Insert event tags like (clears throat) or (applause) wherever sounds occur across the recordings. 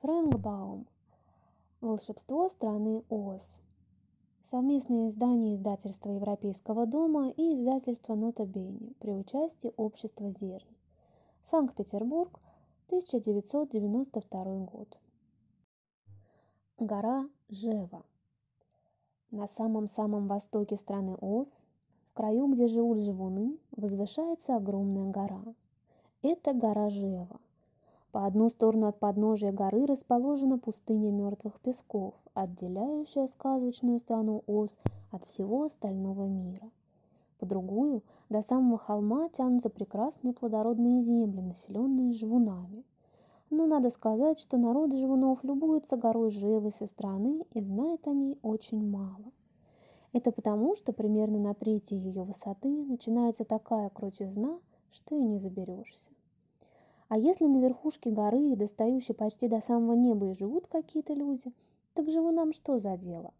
Фрэнк Баум. Волшебство страны Оз. Совместное издание издательства Европейского дома и издательства Нота Бенни при участии общества Зерни. Санкт-Петербург, 1992 год. Гора Жева. На самом-самом востоке страны Оз, в краю, где живут живуны, возвышается огромная гора. Это гора Жева. По одну сторону от подножия горы расположена пустыня мертвых песков, отделяющая сказочную страну Оз от всего остального мира. По другую, до самого холма тянутся прекрасные плодородные земли, населенные живунами. Но надо сказать, что народ живунов любуется горой Жевы со стороны и знает о ней очень мало. Это потому, что примерно на третьей ее высоты начинается такая крутизна, что и не заберешься. А если на верхушке горы, достающей почти до самого неба, и живут какие-то люди, так живу нам что за дело?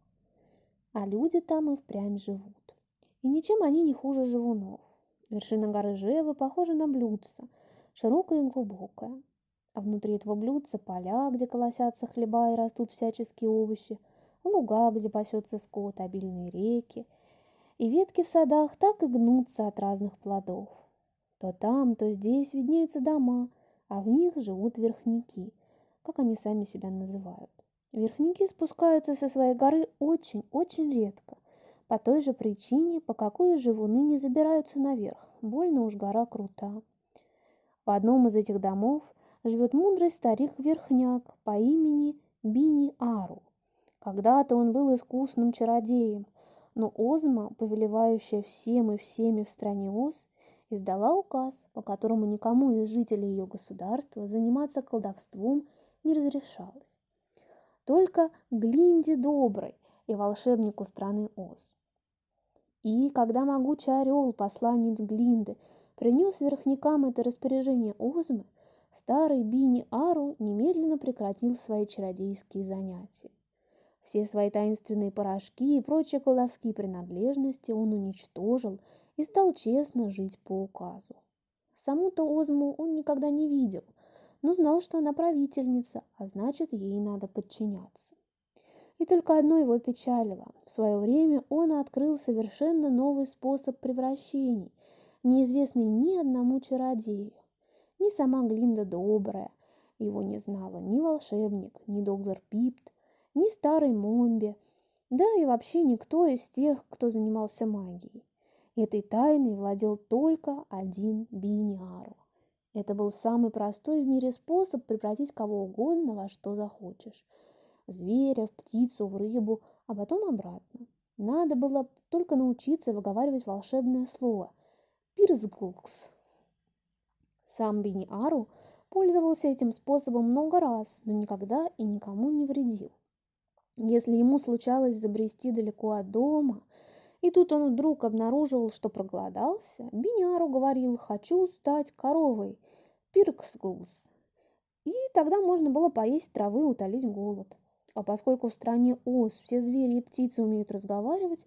А люди там и впрямь живут. И ничем они не хуже живунов. Вершина горы Жева похожа на блюдце, широкое и глубокое. А внутри этого блюдца поля, где колосятся хлеба и растут всяческие овощи, луга, где пасется скот, обильные реки. И ветки в садах так и гнутся от разных плодов. То там, то здесь виднеются дома, а в них живут верхники, как они сами себя называют. Верхники спускаются со своей горы очень-очень редко, по той же причине, по какой живуны не забираются наверх, больно уж гора крута. В одном из этих домов живет мудрый старик-верхняк по имени Бини Ару. Когда-то он был искусным чародеем, но Озма, повелевающая всем и всеми в стране Оз, издала указ, по которому никому из жителей ее государства заниматься колдовством не разрешалось. Только Глинде Доброй и волшебнику страны Оз. И когда могучий орел, посланец Глинды, принес верхникам это распоряжение Озмы, старый Бини Ару немедленно прекратил свои чародейские занятия. Все свои таинственные порошки и прочие колдовские принадлежности он уничтожил и стал честно жить по указу. Саму-то Озму он никогда не видел, но знал, что она правительница, а значит, ей надо подчиняться. И только одно его печалило. В свое время он открыл совершенно новый способ превращений, неизвестный ни одному чародею. Ни сама Глинда Добрая его не знала, ни волшебник, ни доктор Пипт, ни старый Момби, да и вообще никто из тех, кто занимался магией. Этой тайной владел только один Биниару. Это был самый простой в мире способ превратить кого угодно во что захочешь. Зверя, в птицу, в рыбу, а потом обратно. Надо было только научиться выговаривать волшебное слово «пирсглкс». Сам Биниару пользовался этим способом много раз, но никогда и никому не вредил. Если ему случалось забрести далеко от дома – и тут он вдруг обнаруживал, что проголодался. Биняру говорил «хочу стать коровой». Пирксглс. И тогда можно было поесть травы и утолить голод. А поскольку в стране Оз все звери и птицы умеют разговаривать,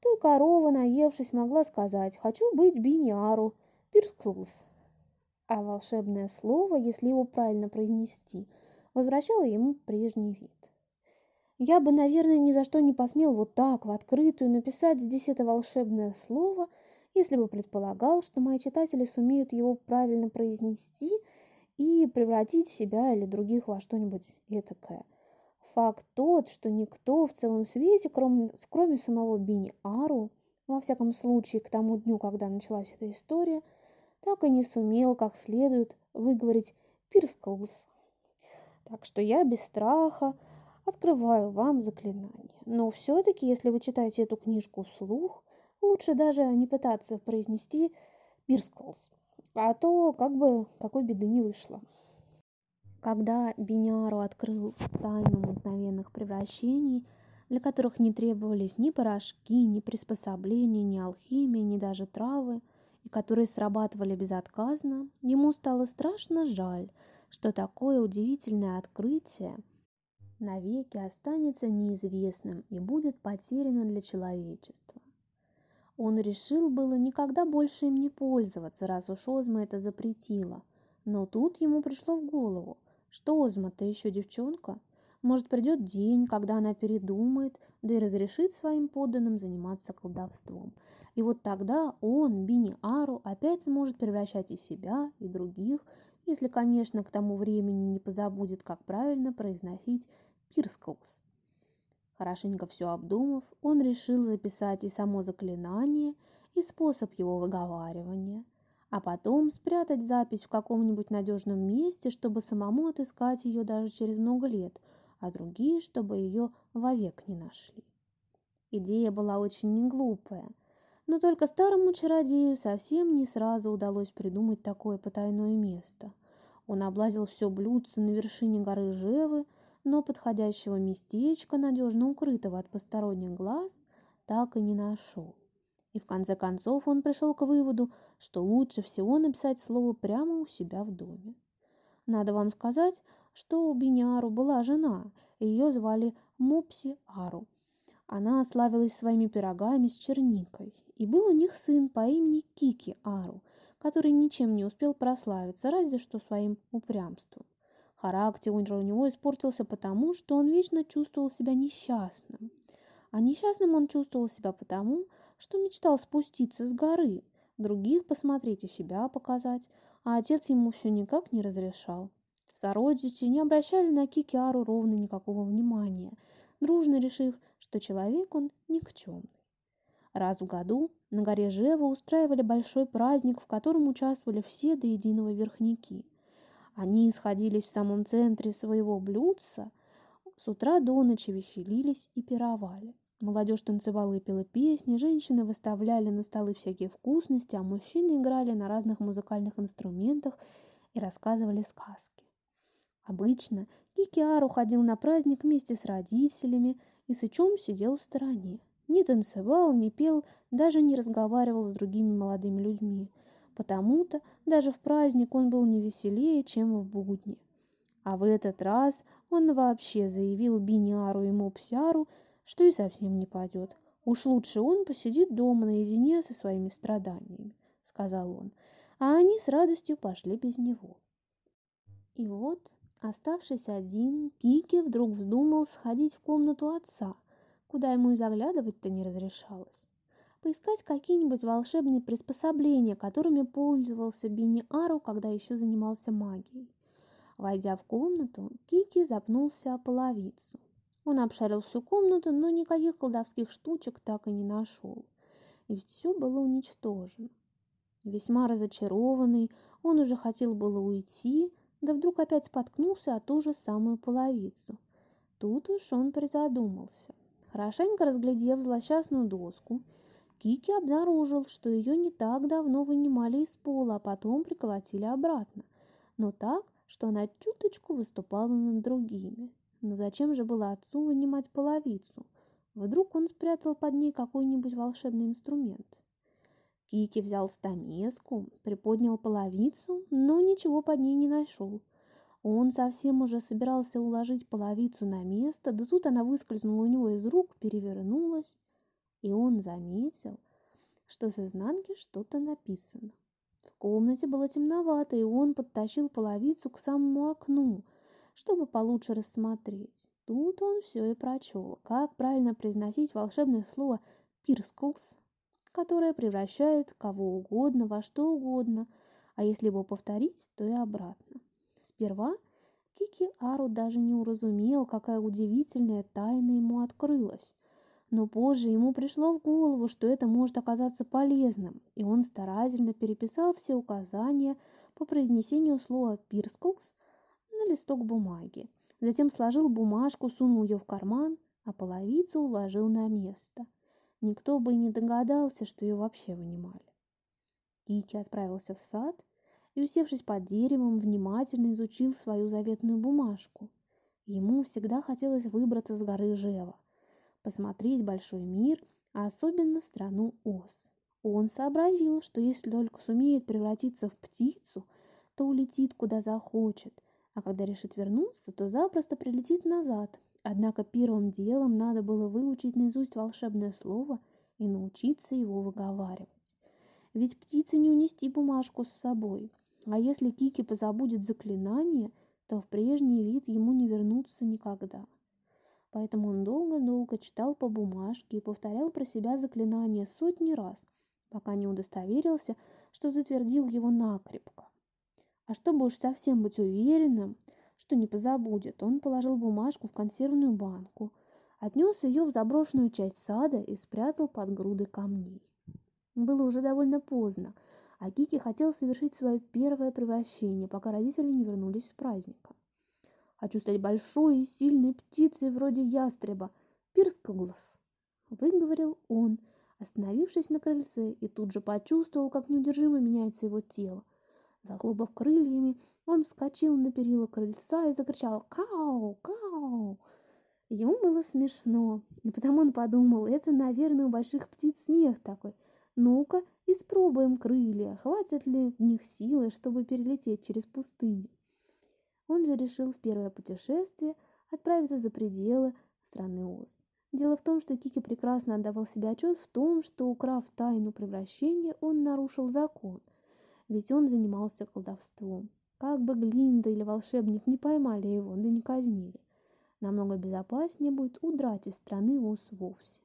то и корова, наевшись, могла сказать «хочу быть Биняру». Пирксглс. А волшебное слово, если его правильно произнести, возвращало ему прежний вид. Я бы, наверное, ни за что не посмел вот так, в открытую, написать здесь это волшебное слово, если бы предполагал, что мои читатели сумеют его правильно произнести и превратить себя или других во что-нибудь этакое. Факт тот, что никто в целом свете, кроме, кроме самого Бини Ару, во всяком случае к тому дню, когда началась эта история, так и не сумел как следует выговорить «пирсклс». Так что я без страха открываю вам заклинание. Но все-таки, если вы читаете эту книжку вслух, лучше даже не пытаться произнести «пирсклс», а то как бы какой беды не вышло. Когда Биняру открыл тайну мгновенных превращений, для которых не требовались ни порошки, ни приспособления, ни алхимия, ни даже травы, и которые срабатывали безотказно, ему стало страшно жаль, что такое удивительное открытие – навеки останется неизвестным и будет потеряно для человечества. Он решил было никогда больше им не пользоваться, раз уж Озма это запретила, но тут ему пришло в голову, что Озма-то еще девчонка. Может, придет день, когда она передумает, да и разрешит своим подданным заниматься колдовством. И вот тогда он, Бини Ару, опять сможет превращать и себя, и других, если, конечно, к тому времени не позабудет, как правильно произносить «пирсклс». Хорошенько все обдумав, он решил записать и само заклинание, и способ его выговаривания, а потом спрятать запись в каком-нибудь надежном месте, чтобы самому отыскать ее даже через много лет, а другие, чтобы ее вовек не нашли. Идея была очень неглупая, но только старому чародею совсем не сразу удалось придумать такое потайное место. Он облазил все блюдце на вершине горы Жевы, но подходящего местечка, надежно укрытого от посторонних глаз, так и не нашел. И в конце концов он пришел к выводу, что лучше всего написать слово прямо у себя в доме. Надо вам сказать, что у Биниару была жена, ее звали Мопси Ару. Она славилась своими пирогами с черникой, и был у них сын по имени Кики Ару, который ничем не успел прославиться, разве что своим упрямством. Характер у него испортился потому, что он вечно чувствовал себя несчастным. А несчастным он чувствовал себя потому, что мечтал спуститься с горы, других посмотреть и себя показать, а отец ему все никак не разрешал. Сородичи не обращали на Кикиару ровно никакого внимания, дружно решив, что человек он никчемный. Раз в году на горе Жева устраивали большой праздник, в котором участвовали все до единого верхники – они сходились в самом центре своего блюдца, с утра до ночи веселились и пировали. Молодежь танцевала и пела песни, женщины выставляли на столы всякие вкусности, а мужчины играли на разных музыкальных инструментах и рассказывали сказки. Обычно Кикиару ходил на праздник вместе с родителями и Сычом сидел в стороне. Не танцевал, не пел, даже не разговаривал с другими молодыми людьми. Потому-то даже в праздник он был не веселее, чем в будни. А в этот раз он вообще заявил Биниару и Мопсяру, что и совсем не пойдет. Уж лучше он посидит дома наедине со своими страданиями, сказал он, а они с радостью пошли без него. И вот, оставшись один, Кики вдруг вздумал сходить в комнату отца, куда ему и заглядывать-то не разрешалось поискать какие-нибудь волшебные приспособления, которыми пользовался Бини Ару, когда еще занимался магией. Войдя в комнату, Кики запнулся о половицу. Он обшарил всю комнату, но никаких колдовских штучек так и не нашел. И все было уничтожено. Весьма разочарованный, он уже хотел было уйти, да вдруг опять споткнулся о ту же самую половицу. Тут уж он призадумался. Хорошенько разглядев злосчастную доску Кики обнаружил, что ее не так давно вынимали из пола, а потом приколотили обратно, но так, что она чуточку выступала над другими. Но зачем же было отцу вынимать половицу? Вдруг он спрятал под ней какой-нибудь волшебный инструмент. Кики взял стамеску, приподнял половицу, но ничего под ней не нашел. Он совсем уже собирался уложить половицу на место, да тут она выскользнула у него из рук, перевернулась и он заметил, что с изнанки что-то написано. В комнате было темновато, и он подтащил половицу к самому окну, чтобы получше рассмотреть. Тут он все и прочел, как правильно произносить волшебное слово «пирсклс», которое превращает кого угодно во что угодно, а если его повторить, то и обратно. Сперва Кики Ару даже не уразумел, какая удивительная тайна ему открылась – но позже ему пришло в голову, что это может оказаться полезным, и он старательно переписал все указания по произнесению слова «пирсклс» на листок бумаги. Затем сложил бумажку, сунул ее в карман, а половицу уложил на место. Никто бы и не догадался, что ее вообще вынимали. Кики отправился в сад и, усевшись под деревом, внимательно изучил свою заветную бумажку. Ему всегда хотелось выбраться с горы Жева – посмотреть большой мир, а особенно страну Оз. Он сообразил, что если только сумеет превратиться в птицу, то улетит куда захочет, а когда решит вернуться, то запросто прилетит назад. Однако первым делом надо было выучить наизусть волшебное слово и научиться его выговаривать. Ведь птице не унести бумажку с собой, а если Кики позабудет заклинание, то в прежний вид ему не вернуться никогда. Поэтому он долго-долго читал по бумажке и повторял про себя заклинание сотни раз, пока не удостоверился, что затвердил его накрепко. А чтобы уж совсем быть уверенным, что не позабудет, он положил бумажку в консервную банку, отнес ее в заброшенную часть сада и спрятал под груды камней. Было уже довольно поздно, а Кики хотел совершить свое первое превращение, пока родители не вернулись с праздника. «Хочу стать большой и сильной птицей вроде ястреба, Пирсклс», — выговорил он, остановившись на крыльце, и тут же почувствовал, как неудержимо меняется его тело. Захлопав крыльями, он вскочил на перила крыльца и закричал «Кау! Кау!». Ему было смешно, и потому он подумал, это, наверное, у больших птиц смех такой. Ну-ка, испробуем крылья, хватит ли в них силы, чтобы перелететь через пустыню. Он же решил в первое путешествие отправиться за пределы страны Оз. Дело в том, что Кики прекрасно отдавал себе отчет в том, что, украв тайну превращения, он нарушил закон – ведь он занимался колдовством. Как бы Глинда или волшебник не поймали его, да не казнили. Намного безопаснее будет удрать из страны Ос вовсе.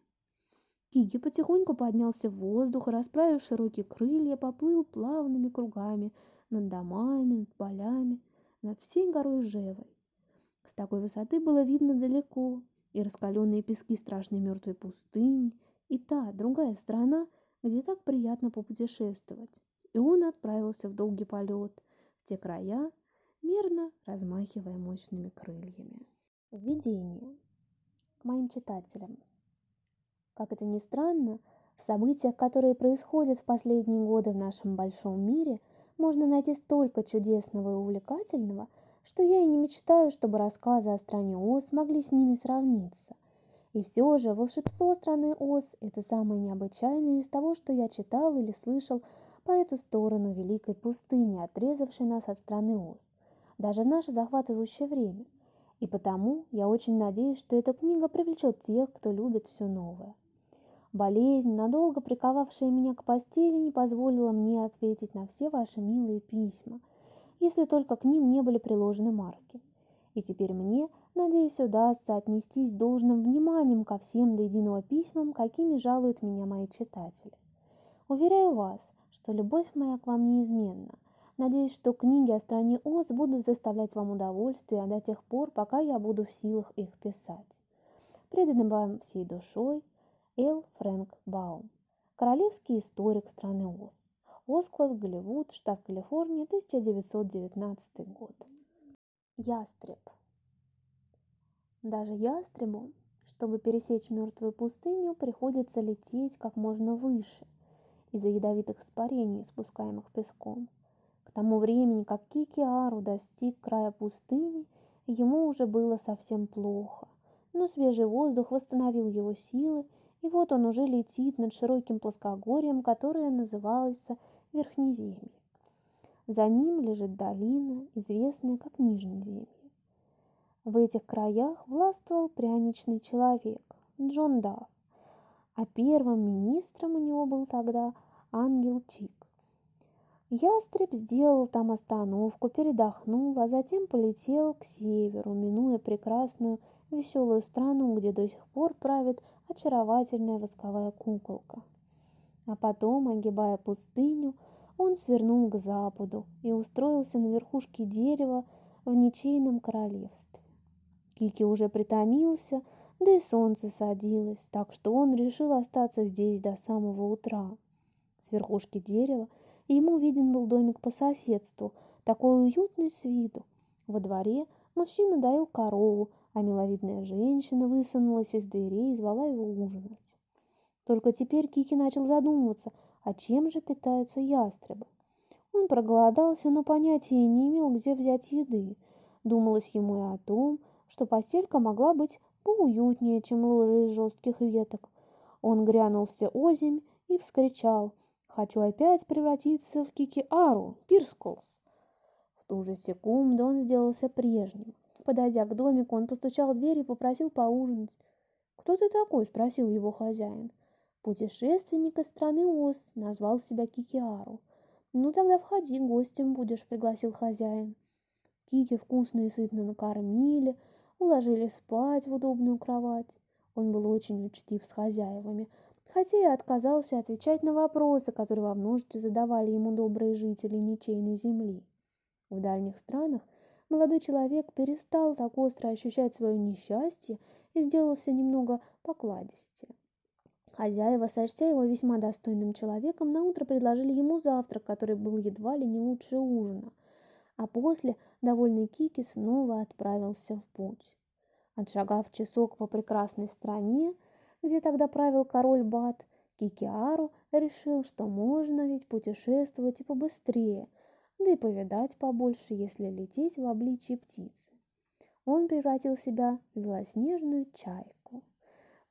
Кики потихоньку поднялся в воздух и, расправив широкие крылья, поплыл плавными кругами над домами, над полями, над всей горой Жевой. С такой высоты было видно далеко и раскаленные пески страшной мертвой пустыни, и та, другая страна, где так приятно попутешествовать и он отправился в долгий полет в те края, мерно размахивая мощными крыльями. Введение к моим читателям. Как это ни странно, в событиях, которые происходят в последние годы в нашем большом мире, можно найти столько чудесного и увлекательного, что я и не мечтаю, чтобы рассказы о стране Оз могли с ними сравниться. И все же волшебство страны Оз – это самое необычайное из того, что я читал или слышал по эту сторону великой пустыни, отрезавшей нас от страны Оз, даже в наше захватывающее время. И потому я очень надеюсь, что эта книга привлечет тех, кто любит все новое. Болезнь, надолго приковавшая меня к постели, не позволила мне ответить на все ваши милые письма, если только к ним не были приложены марки. И теперь мне, надеюсь, удастся отнестись должным вниманием ко всем до единого письмам, какими жалуют меня мои читатели. Уверяю вас, что любовь моя к вам неизменна. Надеюсь, что книги о стране Оз будут заставлять вам удовольствие до тех пор, пока я буду в силах их писать. Преданный вам всей душой Эл Фрэнк Баум, королевский историк страны Оз. Осклад, Голливуд, штат Калифорния, 1919 год. Ястреб. Даже ястребу, чтобы пересечь мертвую пустыню, приходится лететь как можно выше – из-за ядовитых испарений, спускаемых песком. К тому времени, как Кикиару достиг края пустыни, ему уже было совсем плохо. Но свежий воздух восстановил его силы, и вот он уже летит над широким плоскогорьем, которое называется Верхнеземье. За ним лежит долина, известная как Нижнеземье. В этих краях властвовал пряничный человек Джон Дафф, а первым министром у него был тогда ангел Чик. Ястреб сделал там остановку, передохнул, а затем полетел к северу, минуя прекрасную веселую страну, где до сих пор правит очаровательная восковая куколка. А потом, огибая пустыню, он свернул к западу и устроился на верхушке дерева в ничейном королевстве. Кики уже притомился, да и солнце садилось, так что он решил остаться здесь до самого утра. С верхушки дерева ему виден был домик по соседству, такой уютный с виду. Во дворе мужчина доил корову, а миловидная женщина высунулась из дверей и звала его ужинать. Только теперь Кики начал задумываться, а чем же питаются ястребы. Он проголодался, но понятия не имел, где взять еды. Думалось ему и о том, что постелька могла быть поуютнее, чем ложе из жестких веток. Он грянулся озимь и вскричал «Хочу опять превратиться в Кикиару, Пирсколс!» В ту же секунду он сделался прежним. Подойдя к домику, он постучал в дверь и попросил поужинать. «Кто ты такой?» – спросил его хозяин. «Путешественник из страны Оз», – назвал себя Кикиару. «Ну тогда входи, гостем будешь», – пригласил хозяин. Кики вкусно и сытно накормили, уложили спать в удобную кровать. Он был очень учтив с хозяевами, хотя и отказался отвечать на вопросы, которые во множестве задавали ему добрые жители ничейной земли. В дальних странах молодой человек перестал так остро ощущать свое несчастье и сделался немного покладистее. Хозяева, сочтя его весьма достойным человеком, наутро предложили ему завтрак, который был едва ли не лучше ужина. А после, довольный Кики, снова отправился в путь. Отшагав часок по прекрасной стране, где тогда правил король Бат, Кикиару решил, что можно ведь путешествовать и побыстрее, да и повидать побольше, если лететь в обличье птицы. Он превратил себя в белоснежную чайку.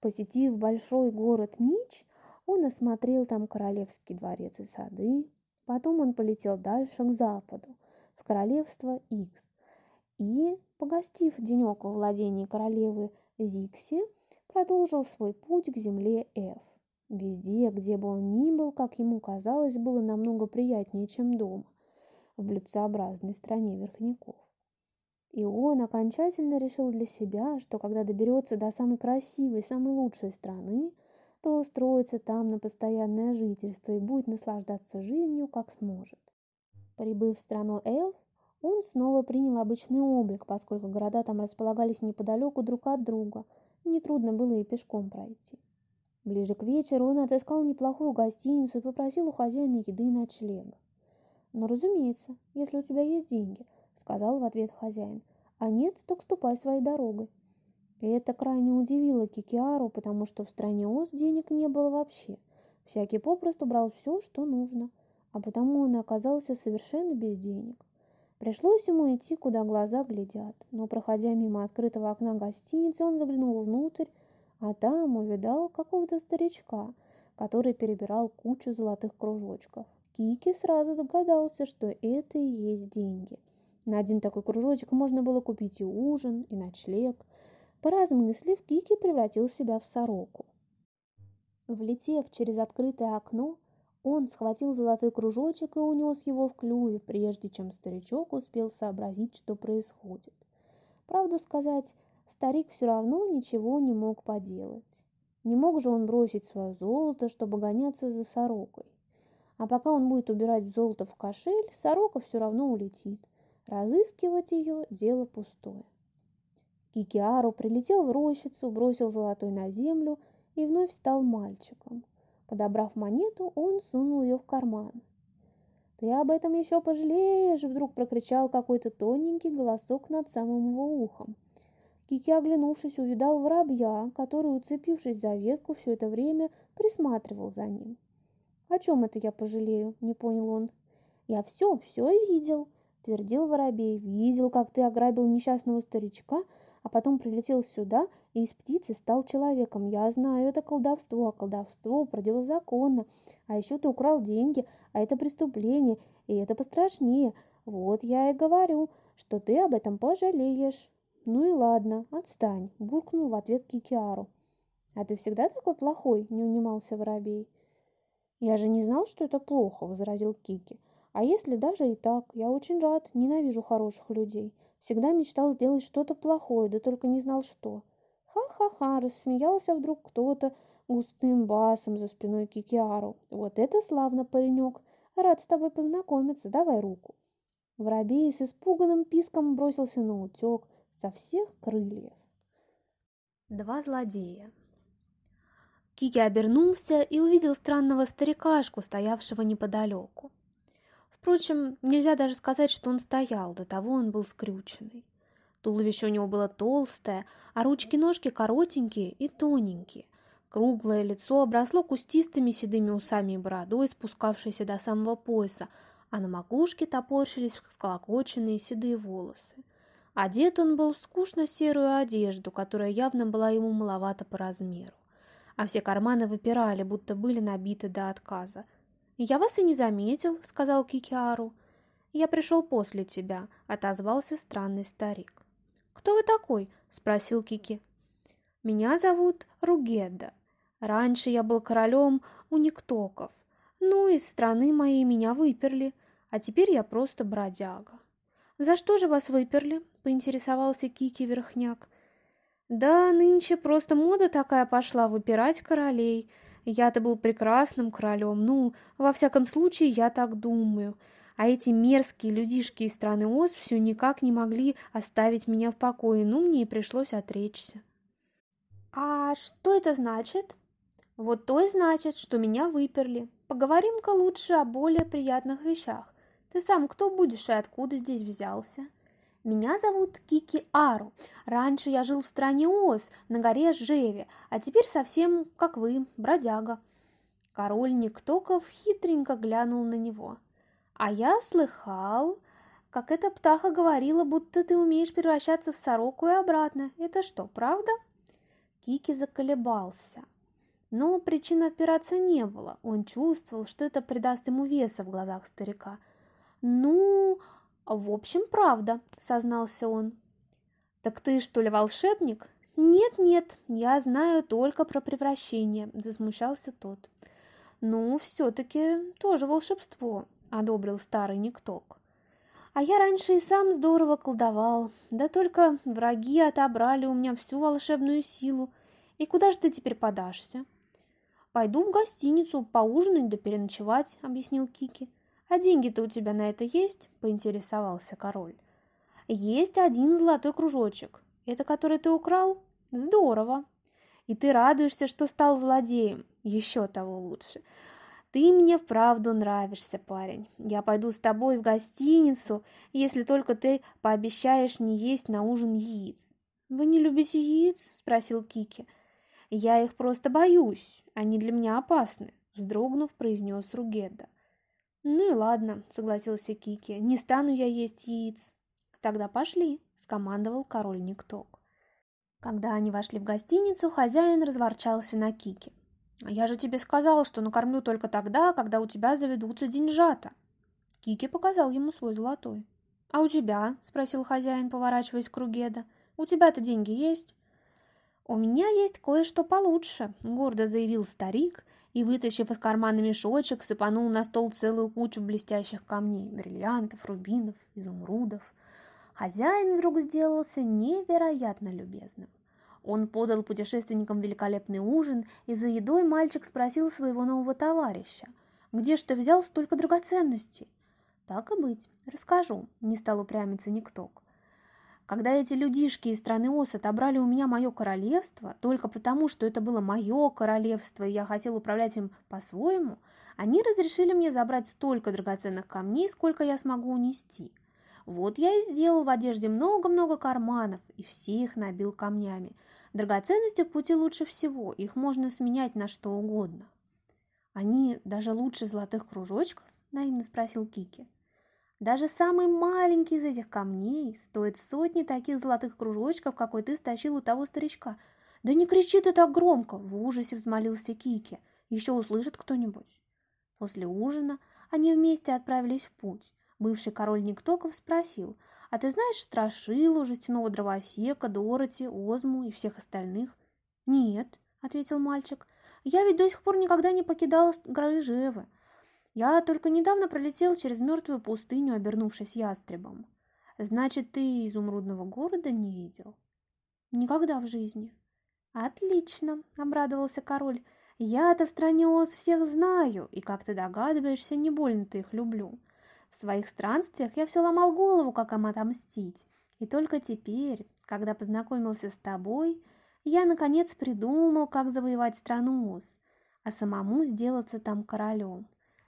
Посетив большой город Нич, он осмотрел там королевский дворец и сады. Потом он полетел дальше к западу, в королевство Икс. И, погостив денек во владении королевы Зикси, продолжил свой путь к земле Эф. Везде, где бы он ни был, как ему казалось, было намного приятнее, чем дома, в блюдцеобразной стране верхняков. И он окончательно решил для себя, что когда доберется до самой красивой, самой лучшей страны, то устроится там на постоянное жительство и будет наслаждаться жизнью, как сможет. Прибыв в страну Эльф, он снова принял обычный облик, поскольку города там располагались неподалеку друг от друга, нетрудно было и пешком пройти. Ближе к вечеру он отыскал неплохую гостиницу и попросил у хозяина еды и ночлега. Но, разумеется, если у тебя есть деньги –— сказал в ответ хозяин. «А нет, так ступай своей дорогой». И это крайне удивило Кикиару, потому что в стране Оз денег не было вообще. Всякий попросту брал все, что нужно, а потому он оказался совершенно без денег. Пришлось ему идти, куда глаза глядят, но, проходя мимо открытого окна гостиницы, он заглянул внутрь, а там увидал какого-то старичка, который перебирал кучу золотых кружочков. Кики сразу догадался, что это и есть деньги – на один такой кружочек можно было купить и ужин, и ночлег. Поразмыслив, Кики превратил себя в сороку. Влетев через открытое окно, он схватил золотой кружочек и унес его в клюве, прежде чем старичок успел сообразить, что происходит. Правду сказать, старик все равно ничего не мог поделать. Не мог же он бросить свое золото, чтобы гоняться за сорокой. А пока он будет убирать золото в кошель, сорока все равно улетит. Разыскивать ее – дело пустое. Кикиару прилетел в рощицу, бросил золотой на землю и вновь стал мальчиком. Подобрав монету, он сунул ее в карман. «Ты об этом еще пожалеешь!» – вдруг прокричал какой-то тоненький голосок над самым его ухом. Кики, оглянувшись, увидал воробья, который, уцепившись за ветку, все это время присматривал за ним. «О чем это я пожалею?» – не понял он. «Я все, все видел!» твердил воробей. Видел, как ты ограбил несчастного старичка, а потом прилетел сюда и из птицы стал человеком. Я знаю, это колдовство, а колдовство противозаконно. А еще ты украл деньги, а это преступление, и это пострашнее. Вот я и говорю, что ты об этом пожалеешь. Ну и ладно, отстань, буркнул в ответ Кикиару. А ты всегда такой плохой, не унимался воробей. Я же не знал, что это плохо, возразил Кики. А если даже и так, я очень рад, ненавижу хороших людей. Всегда мечтал сделать что-то плохое, да только не знал что. Ха-ха-ха, рассмеялся вдруг кто-то густым басом за спиной Кикиару. Вот это славно, паренек. Рад с тобой познакомиться, давай руку. Воробей с испуганным писком бросился на утек со всех крыльев. Два злодея. Кики обернулся и увидел странного старикашку, стоявшего неподалеку. Впрочем, нельзя даже сказать, что он стоял, до того он был скрюченный. Туловище у него было толстое, а ручки-ножки коротенькие и тоненькие. Круглое лицо обросло кустистыми седыми усами и бородой, спускавшейся до самого пояса, а на макушке топорщились сколокоченные седые волосы. Одет он был в скучно-серую одежду, которая явно была ему маловато по размеру. А все карманы выпирали, будто были набиты до отказа. «Я вас и не заметил», — сказал Кикиару. «Я пришел после тебя», — отозвался странный старик. «Кто вы такой?» — спросил Кики. «Меня зовут Ругеда. Раньше я был королем у Никтоков. Ну, из страны моей меня выперли, а теперь я просто бродяга. «За что же вас выперли?» — поинтересовался Кики Верхняк. «Да нынче просто мода такая пошла выпирать королей. Я-то был прекрасным королем, ну, во всяком случае, я так думаю. А эти мерзкие людишки из страны Оз все никак не могли оставить меня в покое, ну, мне и пришлось отречься». «А что это значит?» «Вот то и значит, что меня выперли. Поговорим-ка лучше о более приятных вещах. Ты сам кто будешь и откуда здесь взялся?» Меня зовут Кики Ару. Раньше я жил в стране Оз, на горе Жеве, а теперь совсем как вы, бродяга. Король Никтоков хитренько глянул на него. А я слыхал, как эта птаха говорила, будто ты умеешь превращаться в сороку и обратно. Это что, правда? Кики заколебался. Но причин отпираться не было. Он чувствовал, что это придаст ему веса в глазах старика. «Ну, «В общем, правда», — сознался он. «Так ты, что ли, волшебник?» «Нет-нет, я знаю только про превращение», — засмущался тот. «Ну, все-таки тоже волшебство», — одобрил старый Никток. «А я раньше и сам здорово колдовал, да только враги отобрали у меня всю волшебную силу. И куда же ты теперь подашься?» «Пойду в гостиницу поужинать да переночевать», — объяснил Кики. «А деньги-то у тебя на это есть?» – поинтересовался король. «Есть один золотой кружочек. Это который ты украл? Здорово! И ты радуешься, что стал злодеем. Еще того лучше. Ты мне вправду нравишься, парень. Я пойду с тобой в гостиницу, если только ты пообещаешь не есть на ужин яиц». «Вы не любите яиц?» – спросил Кики. «Я их просто боюсь. Они для меня опасны», – вздрогнув, произнес Ругеда. «Ну и ладно», — согласился Кики, — «не стану я есть яиц». «Тогда пошли», — скомандовал король Никток. Когда они вошли в гостиницу, хозяин разворчался на Кики. «Я же тебе сказал, что накормлю только тогда, когда у тебя заведутся деньжата». Кики показал ему свой золотой. «А у тебя?» – спросил хозяин, поворачиваясь к Ругеда. «У тебя-то деньги есть?» «У меня есть кое-что получше», – гордо заявил старик и, вытащив из кармана мешочек, сыпанул на стол целую кучу блестящих камней, бриллиантов, рубинов, изумрудов. Хозяин вдруг сделался невероятно любезным. Он подал путешественникам великолепный ужин, и за едой мальчик спросил своего нового товарища, «Где ж ты взял столько драгоценностей?» «Так и быть, расскажу», — не стал упрямиться никто. Когда эти людишки из страны Ос отобрали у меня мое королевство, только потому, что это было мое королевство, и я хотел управлять им по-своему, они разрешили мне забрать столько драгоценных камней, сколько я смогу унести. Вот я и сделал в одежде много-много карманов, и все их набил камнями. Драгоценности в пути лучше всего, их можно сменять на что угодно. «Они даже лучше золотых кружочков?» – наивно спросил Кики. Даже самый маленький из этих камней стоит сотни таких золотых кружочков, какой ты стащил у того старичка. Да не кричи ты так громко, в ужасе взмолился Кики. Еще услышит кто-нибудь. После ужина они вместе отправились в путь. Бывший король Никтоков спросил, «А ты знаешь Страшилу, Жестяного Дровосека, Дороти, Озму и всех остальных?» «Нет», — ответил мальчик, «я ведь до сих пор никогда не покидал Грожевы. Я только недавно пролетел через мертвую пустыню, обернувшись ястребом. Значит, ты изумрудного города не видел? Никогда в жизни. Отлично, обрадовался король. Я-то в стране Оз всех знаю, и, как ты догадываешься, не больно-то их люблю. В своих странствиях я все ломал голову, как им отомстить. И только теперь, когда познакомился с тобой, я, наконец, придумал, как завоевать страну Оз, а самому сделаться там королем.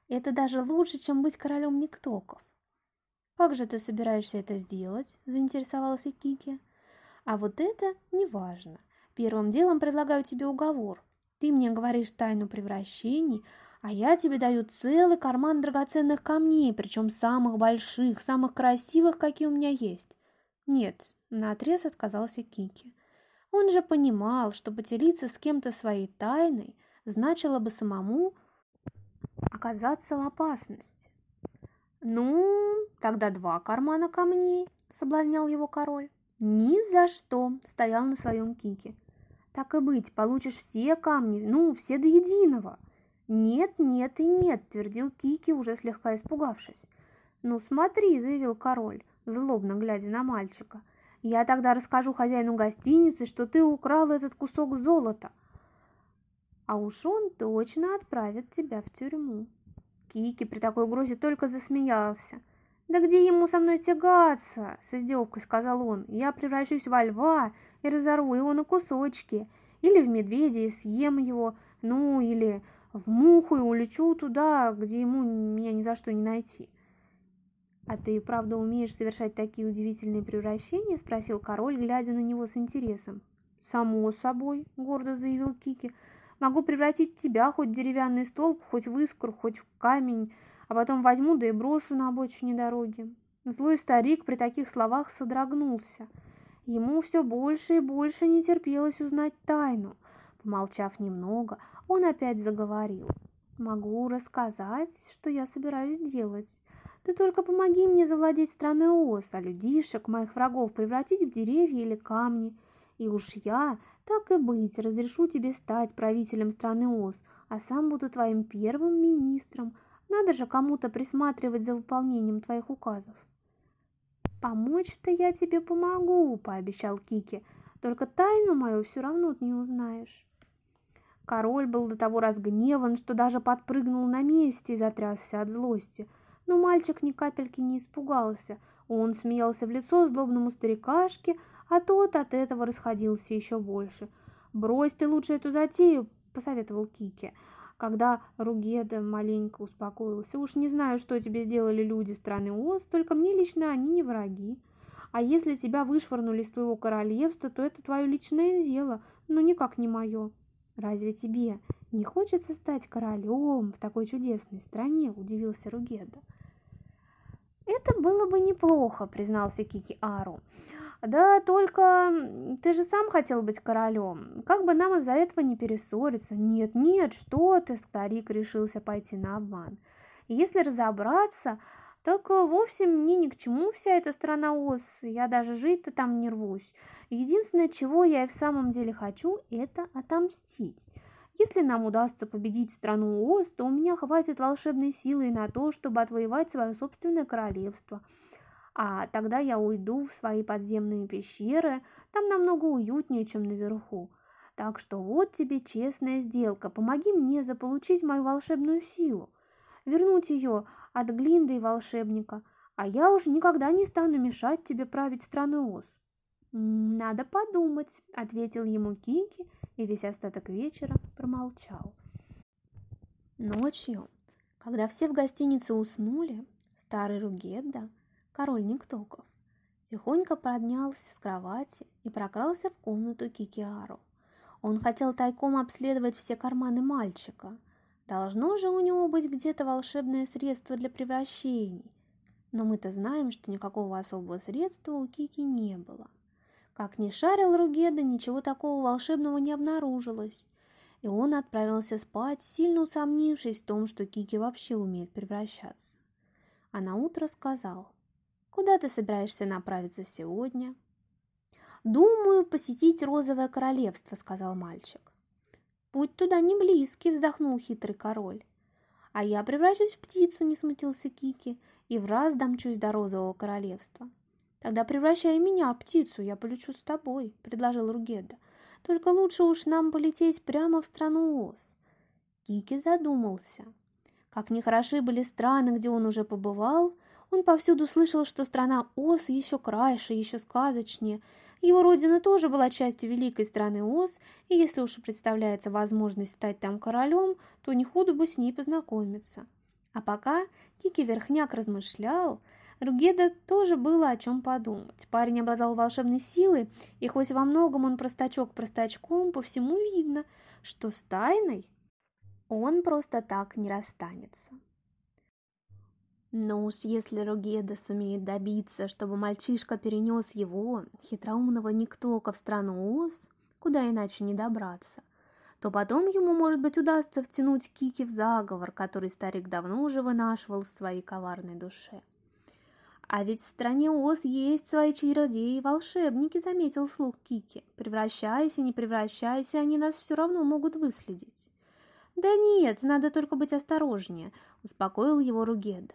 Это даже лучше, чем быть королем Никтоков. «Как же ты собираешься это сделать?» – заинтересовался Кики. «А вот это не важно. Первым делом предлагаю тебе уговор. Ты мне говоришь тайну превращений, а я тебе даю целый карман драгоценных камней, причем самых больших, самых красивых, какие у меня есть». «Нет», – наотрез отказался Кики. Он же понимал, что поделиться с кем-то своей тайной значило бы самому оказаться в опасности. «Ну, тогда два кармана камней», — соблазнял его король. «Ни за что!» — стоял на своем кике. «Так и быть, получишь все камни, ну, все до единого!» «Нет, нет и нет!» — твердил Кики, уже слегка испугавшись. «Ну смотри!» — заявил король. злобно глядя на мальчика. «Я тогда расскажу хозяину гостиницы, что ты украл этот кусок золота, а уж он точно отправит тебя в тюрьму». Кики при такой угрозе только засмеялся. «Да где ему со мной тягаться?» – с издевкой сказал он. «Я превращусь во льва и разорву его на кусочки, или в медведя и съем его, ну, или в муху и улечу туда, где ему меня ни за что не найти». «А ты правда умеешь совершать такие удивительные превращения?» – спросил король, глядя на него с интересом. «Само собой», – гордо заявил Кики. «Могу превратить тебя хоть в деревянный столб, хоть в искру, хоть в камень, а потом возьму да и брошу на обочине дороги». Злой старик при таких словах содрогнулся. Ему все больше и больше не терпелось узнать тайну. Помолчав немного, он опять заговорил. «Могу рассказать, что я собираюсь делать. Ты только помоги мне завладеть страной Оз, а людишек, моих врагов, превратить в деревья или камни. И уж я, так и быть, разрешу тебе стать правителем страны Оз, а сам буду твоим первым министром. Надо же кому-то присматривать за выполнением твоих указов. «Помочь-то я тебе помогу», — пообещал Кики. «Только тайну мою все равно ты не узнаешь». Король был до того разгневан, что даже подпрыгнул на месте и затрясся от злости — но мальчик ни капельки не испугался. Он смеялся в лицо злобному старикашке, а тот от этого расходился еще больше. «Брось ты лучше эту затею», — посоветовал Кики. Когда Ругеда маленько успокоился, «Уж не знаю, что тебе сделали люди страны Оз, только мне лично они не враги. А если тебя вышвырнули из твоего королевства, то это твое личное дело, но никак не мое. Разве тебе не хочется стать королем в такой чудесной стране?» – удивился Ругеда. «Это было бы неплохо», — признался Кики Ару. «Да только ты же сам хотел быть королем. Как бы нам из-за этого не перессориться?» «Нет, нет, что ты!» — старик решился пойти на обман. «Если разобраться, так вовсе мне ни к чему вся эта страна ос. Я даже жить-то там не рвусь. Единственное, чего я и в самом деле хочу, это отомстить. Если нам удастся победить страну Оз, то у меня хватит волшебной силы на то, чтобы отвоевать свое собственное королевство. А тогда я уйду в свои подземные пещеры, там намного уютнее, чем наверху. Так что вот тебе честная сделка, помоги мне заполучить мою волшебную силу, вернуть ее от Глинды и волшебника, а я уж никогда не стану мешать тебе править страной Оз. «Надо подумать», — ответил ему Кики и весь остаток вечера промолчал. Ночью, когда все в гостинице уснули, старый Ругедда, король Никтоков, тихонько поднялся с кровати и прокрался в комнату Кикиару. Он хотел тайком обследовать все карманы мальчика. Должно же у него быть где-то волшебное средство для превращений. Но мы-то знаем, что никакого особого средства у Кики не было. Как ни шарил Ругеда, ничего такого волшебного не обнаружилось, и он отправился спать, сильно усомнившись в том, что Кики вообще умеет превращаться. А на утро сказал, «Куда ты собираешься направиться сегодня?» «Думаю, посетить Розовое Королевство», — сказал мальчик. «Путь туда не близкий», — вздохнул хитрый король. «А я превращусь в птицу», — не смутился Кики, «и в раз домчусь до Розового Королевства». «Тогда превращай меня в птицу, я полечу с тобой», — предложил Ругеда. «Только лучше уж нам полететь прямо в страну Оз». Кики задумался. Как нехороши были страны, где он уже побывал, он повсюду слышал, что страна Оз еще краше, еще сказочнее. Его родина тоже была частью великой страны Оз, и если уж представляется возможность стать там королем, то не худо бы с ней познакомиться. А пока Кики Верхняк размышлял, Ругеда тоже было о чем подумать. Парень обладал волшебной силой, и хоть во многом он простачок простачком, по всему видно, что с тайной он просто так не расстанется. Но уж если Ругеда сумеет добиться, чтобы мальчишка перенес его, хитроумного Никтока, в страну Оз, куда иначе не добраться, то потом ему, может быть, удастся втянуть Кики в заговор, который старик давно уже вынашивал в своей коварной душе. «А ведь в стране Оз есть свои чародеи и волшебники», — заметил вслух Кики. «Превращайся, не превращайся, они нас все равно могут выследить». «Да нет, надо только быть осторожнее», — успокоил его Ругеда.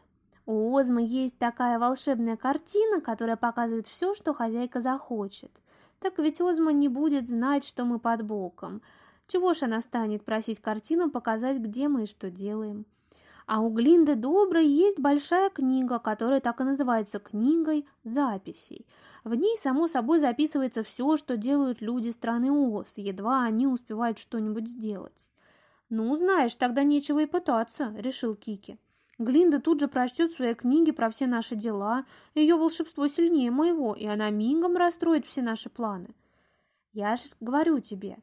У Озмы есть такая волшебная картина, которая показывает все, что хозяйка захочет. Так ведь Озма не будет знать, что мы под боком. Чего ж она станет просить картину показать, где мы и что делаем? А у Глинды Доброй есть большая книга, которая так и называется «Книгой записей». В ней, само собой, записывается все, что делают люди страны Оз, едва они успевают что-нибудь сделать. «Ну, знаешь, тогда нечего и пытаться», — решил Кики. Глинда тут же прочтет в своей книге про все наши дела, ее волшебство сильнее моего, и она мигом расстроит все наши планы. Я же говорю тебе,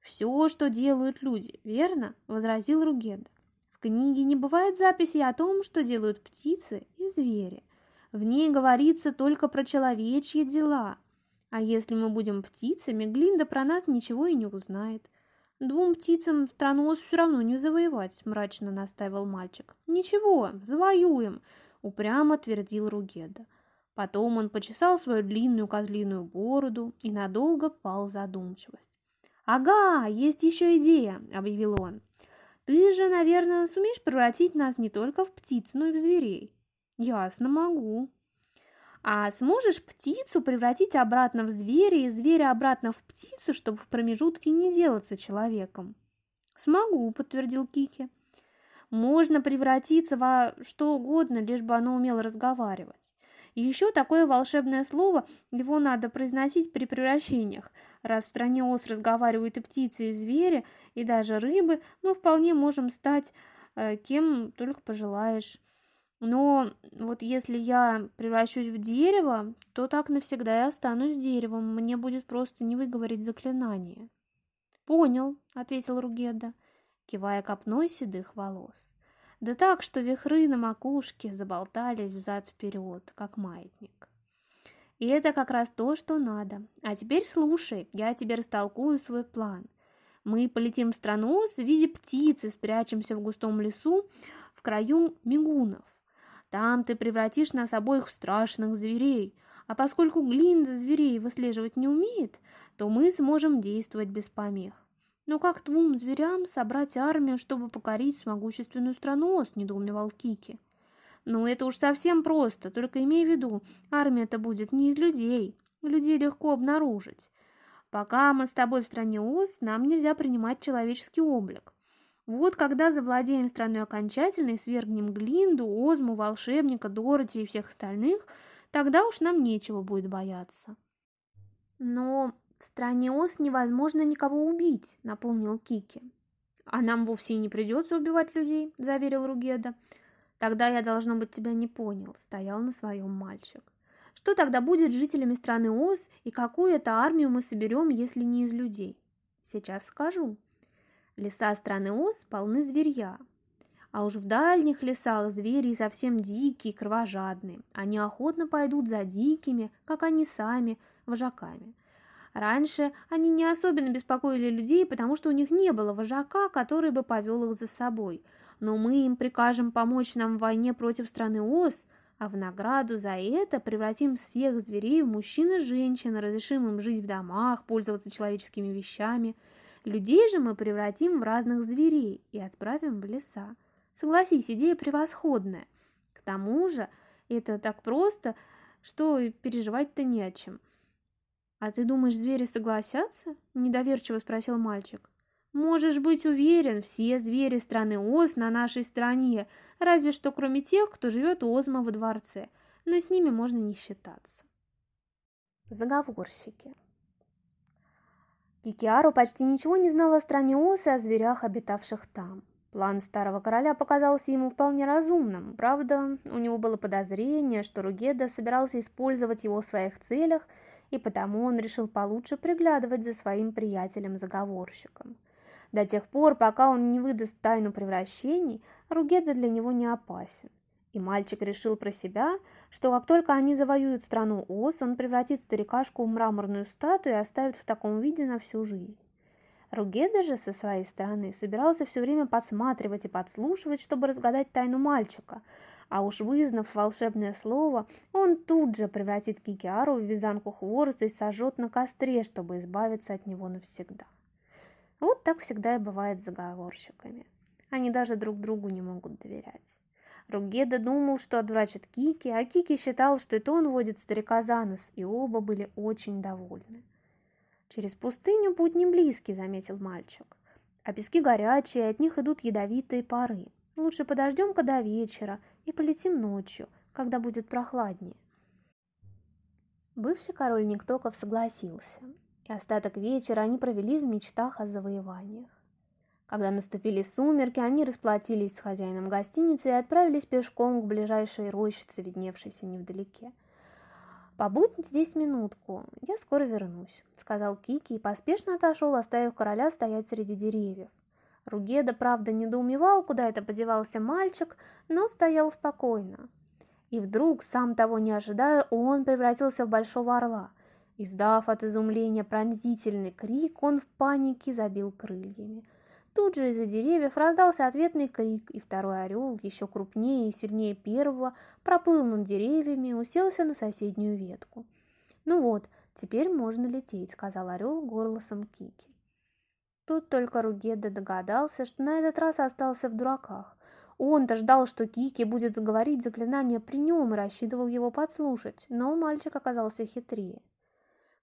все, что делают люди, верно? возразил Ругеда. В книге не бывает записи о том, что делают птицы и звери. В ней говорится только про человечьи дела. А если мы будем птицами, Глинда про нас ничего и не узнает. «Двум птицам страну все равно не завоевать», – мрачно наставил мальчик. «Ничего, завоюем», – упрямо твердил Ругеда. Потом он почесал свою длинную козлиную бороду и надолго пал в задумчивость. «Ага, есть еще идея», – объявил он. «Ты же, наверное, сумеешь превратить нас не только в птиц, но и в зверей?» «Ясно, могу», а сможешь птицу превратить обратно в зверя и зверя обратно в птицу, чтобы в промежутке не делаться человеком? Смогу, подтвердил Кики. Можно превратиться во что угодно, лишь бы оно умело разговаривать. И еще такое волшебное слово, его надо произносить при превращениях. Раз в стране ос разговаривают и птицы, и звери, и даже рыбы, мы вполне можем стать э, кем только пожелаешь. Но вот если я превращусь в дерево, то так навсегда и останусь деревом. Мне будет просто не выговорить заклинание. Понял, ответил Ругеда, кивая копной седых волос. Да так, что вихры на макушке заболтались взад-вперед, как маятник. И это как раз то, что надо. А теперь слушай, я тебе растолкую свой план. Мы полетим в страну в виде птицы, спрячемся в густом лесу в краю мигунов. Там ты превратишь нас обоих в страшных зверей, а поскольку Глинда зверей выслеживать не умеет, то мы сможем действовать без помех. Но как двум зверям собрать армию, чтобы покорить могущественную страну Ос, недоумевал Кики. Ну, это уж совсем просто, только имей в виду, армия-то будет не из людей, людей легко обнаружить. Пока мы с тобой в стране Ос, нам нельзя принимать человеческий облик. Вот когда завладеем страной окончательно и свергнем Глинду, Озму, волшебника, Дороти и всех остальных, тогда уж нам нечего будет бояться. Но в стране Оз невозможно никого убить, напомнил Кики. А нам вовсе не придется убивать людей, заверил Ругеда. Тогда я, должно быть, тебя не понял, стоял на своем мальчик. Что тогда будет с жителями страны Оз и какую это армию мы соберем, если не из людей? Сейчас скажу. Леса страны Оз полны зверья. А уж в дальних лесах звери совсем дикие, кровожадные. Они охотно пойдут за дикими, как они сами, вожаками. Раньше они не особенно беспокоили людей, потому что у них не было вожака, который бы повел их за собой. Но мы им прикажем помочь нам в войне против страны Оз, а в награду за это превратим всех зверей в мужчин и женщин, разрешим им жить в домах, пользоваться человеческими вещами – Людей же мы превратим в разных зверей и отправим в леса. Согласись, идея превосходная. К тому же это так просто, что переживать-то не о чем. «А ты думаешь, звери согласятся?» – недоверчиво спросил мальчик. «Можешь быть уверен, все звери страны Оз на нашей стороне, разве что кроме тех, кто живет у Озма во дворце, но с ними можно не считаться». Заговорщики Кикиару почти ничего не знал о стране Оз и о зверях, обитавших там. План старого короля показался ему вполне разумным. Правда, у него было подозрение, что Ругеда собирался использовать его в своих целях, и потому он решил получше приглядывать за своим приятелем-заговорщиком. До тех пор, пока он не выдаст тайну превращений, Ругеда для него не опасен. И мальчик решил про себя, что как только они завоюют страну Оз, он превратит старикашку в мраморную статую и оставит в таком виде на всю жизнь. Ругеда же со своей стороны собирался все время подсматривать и подслушивать, чтобы разгадать тайну мальчика, а уж вызнав волшебное слово, он тут же превратит Кикиару в вязанку хвороста и сожжет на костре, чтобы избавиться от него навсегда. Вот так всегда и бывает с заговорщиками. Они даже друг другу не могут доверять. Ругеда думал, что отврачит Кики, а Кики считал, что это он водит старика за нос, и оба были очень довольны. «Через пустыню путь не близкий», — заметил мальчик. «А пески горячие, от них идут ядовитые пары. Лучше подождем-ка до вечера и полетим ночью, когда будет прохладнее». Бывший король Никтоков согласился, и остаток вечера они провели в мечтах о завоеваниях. Когда наступили сумерки, они расплатились с хозяином гостиницы и отправились пешком к ближайшей рощице, видневшейся невдалеке. «Побудь здесь минутку, я скоро вернусь», — сказал Кики и поспешно отошел, оставив короля стоять среди деревьев. Ругеда, правда, недоумевал, куда это подевался мальчик, но стоял спокойно. И вдруг, сам того не ожидая, он превратился в большого орла. Издав от изумления пронзительный крик, он в панике забил крыльями. Тут же из-за деревьев раздался ответный крик, и второй орел, еще крупнее и сильнее первого, проплыл над деревьями и уселся на соседнюю ветку. «Ну вот, теперь можно лететь», — сказал орел голосом Кики. Тут только Ругеда догадался, что на этот раз остался в дураках. Он-то ждал, что Кики будет заговорить заклинание при нем и рассчитывал его подслушать, но мальчик оказался хитрее.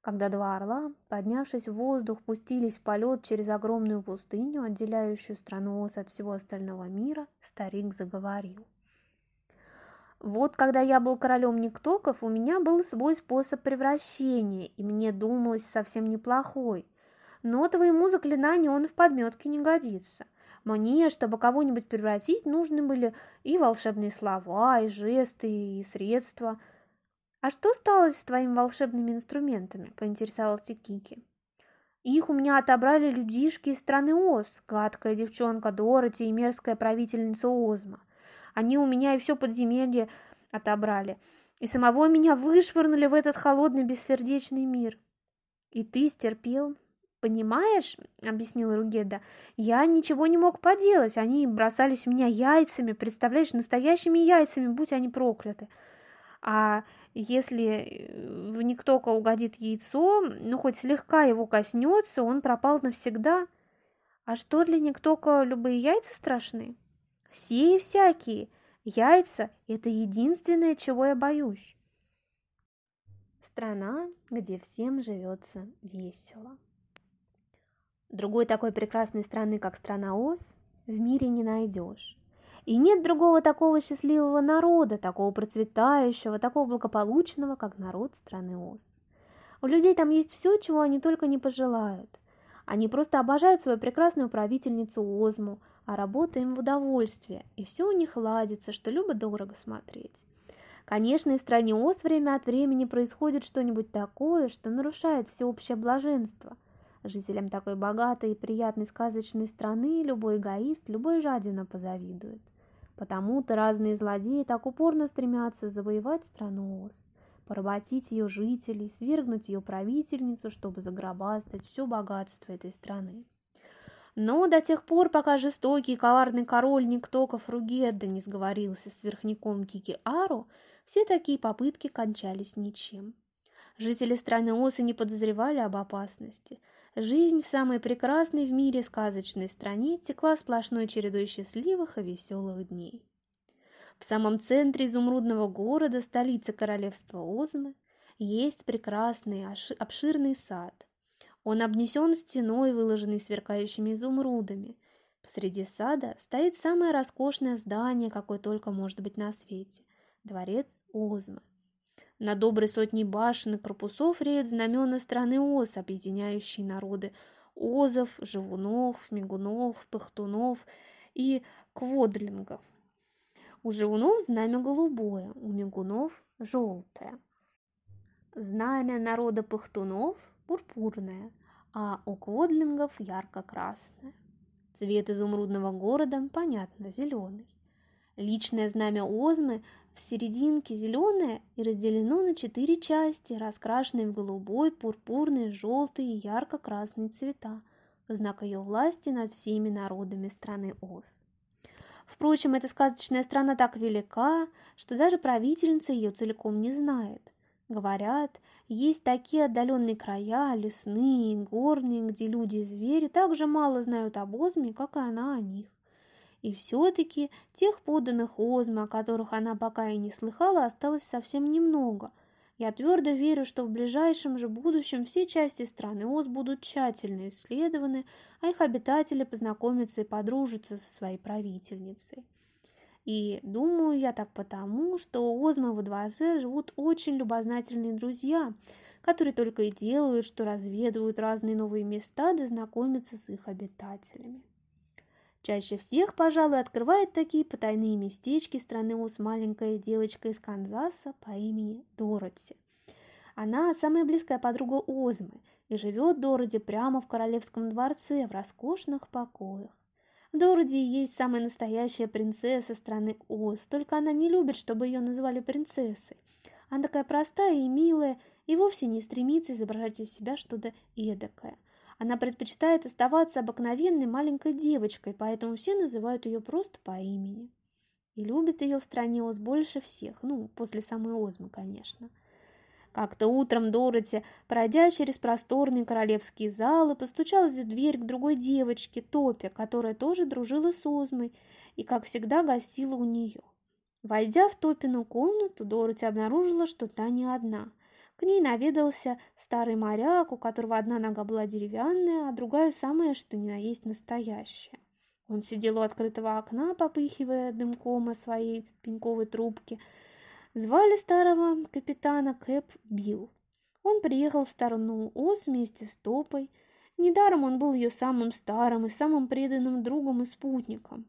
Когда два орла, поднявшись в воздух, пустились в полет через огромную пустыню, отделяющую страну Ос от всего остального мира, старик заговорил. Вот когда я был королем Никтоков, у меня был свой способ превращения, и мне думалось совсем неплохой. Но твоему заклинанию он в подметке не годится. Мне, чтобы кого-нибудь превратить, нужны были и волшебные слова, и жесты, и средства – «А что стало с твоими волшебными инструментами?» – поинтересовался Кики. «Их у меня отобрали людишки из страны Оз, гадкая девчонка Дороти и мерзкая правительница Озма. Они у меня и все подземелье отобрали, и самого меня вышвырнули в этот холодный бессердечный мир. И ты стерпел?» «Понимаешь, — объяснила Ругеда, — я ничего не мог поделать, они бросались в меня яйцами, представляешь, настоящими яйцами, будь они прокляты. А если э, в Никтока угодит яйцо, ну хоть слегка его коснется, он пропал навсегда. А что для Никтока любые яйца страшны? Все и всякие. Яйца – это единственное, чего я боюсь. Страна, где всем живется весело. Другой такой прекрасной страны, как страна Оз, в мире не найдешь. И нет другого такого счастливого народа, такого процветающего, такого благополучного, как народ страны Оз. У людей там есть все, чего они только не пожелают. Они просто обожают свою прекрасную правительницу Озму, а работа им в удовольствие, и все у них ладится, что любо-дорого смотреть. Конечно, и в стране Оз время от времени происходит что-нибудь такое, что нарушает всеобщее блаженство. Жителям такой богатой и приятной сказочной страны любой эгоист, любой жадина позавидует. Потому-то разные злодеи так упорно стремятся завоевать страну Оз, поработить ее жителей, свергнуть ее правительницу, чтобы загробастать все богатство этой страны. Но до тех пор, пока жестокий и коварный король Никтоков Ругедда не сговорился с верхником Кики Ару, все такие попытки кончались ничем. Жители страны Осы не подозревали об опасности – Жизнь в самой прекрасной в мире сказочной стране текла сплошной чередой счастливых и веселых дней. В самом центре изумрудного города, столицы королевства Озмы, есть прекрасный обширный сад. Он обнесен стеной, выложенной сверкающими изумрудами. Посреди сада стоит самое роскошное здание, какое только может быть на свете – дворец Озмы. На доброй сотни башен и корпусов реют знамена страны Оз, объединяющие народы Озов, Живунов, Мигунов, Пыхтунов и Кводлингов. У Живунов знамя голубое, у Мигунов – желтое. Знамя народа Пыхтунов – пурпурное, а у Кводлингов – ярко-красное. Цвет изумрудного города, понятно, зеленый. Личное знамя Озмы в серединке зеленое и разделено на четыре части, раскрашенные в голубой, пурпурный, желтый и ярко-красный цвета, знак ее власти над всеми народами страны Оз. Впрочем, эта сказочная страна так велика, что даже правительница ее целиком не знает. Говорят, есть такие отдаленные края, лесные, горные, где люди и звери так же мало знают об Озме, как и она о них. И все-таки тех подданных Озмы, о которых она пока и не слыхала, осталось совсем немного. Я твердо верю, что в ближайшем же будущем все части страны Оз будут тщательно исследованы, а их обитатели познакомятся и подружатся со своей правительницей. И думаю я так потому, что у Озмы во дворце живут очень любознательные друзья, которые только и делают, что разведывают разные новые места да знакомятся с их обитателями. Чаще всех, пожалуй, открывает такие потайные местечки страны Оз маленькая девочка из Канзаса по имени Дороти. Она самая близкая подруга Озмы, и живет Дороти прямо в королевском дворце в роскошных покоях. Дороти есть самая настоящая принцесса страны Оз, только она не любит, чтобы ее называли принцессой. Она такая простая и милая, и вовсе не стремится изображать из себя что-то эдакое – она предпочитает оставаться обыкновенной маленькой девочкой, поэтому все называют ее просто по имени. И любит ее в стране Оз больше всех, ну, после самой Озмы, конечно. Как-то утром Дороти, пройдя через просторные королевские залы, постучалась в дверь к другой девочке, Топе, которая тоже дружила с Озмой и, как всегда, гостила у нее. Войдя в Топину комнату, Дороти обнаружила, что та не одна – к ней наведался старый моряк, у которого одна нога была деревянная, а другая самая, что ни на есть настоящая. Он сидел у открытого окна, попыхивая дымком о своей пеньковой трубке. Звали старого капитана Кэп Билл. Он приехал в сторону Ос вместе с Топой. Недаром он был ее самым старым и самым преданным другом и спутником.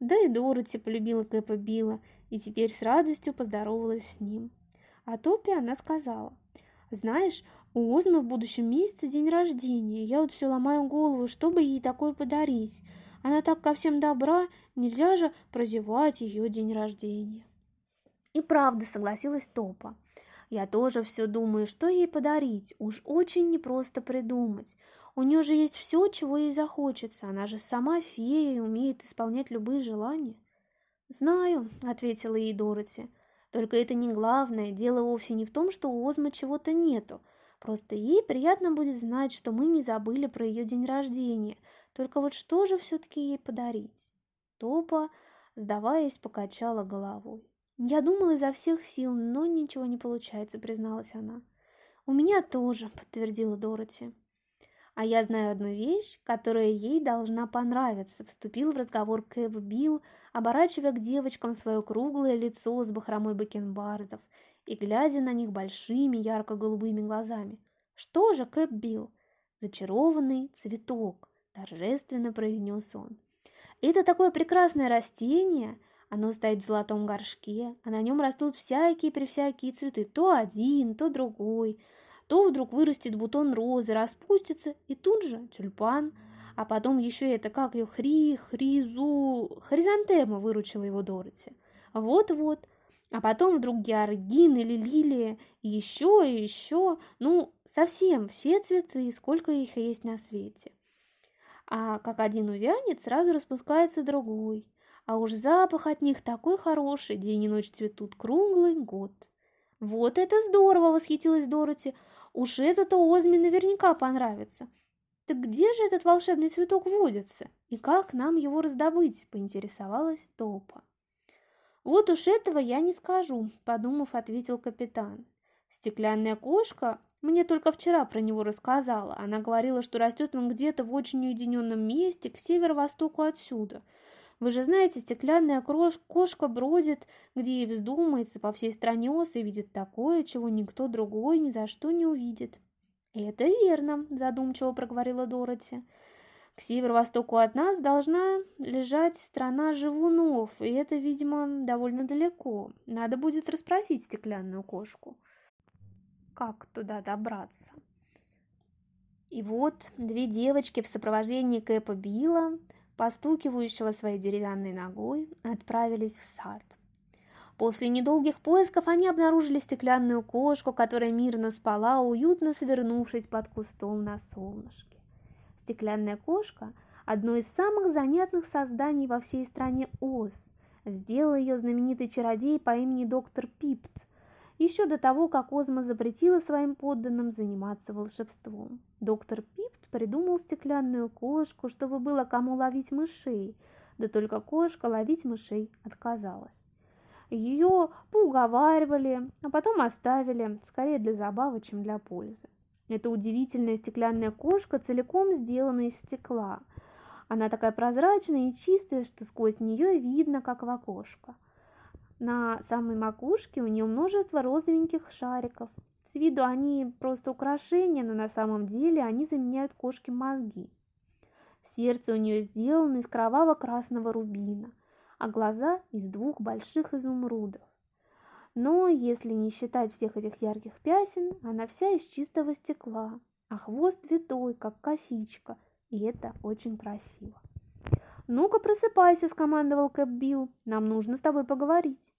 Да и Дороти полюбила Кэпа Билла и теперь с радостью поздоровалась с ним. А Топе она сказала, «Знаешь, у Озмы в будущем месяце день рождения. Я вот все ломаю голову, чтобы ей такое подарить. Она так ко всем добра, нельзя же прозевать ее день рождения». И правда согласилась Топа. Я тоже все думаю, что ей подарить. Уж очень непросто придумать. У нее же есть все, чего ей захочется. Она же сама фея и умеет исполнять любые желания. «Знаю», — ответила ей Дороти. Только это не главное, дело вовсе не в том, что у Озмы чего-то нету. Просто ей приятно будет знать, что мы не забыли про ее день рождения. Только вот что же все-таки ей подарить? Топа, сдаваясь, покачала головой. «Я думала изо всех сил, но ничего не получается», — призналась она. «У меня тоже», — подтвердила Дороти. «А я знаю одну вещь, которая ей должна понравиться», — вступил в разговор Кэп Билл, оборачивая к девочкам свое круглое лицо с бахромой бакенбардов и глядя на них большими ярко-голубыми глазами. «Что же, Кэп Билл?» «Зачарованный цветок», — торжественно произнес он. «Это такое прекрасное растение!» Оно стоит в золотом горшке, а на нем растут всякие-превсякие цветы, то один, то другой — то вдруг вырастет бутон розы, распустится, и тут же тюльпан, а потом еще это, как ее, хри, хризу, хризантема выручила его Дороти. Вот-вот, а потом вдруг георгин или лилия, и еще, и еще, ну, совсем все цветы, сколько их есть на свете. А как один увянет, сразу распускается другой, а уж запах от них такой хороший, день и ночь цветут круглый год. «Вот это здорово!» — восхитилась Дороти. Уж это-то Озме наверняка понравится. Так где же этот волшебный цветок водится? И как нам его раздобыть? Поинтересовалась Топа. Вот уж этого я не скажу, подумав, ответил капитан. Стеклянная кошка мне только вчера про него рассказала. Она говорила, что растет он где-то в очень уединенном месте, к северо-востоку отсюда – вы же знаете, стеклянная кошка бродит, где ей вздумается, по всей стране ос и видит такое, чего никто другой ни за что не увидит. «Это верно», – задумчиво проговорила Дороти. «К северо-востоку от нас должна лежать страна живунов, и это, видимо, довольно далеко. Надо будет расспросить стеклянную кошку. Как туда добраться?» И вот две девочки в сопровождении Кэпа Билла – постукивающего своей деревянной ногой, отправились в сад. После недолгих поисков они обнаружили стеклянную кошку, которая мирно спала, уютно свернувшись под кустом на солнышке. Стеклянная кошка – одно из самых занятных созданий во всей стране Оз. Сделал ее знаменитый чародей по имени доктор Пипт, еще до того, как Озма запретила своим подданным заниматься волшебством. Доктор Пипт придумал стеклянную кошку, чтобы было кому ловить мышей, Да только кошка ловить мышей отказалась. Ее поуговаривали, а потом оставили, скорее для забавы, чем для пользы. Эта удивительная стеклянная кошка целиком сделана из стекла. Она такая прозрачная и чистая, что сквозь нее видно, как в окошко. На самой макушке у нее множество розовеньких шариков. С виду они просто украшения, но на самом деле они заменяют кошке мозги. Сердце у нее сделано из кроваво-красного рубина, а глаза из двух больших изумрудов. Но если не считать всех этих ярких пясен, она вся из чистого стекла, а хвост витой, как косичка, и это очень красиво. «Ну-ка, просыпайся», — скомандовал Кэп Билл, — «нам нужно с тобой поговорить».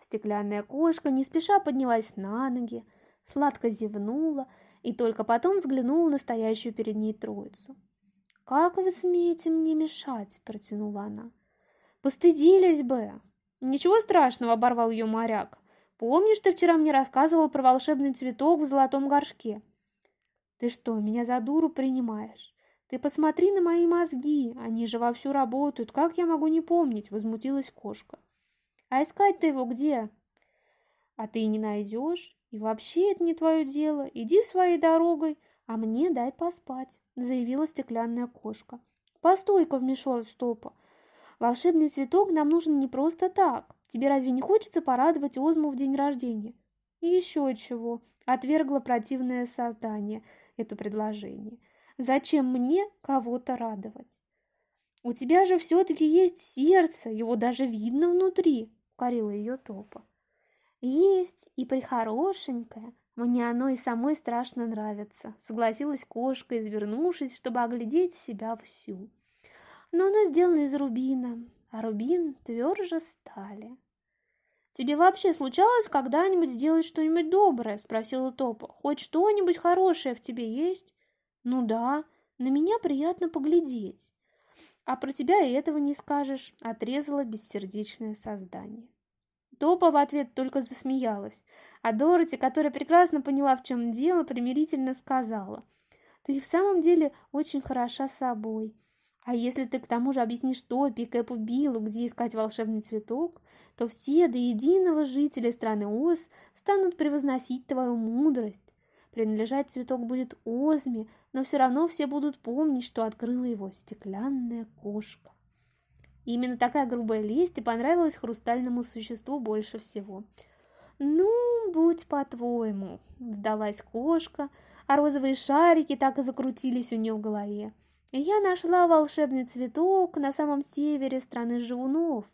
Стеклянная кошка не спеша поднялась на ноги, сладко зевнула и только потом взглянула на стоящую перед ней троицу. «Как вы смеете мне мешать?» – протянула она. «Постыдились бы!» «Ничего страшного!» – оборвал ее моряк. «Помнишь, ты вчера мне рассказывал про волшебный цветок в золотом горшке?» «Ты что, меня за дуру принимаешь? Ты посмотри на мои мозги, они же вовсю работают, как я могу не помнить?» – возмутилась кошка. «А искать ты его где?» «А ты не найдешь, и вообще это не твое дело, иди своей дорогой, а мне дай поспать», — заявила стеклянная кошка. «Постой-ка», — вмешалась Стопа. «Волшебный цветок нам нужен не просто так. Тебе разве не хочется порадовать Озму в день рождения?» «И еще чего», — отвергло противное создание это предложение. «Зачем мне кого-то радовать?» «У тебя же все-таки есть сердце, его даже видно внутри», — укорила ее Топа. «Есть, и прихорошенькое», «Мне оно и самой страшно нравится», — согласилась кошка, извернувшись, чтобы оглядеть себя всю. «Но оно сделано из рубина, а рубин тверже стали». «Тебе вообще случалось когда-нибудь сделать что-нибудь доброе?» — спросила Топа. «Хоть что-нибудь хорошее в тебе есть?» «Ну да, на меня приятно поглядеть». «А про тебя и этого не скажешь», — отрезало бессердечное создание. Топа в ответ только засмеялась, а Дороти, которая прекрасно поняла, в чем дело, примирительно сказала. «Ты в самом деле очень хороша собой. А если ты к тому же объяснишь Топи, Кэпу Биллу, где искать волшебный цветок, то все до единого жители страны Оз станут превозносить твою мудрость. Принадлежать цветок будет Озме, но все равно все будут помнить, что открыла его стеклянная кошка. Именно такая грубая лесть и понравилась хрустальному существу больше всего. «Ну, будь по-твоему», — сдалась кошка, а розовые шарики так и закрутились у нее в голове. И я нашла волшебный цветок на самом севере страны живунов,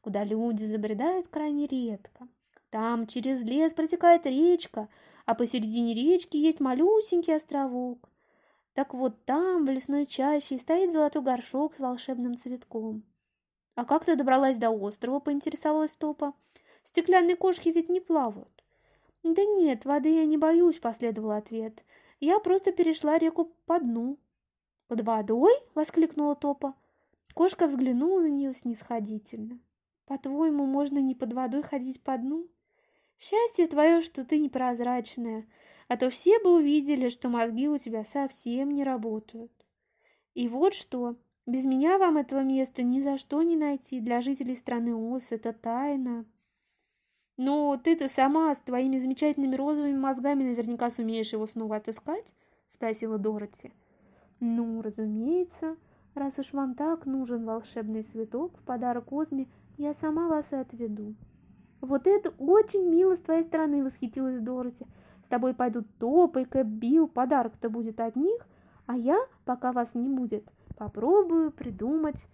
куда люди забредают крайне редко. Там через лес протекает речка, а посередине речки есть малюсенький островок. Так вот там, в лесной чаще, стоит золотой горшок с волшебным цветком. «А как ты добралась до острова?» – поинтересовалась Топа. «Стеклянные кошки ведь не плавают». «Да нет, воды я не боюсь», – последовал ответ. «Я просто перешла реку по дну». «Под водой?» – воскликнула Топа. Кошка взглянула на нее снисходительно. «По-твоему, можно не под водой ходить по дну?» «Счастье твое, что ты непрозрачная, а то все бы увидели, что мозги у тебя совсем не работают». «И вот что, без меня вам этого места ни за что не найти. Для жителей страны Ос это тайна. Но ты-то сама с твоими замечательными розовыми мозгами наверняка сумеешь его снова отыскать? Спросила Дороти. Ну, разумеется. Раз уж вам так нужен волшебный цветок в подарок Озме, я сама вас и отведу. Вот это очень мило с твоей стороны, восхитилась Дороти. С тобой пойдут Топ и Кэп подарок-то будет от них, а я, пока вас не будет, Попробую придумать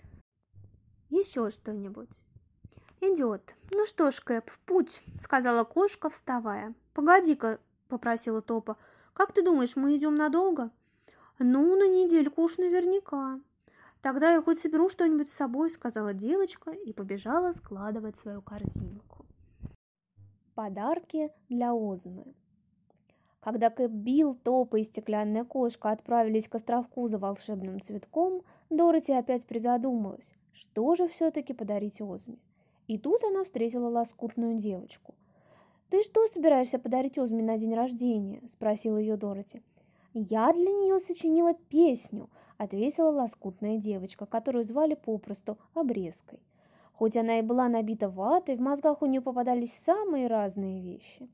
еще что-нибудь. Идет. Ну что ж, Кэп, в путь, сказала кошка, вставая. Погоди-ка, попросила Топа. Как ты думаешь, мы идем надолго? Ну, на недельку уж наверняка. Тогда я хоть соберу что-нибудь с собой, сказала девочка и побежала складывать свою корзинку. Подарки для Озмы. Когда Кэп Билл, Топа и стеклянная кошка отправились к островку за волшебным цветком, Дороти опять призадумалась, что же все-таки подарить Озме. И тут она встретила лоскутную девочку. «Ты что собираешься подарить Озме на день рождения?» – спросила ее Дороти. «Я для нее сочинила песню», — ответила лоскутная девочка, которую звали попросту Обрезкой. Хоть она и была набита ватой, в мозгах у нее попадались самые разные вещи.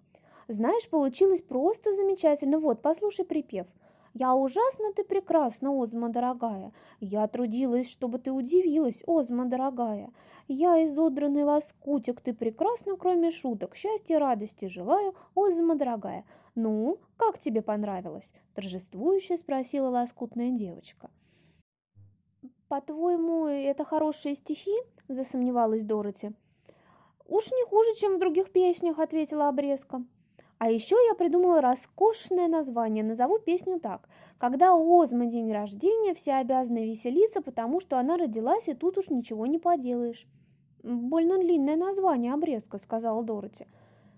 «Знаешь, получилось просто замечательно. Вот, послушай припев. Я ужасно ты прекрасна, Озма дорогая. Я трудилась, чтобы ты удивилась, Озма дорогая. Я изодранный лоскутик, ты прекрасна, кроме шуток. Счастья, радости желаю, Озма дорогая. Ну, как тебе понравилось? Торжествующе спросила лоскутная девочка. «По-твоему, это хорошие стихи?» – засомневалась Дороти. «Уж не хуже, чем в других песнях», – ответила обрезка. А еще я придумала роскошное название, назову песню так. Когда у Озмы день рождения, все обязаны веселиться, потому что она родилась, и тут уж ничего не поделаешь. «Больно длинное название, обрезка», — сказала Дороти.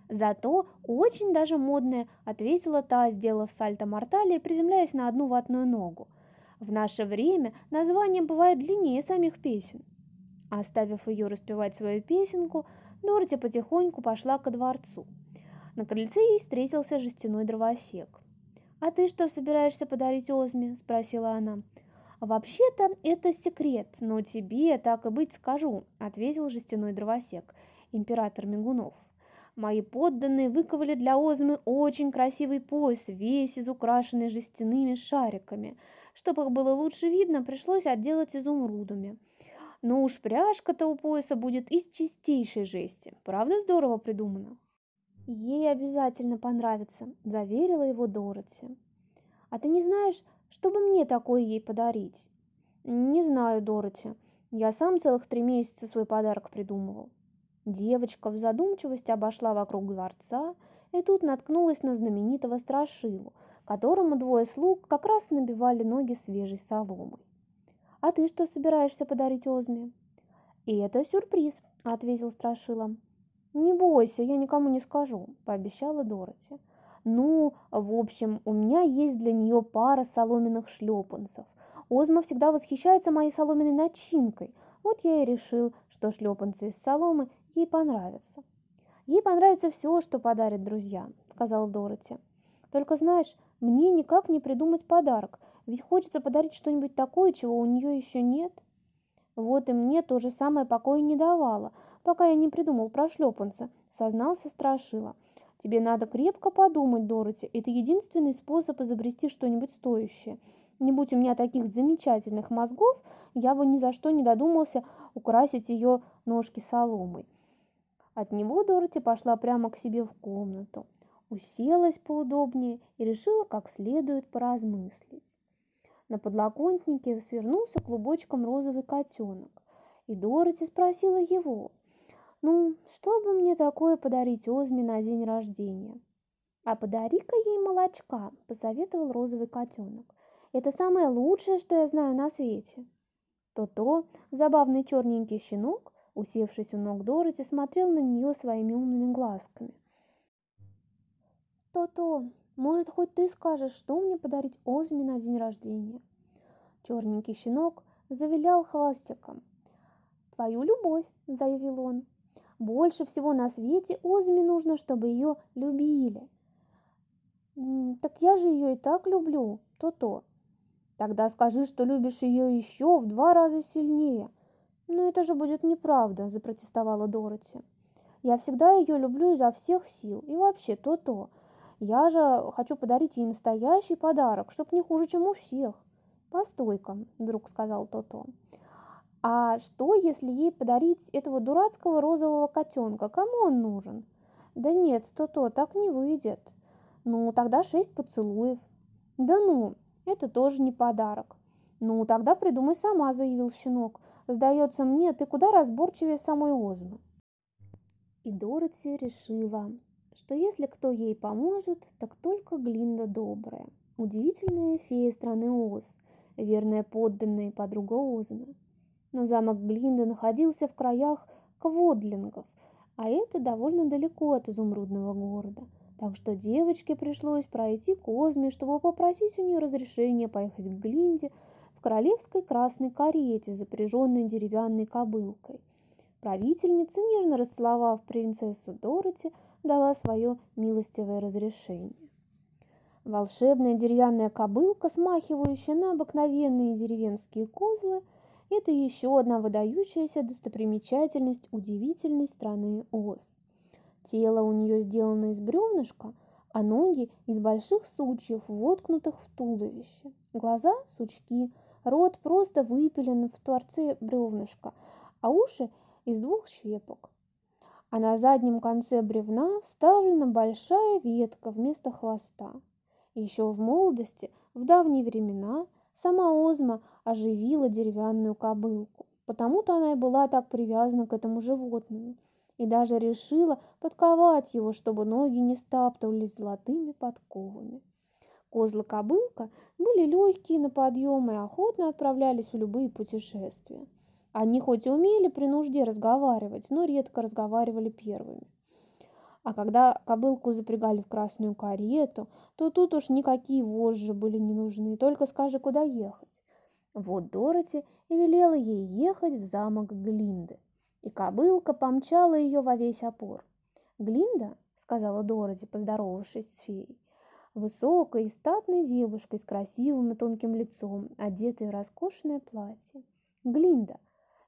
«Зато очень даже модное», — ответила та, сделав сальто мортали и приземляясь на одну ватную ногу. «В наше время названия бывают длиннее самих песен». Оставив ее распевать свою песенку, Дороти потихоньку пошла ко дворцу. На крыльце ей встретился жестяной дровосек. «А ты что собираешься подарить Озме?» – спросила она. «Вообще-то это секрет, но тебе, так и быть, скажу», – ответил жестяной дровосек, император Мигунов. «Мои подданные выковали для Озмы очень красивый пояс, весь изукрашенный жестяными шариками. Чтобы их было лучше видно, пришлось отделать изумрудами. Но уж пряжка-то у пояса будет из чистейшей жести. Правда здорово придумано?» «Ей обязательно понравится», – заверила его Дороти. «А ты не знаешь, что бы мне такое ей подарить?» «Не знаю, Дороти. Я сам целых три месяца свой подарок придумывал». Девочка в задумчивости обошла вокруг дворца и тут наткнулась на знаменитого страшилу, которому двое слуг как раз набивали ноги свежей соломой. «А ты что собираешься подарить Озме?» «И это сюрприз», — ответил страшила. «Не бойся, я никому не скажу», – пообещала Дороти. «Ну, в общем, у меня есть для нее пара соломенных шлепанцев. Озма всегда восхищается моей соломенной начинкой. Вот я и решил, что шлепанцы из соломы ей понравятся». «Ей понравится все, что подарят друзья», – сказала Дороти. «Только знаешь, мне никак не придумать подарок, ведь хочется подарить что-нибудь такое, чего у нее еще нет». Вот и мне то же самое покоя не давало, пока я не придумал про шлепанца, сознался Страшила. Тебе надо крепко подумать, Дороти, это единственный способ изобрести что-нибудь стоящее. Не будь у меня таких замечательных мозгов, я бы ни за что не додумался украсить ее ножки соломой. От него Дороти пошла прямо к себе в комнату, уселась поудобнее и решила как следует поразмыслить. На подлокотнике свернулся клубочком розовый котенок, и Дороти спросила его, «Ну, что бы мне такое подарить Озме на день рождения?» «А подари-ка ей молочка», – посоветовал розовый котенок. «Это самое лучшее, что я знаю на свете». То-то забавный черненький щенок, усевшись у ног Дороти, смотрел на нее своими умными глазками. «То-то, может, хоть ты скажешь, что мне подарить Озме на день рождения?» Черненький щенок завилял хвостиком. «Твою любовь», — заявил он. «Больше всего на свете Озме нужно, чтобы ее любили». «Так я же ее и так люблю, то-то». «Тогда скажи, что любишь ее еще в два раза сильнее». «Но это же будет неправда», — запротестовала Дороти. «Я всегда ее люблю изо всех сил, и вообще то-то. Я же хочу подарить ей настоящий подарок, чтоб не хуже, чем у всех. Постой-ка, вдруг сказал Тото. А что, если ей подарить этого дурацкого розового котенка? Кому он нужен? Да нет, Тото, так не выйдет. Ну, тогда шесть поцелуев. Да ну, это тоже не подарок. Ну, тогда придумай сама, заявил щенок. Сдается мне, ты куда разборчивее самой Озмы. И Дороти решила, что если кто ей поможет, так только Глинда добрая, удивительная фея страны Оз, верная подданная подруга Озмы. Но замок Глинда находился в краях Кводлингов, а это довольно далеко от изумрудного города, так что девочке пришлось пройти к Озме, чтобы попросить у нее разрешения поехать к Глинде в королевской красной карете, запряженной деревянной кобылкой. Правительница, нежно расцеловав принцессу Дороти, дала свое милостивое разрешение. Волшебная деревянная кобылка, смахивающая на обыкновенные деревенские козлы, это еще одна выдающаяся достопримечательность удивительной страны Оз. Тело у нее сделано из бревнышка, а ноги из больших сучьев, воткнутых в туловище. Глаза – сучки, рот просто выпилен в торце бревнышка, а уши – из двух щепок. А на заднем конце бревна вставлена большая ветка вместо хвоста. Еще в молодости, в давние времена, сама Озма оживила деревянную кобылку. Потому-то она и была так привязана к этому животному и даже решила подковать его, чтобы ноги не стаптывались золотыми подковами. Козла-кобылка были легкие на подъем и охотно отправлялись в любые путешествия. Они хоть и умели при нужде разговаривать, но редко разговаривали первыми. А когда кобылку запрягали в красную карету, то тут уж никакие вожжи были не нужны, только скажи, куда ехать. Вот Дороти и велела ей ехать в замок Глинды, и кобылка помчала ее во весь опор. «Глинда», — сказала Дороти, поздоровавшись с феей, высокой и статной девушкой с красивым и тонким лицом, одетой в роскошное платье. «Глинда,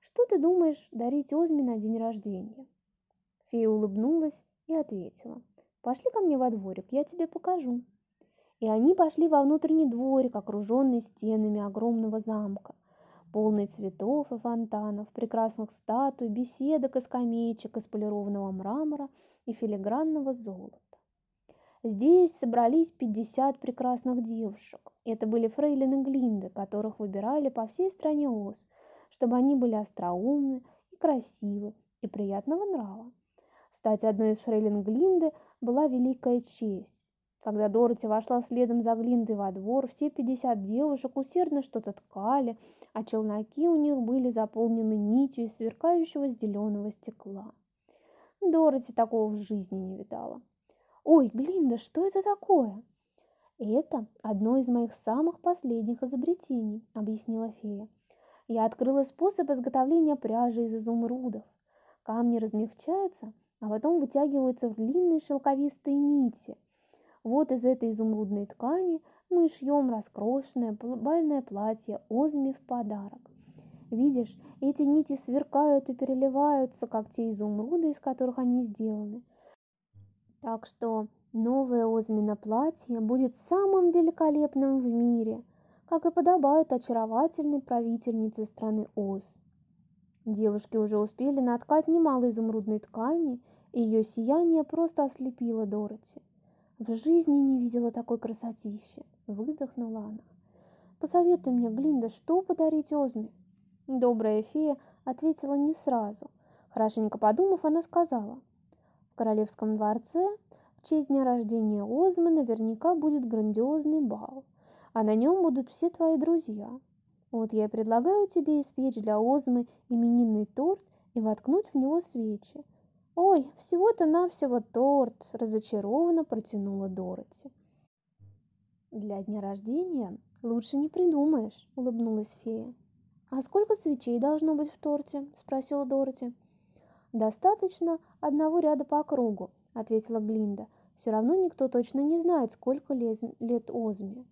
что ты думаешь дарить Озме на день рождения?» Фея улыбнулась и ответила. «Пошли ко мне во дворик, я тебе покажу». И они пошли во внутренний дворик, окруженный стенами огромного замка, полный цветов и фонтанов, прекрасных статуй, беседок и скамеечек из полированного мрамора и филигранного золота. Здесь собрались 50 прекрасных девушек. Это были фрейлины Глинды, которых выбирали по всей стране Оз, чтобы они были остроумны и красивы и приятного нрава. Стать одной из фрейлин Глинды была великая честь. Когда Дороти вошла следом за Глиндой во двор, все пятьдесят девушек усердно что-то ткали, а челноки у них были заполнены нитью из сверкающего зеленого стекла. Дороти такого в жизни не видала. «Ой, Глинда, что это такое?» «Это одно из моих самых последних изобретений», — объяснила фея. «Я открыла способ изготовления пряжи из изумрудов. Камни размягчаются, а потом вытягиваются в длинные шелковистые нити. Вот из этой изумрудной ткани мы шьем раскрошенное бальное платье Озме в подарок. Видишь, эти нити сверкают и переливаются, как те изумруды, из которых они сделаны. Так что новое Озмино платье будет самым великолепным в мире, как и подобает очаровательной правительнице страны Оз. Девушки уже успели наткать немало изумрудной ткани, и ее сияние просто ослепило Дороти. В жизни не видела такой красотищи, выдохнула она. Посоветуй мне, Глинда, что подарить Озме? Добрая фея ответила не сразу. Хорошенько подумав, она сказала. В королевском дворце в честь дня рождения Озмы наверняка будет грандиозный бал, а на нем будут все твои друзья. Вот я предлагаю тебе испечь для Озмы именинный торт и воткнуть в него свечи. Ой, всего-то навсего торт, разочарованно протянула Дороти. Для дня рождения лучше не придумаешь, улыбнулась фея. А сколько свечей должно быть в торте? спросила Дороти. Достаточно одного ряда по кругу, ответила Глинда. Все равно никто точно не знает, сколько лет Озме.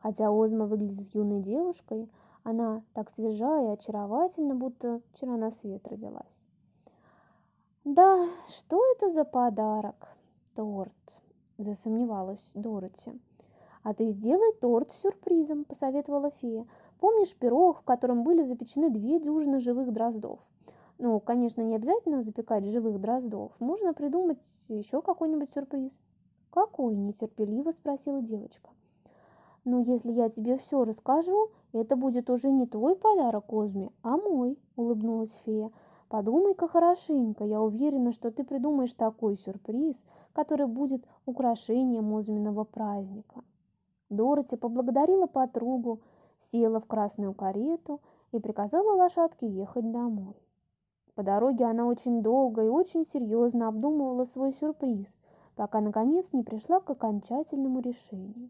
Хотя Озма выглядит юной девушкой, она так свежа и очаровательна, будто вчера на свет родилась. «Да, что это за подарок?» «Торт», – засомневалась Дороти. «А ты сделай торт сюрпризом», – посоветовала фея. «Помнишь пирог, в котором были запечены две дюжины живых дроздов?» Ну, конечно, не обязательно запекать живых дроздов. Можно придумать еще какой-нибудь сюрприз. «Какой?» – нетерпеливо спросила девочка. «Ну, если я тебе все расскажу, это будет уже не твой подарок Озме, а мой», – улыбнулась фея. «Подумай-ка хорошенько, я уверена, что ты придумаешь такой сюрприз, который будет украшением Озминого праздника». Дороти поблагодарила подругу, села в красную карету и приказала лошадке ехать домой. По дороге она очень долго и очень серьезно обдумывала свой сюрприз, пока наконец не пришла к окончательному решению.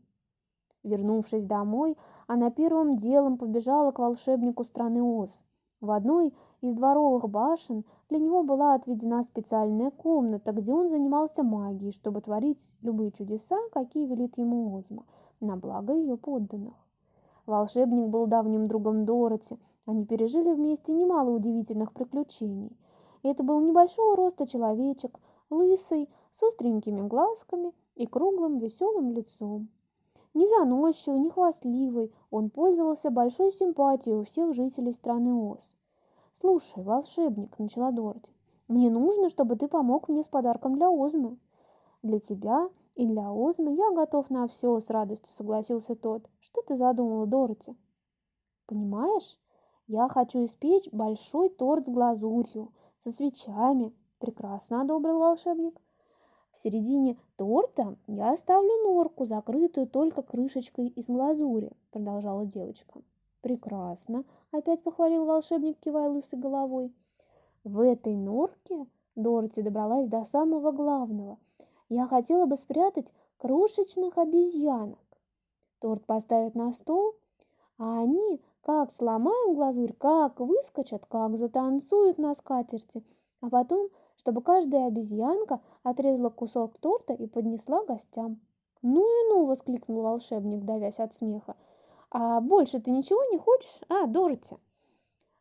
Вернувшись домой, она первым делом побежала к волшебнику страны Оз. В одной из дворовых башен для него была отведена специальная комната, где он занимался магией, чтобы творить любые чудеса, какие велит ему Озма, на благо ее подданных. Волшебник был давним другом Дороти, они пережили вместе немало удивительных приключений. Это был небольшого роста человечек, лысый, с остренькими глазками и круглым веселым лицом. Не заносчивый, не хвастливый, он пользовался большой симпатией у всех жителей страны Оз. «Слушай, волшебник», — начала Дороти, — «мне нужно, чтобы ты помог мне с подарком для Озмы». «Для тебя и для Озмы я готов на все», — с радостью согласился тот. «Что ты задумала, Дороти?» «Понимаешь, я хочу испечь большой торт с глазурью, со свечами». «Прекрасно», — одобрил волшебник. В середине торта я оставлю норку, закрытую только крышечкой из глазури, продолжала девочка. Прекрасно, опять похвалил волшебник, кивая лысой головой. В этой норке Дороти добралась до самого главного. Я хотела бы спрятать крошечных обезьянок. Торт поставят на стол, а они как сломают глазурь, как выскочат, как затанцуют на скатерти, а потом чтобы каждая обезьянка отрезала кусок торта и поднесла гостям. «Ну и ну!» – воскликнул волшебник, давясь от смеха. «А больше ты ничего не хочешь? А, Дороти?»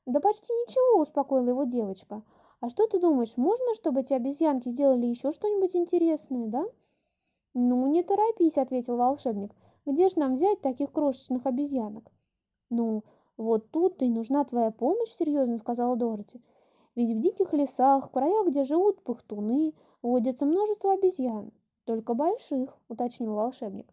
«Да почти ничего», – успокоила его девочка. «А что ты думаешь, можно, чтобы эти обезьянки сделали еще что-нибудь интересное, да?» «Ну, не торопись», – ответил волшебник. «Где ж нам взять таких крошечных обезьянок?» «Ну, вот тут-то и нужна твоя помощь», – серьезно сказала Дороти. Ведь в диких лесах, в краях, где живут пыхтуны, водится множество обезьян. Только больших, уточнил волшебник.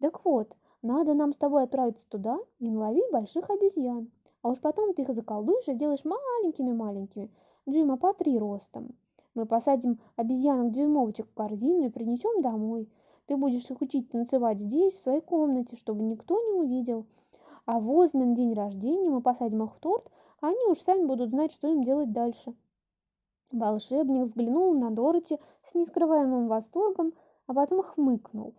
Так вот, надо нам с тобой отправиться туда и наловить больших обезьян. А уж потом ты их заколдуешь и сделаешь маленькими-маленькими, дюйма по три ростом. Мы посадим обезьянок-дюймовочек в корзину и принесем домой. Ты будешь их учить танцевать здесь, в своей комнате, чтобы никто не увидел. А в Озмин день рождения мы посадим их в торт, они уж сами будут знать, что им делать дальше. Волшебник взглянул на Дороти с нескрываемым восторгом, а потом хмыкнул.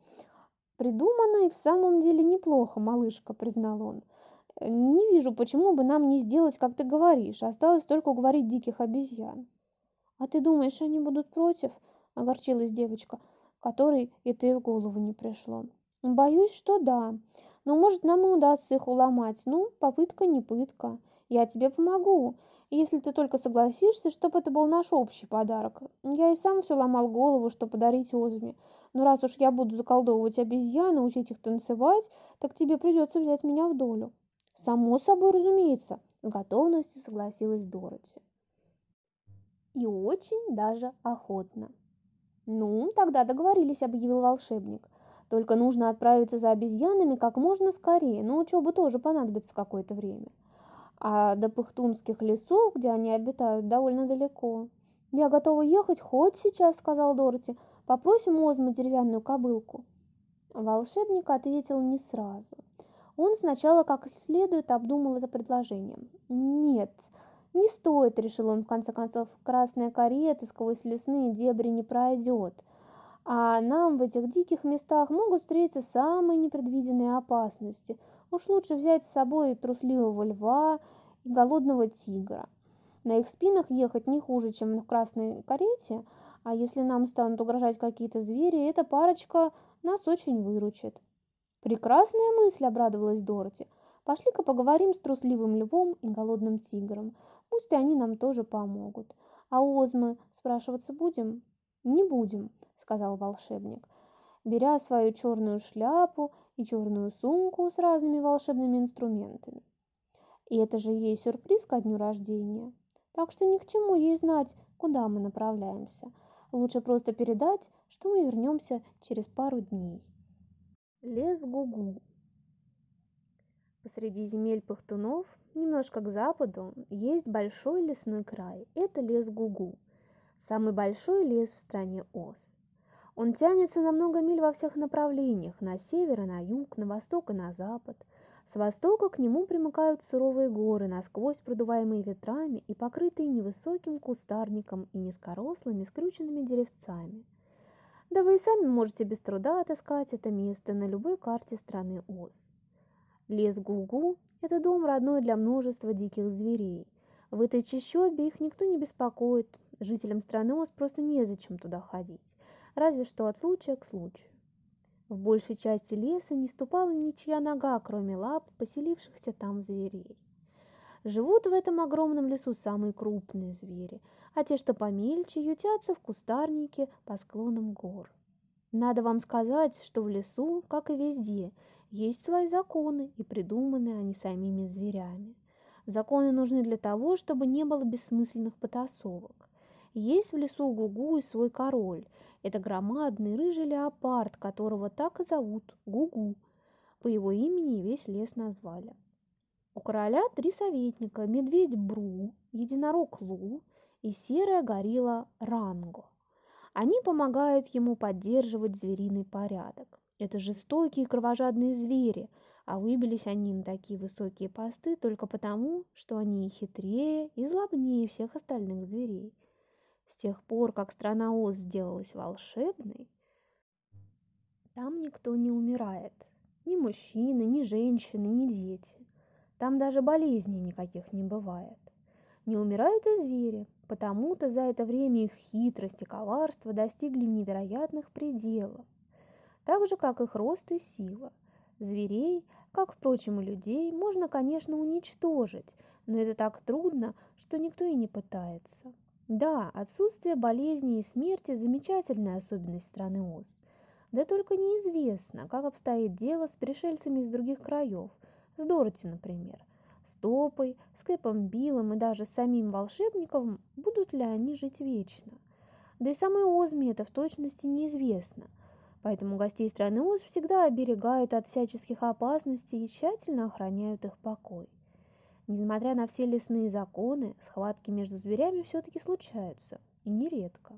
«Придумано и в самом деле неплохо, малышка», — признал он. «Не вижу, почему бы нам не сделать, как ты говоришь. Осталось только уговорить диких обезьян». «А ты думаешь, они будут против?» — огорчилась девочка, которой это и в голову не пришло. «Боюсь, что да. Но, может, нам и удастся их уломать. Ну, попытка не пытка». Я тебе помогу, если ты только согласишься, чтобы это был наш общий подарок. Я и сам все ломал голову, что подарить Озме. Но раз уж я буду заколдовывать обезьян учить их танцевать, так тебе придется взять меня в долю. Само собой, разумеется, с готовностью согласилась Дороти. И очень даже охотно. «Ну, тогда договорились», — объявил волшебник. «Только нужно отправиться за обезьянами как можно скорее, но учебу тоже понадобится какое-то время а до пыхтунских лесов, где они обитают, довольно далеко. «Я готова ехать хоть сейчас», — сказал Дороти. «Попросим Озму деревянную кобылку». Волшебник ответил не сразу. Он сначала как следует обдумал это предложение. «Нет, не стоит», — решил он в конце концов. «Красная карета сквозь лесные дебри не пройдет. А нам в этих диких местах могут встретиться самые непредвиденные опасности. Уж лучше взять с собой трусливого льва и голодного тигра. На их спинах ехать не хуже, чем в красной карете, а если нам станут угрожать какие-то звери, эта парочка нас очень выручит. Прекрасная мысль, обрадовалась Дороти. Пошли-ка поговорим с трусливым львом и голодным тигром. Пусть они нам тоже помогут. А у Озмы спрашиваться будем? Не будем, сказал волшебник беря свою черную шляпу и черную сумку с разными волшебными инструментами. И это же ей сюрприз ко дню рождения. Так что ни к чему ей знать, куда мы направляемся. Лучше просто передать, что мы вернемся через пару дней. Лес Гугу. Посреди земель пахтунов, немножко к западу, есть большой лесной край. Это лес Гугу. Самый большой лес в стране Оз. Он тянется на много миль во всех направлениях, на север и на юг, на восток и на запад. С востока к нему примыкают суровые горы, насквозь продуваемые ветрами и покрытые невысоким кустарником и низкорослыми скрюченными деревцами. Да вы и сами можете без труда отыскать это место на любой карте страны Оз. Лес Гугу – это дом родной для множества диких зверей. В этой чащобе их никто не беспокоит, жителям страны Оз просто незачем туда ходить, разве что от случая к случаю. В большей части леса не ступала ничья нога, кроме лап поселившихся там зверей. Живут в этом огромном лесу самые крупные звери, а те, что помельче, ютятся в кустарнике по склонам гор. Надо вам сказать, что в лесу, как и везде, есть свои законы, и придуманы они самими зверями. Законы нужны для того, чтобы не было бессмысленных потасовок. Есть в лесу Гугу и свой король. Это громадный рыжий леопард, которого так и зовут – Гугу. По его имени весь лес назвали. У короля три советника – медведь Бру, единорог Лу и серая горилла Ранго. Они помогают ему поддерживать звериный порядок. Это жестокие кровожадные звери, а выбились они на такие высокие посты только потому, что они хитрее, и злобнее всех остальных зверей. С тех пор, как страна Оз сделалась волшебной, там никто не умирает. Ни мужчины, ни женщины, ни дети. Там даже болезней никаких не бывает. Не умирают и звери, потому-то за это время их хитрость и коварство достигли невероятных пределов, так же, как их рост и сила. Зверей, как, впрочем, и людей, можно, конечно, уничтожить, но это так трудно, что никто и не пытается. Да, отсутствие болезни и смерти – замечательная особенность страны Оз. Да только неизвестно, как обстоит дело с пришельцами из других краев, с Дороти, например. С Топой, с Кэпом Биллом и даже с самим волшебником будут ли они жить вечно. Да и самой Озме это в точности неизвестно. Поэтому гостей страны Оз всегда оберегают от всяческих опасностей и тщательно охраняют их покой. Несмотря на все лесные законы, схватки между зверями все-таки случаются, и нередко.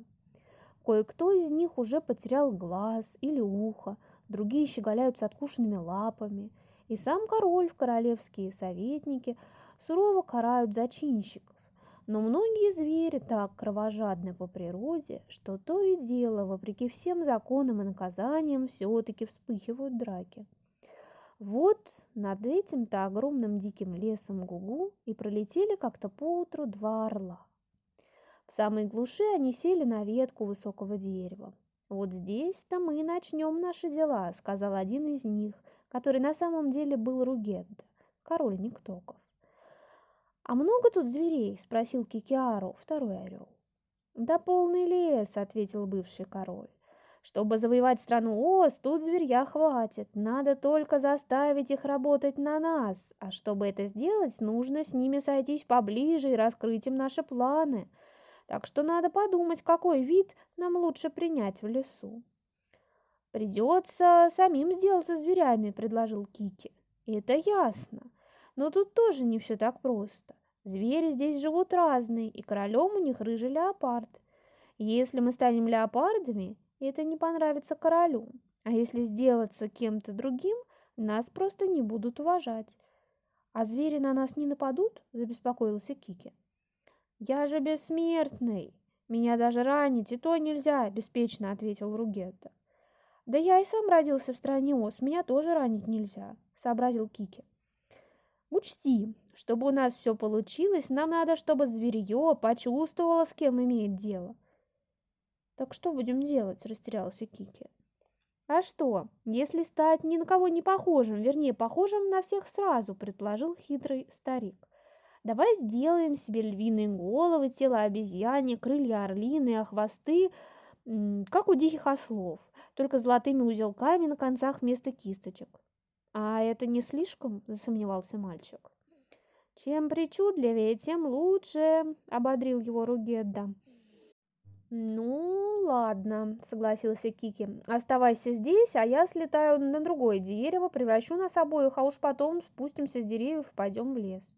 Кое-кто из них уже потерял глаз или ухо, другие щеголяют с откушенными лапами, и сам король в королевские советники сурово карают зачинщиков. Но многие звери так кровожадны по природе, что то и дело, вопреки всем законам и наказаниям, все-таки вспыхивают драки. Вот над этим-то огромным диким лесом Гугу и пролетели как-то поутру два орла. В самой глуши они сели на ветку высокого дерева. «Вот здесь-то мы и начнем наши дела», — сказал один из них, который на самом деле был Ругедда, король Никтоков. «А много тут зверей?» — спросил Кикиару, второй орел. «Да полный лес», — ответил бывший король. Чтобы завоевать страну Оз, тут зверья хватит. Надо только заставить их работать на нас. А чтобы это сделать, нужно с ними сойтись поближе и раскрыть им наши планы. Так что надо подумать, какой вид нам лучше принять в лесу. «Придется самим сделаться зверями», — предложил Кики. «Это ясно. Но тут тоже не все так просто. Звери здесь живут разные, и королем у них рыжий леопард. Если мы станем леопардами, и это не понравится королю. А если сделаться кем-то другим, нас просто не будут уважать. А звери на нас не нападут? Забеспокоился Кики. Я же бессмертный. Меня даже ранить и то нельзя, беспечно ответил Ругетта. Да я и сам родился в стране Ос, меня тоже ранить нельзя, сообразил Кики. Учти, чтобы у нас все получилось, нам надо, чтобы зверье почувствовало, с кем имеет дело. «Так что будем делать?» – растерялся Кики. «А что, если стать ни на кого не похожим, вернее, похожим на всех сразу», – предложил хитрый старик. «Давай сделаем себе львиные головы, тело обезьяне, крылья орлиные, а хвосты, как у диких ослов, только золотыми узелками на концах вместо кисточек». «А это не слишком?» – засомневался мальчик. «Чем причудливее, тем лучше», – ободрил его Ругедда. «Ну, ладно», — согласился Кики. «Оставайся здесь, а я слетаю на другое дерево, превращу нас обоих, а уж потом спустимся с деревьев и пойдем в лес».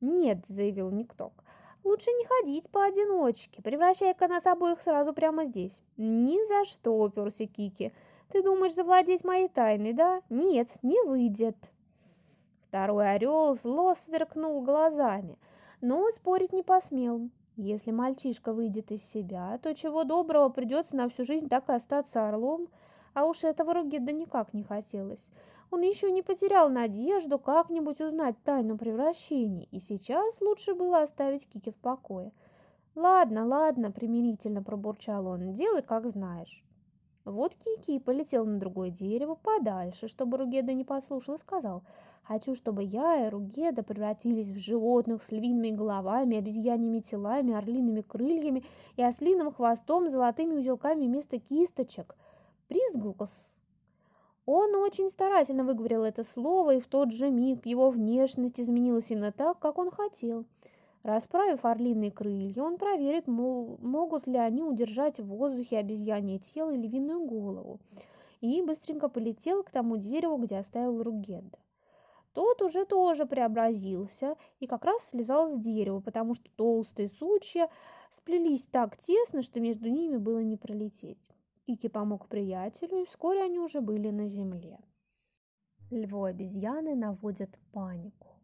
«Нет», — заявил Никток, — «лучше не ходить поодиночке. Превращай-ка нас обоих сразу прямо здесь». «Ни за что», — уперся Кики. «Ты думаешь завладеть моей тайной, да? Нет, не выйдет». Второй орел зло сверкнул глазами, но спорить не посмел. Если мальчишка выйдет из себя, то чего доброго придется на всю жизнь так и остаться орлом, а уж этого Ругеда никак не хотелось. Он еще не потерял надежду как-нибудь узнать тайну превращений, и сейчас лучше было оставить Кики в покое. «Ладно, ладно», — примирительно пробурчал он, — «делай, как знаешь». Вот Кики полетел на другое дерево подальше, чтобы Ругеда не послушал, и сказал, «Хочу, чтобы я и Ругеда превратились в животных с львиными головами, обезьяньими телами, орлиными крыльями и ослиным хвостом золотыми узелками вместо кисточек. Призглс!» Он очень старательно выговорил это слово, и в тот же миг его внешность изменилась именно так, как он хотел – Расправив орлиные крылья, он проверит, мол, могут ли они удержать в воздухе обезьянье тело и львиную голову, и быстренько полетел к тому дереву, где оставил Ругеда. Тот уже тоже преобразился и как раз слезал с дерева, потому что толстые сучья сплелись так тесно, что между ними было не пролететь. Кики помог приятелю, и вскоре они уже были на земле. Львы-обезьяны наводят панику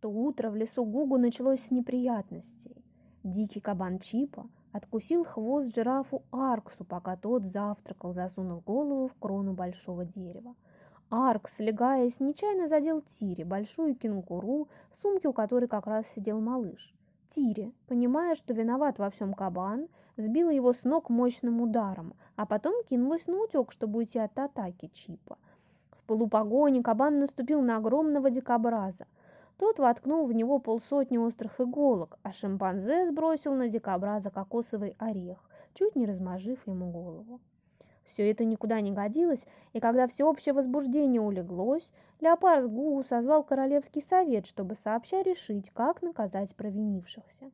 то утро в лесу Гугу началось с неприятностей. Дикий кабан Чипа откусил хвост жирафу Арксу, пока тот завтракал, засунув голову в крону большого дерева. Аркс, слегаясь, нечаянно задел Тири, большую кенгуру, в сумке у которой как раз сидел малыш. Тири, понимая, что виноват во всем кабан, сбила его с ног мощным ударом, а потом кинулась на утек, чтобы уйти от атаки Чипа. В полупогоне кабан наступил на огромного дикобраза – тот воткнул в него полсотни острых иголок, а шимпанзе сбросил на дикобраза кокосовый орех, чуть не размажив ему голову. Все это никуда не годилось, и когда всеобщее возбуждение улеглось, леопард Гу созвал Королевский совет, чтобы сообща решить, как наказать провинившихся.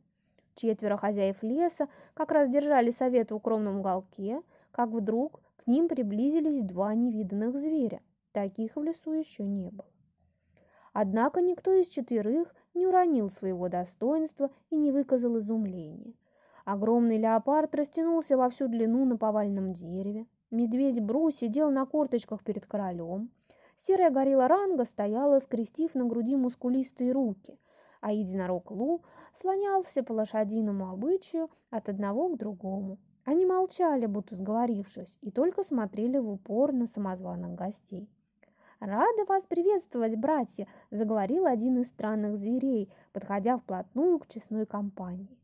Четверо хозяев леса как раз держали совет в укромном уголке, как вдруг к ним приблизились два невиданных зверя. Таких в лесу еще не было. Однако никто из четверых не уронил своего достоинства и не выказал изумления. Огромный леопард растянулся во всю длину на повальном дереве. Медведь Бру сидел на корточках перед королем. Серая горилла Ранга стояла, скрестив на груди мускулистые руки, а единорог Лу слонялся по лошадиному обычаю от одного к другому. Они молчали, будто сговорившись, и только смотрели в упор на самозваных гостей. «Рада вас приветствовать, братья!» – заговорил один из странных зверей, подходя вплотную к честной компании.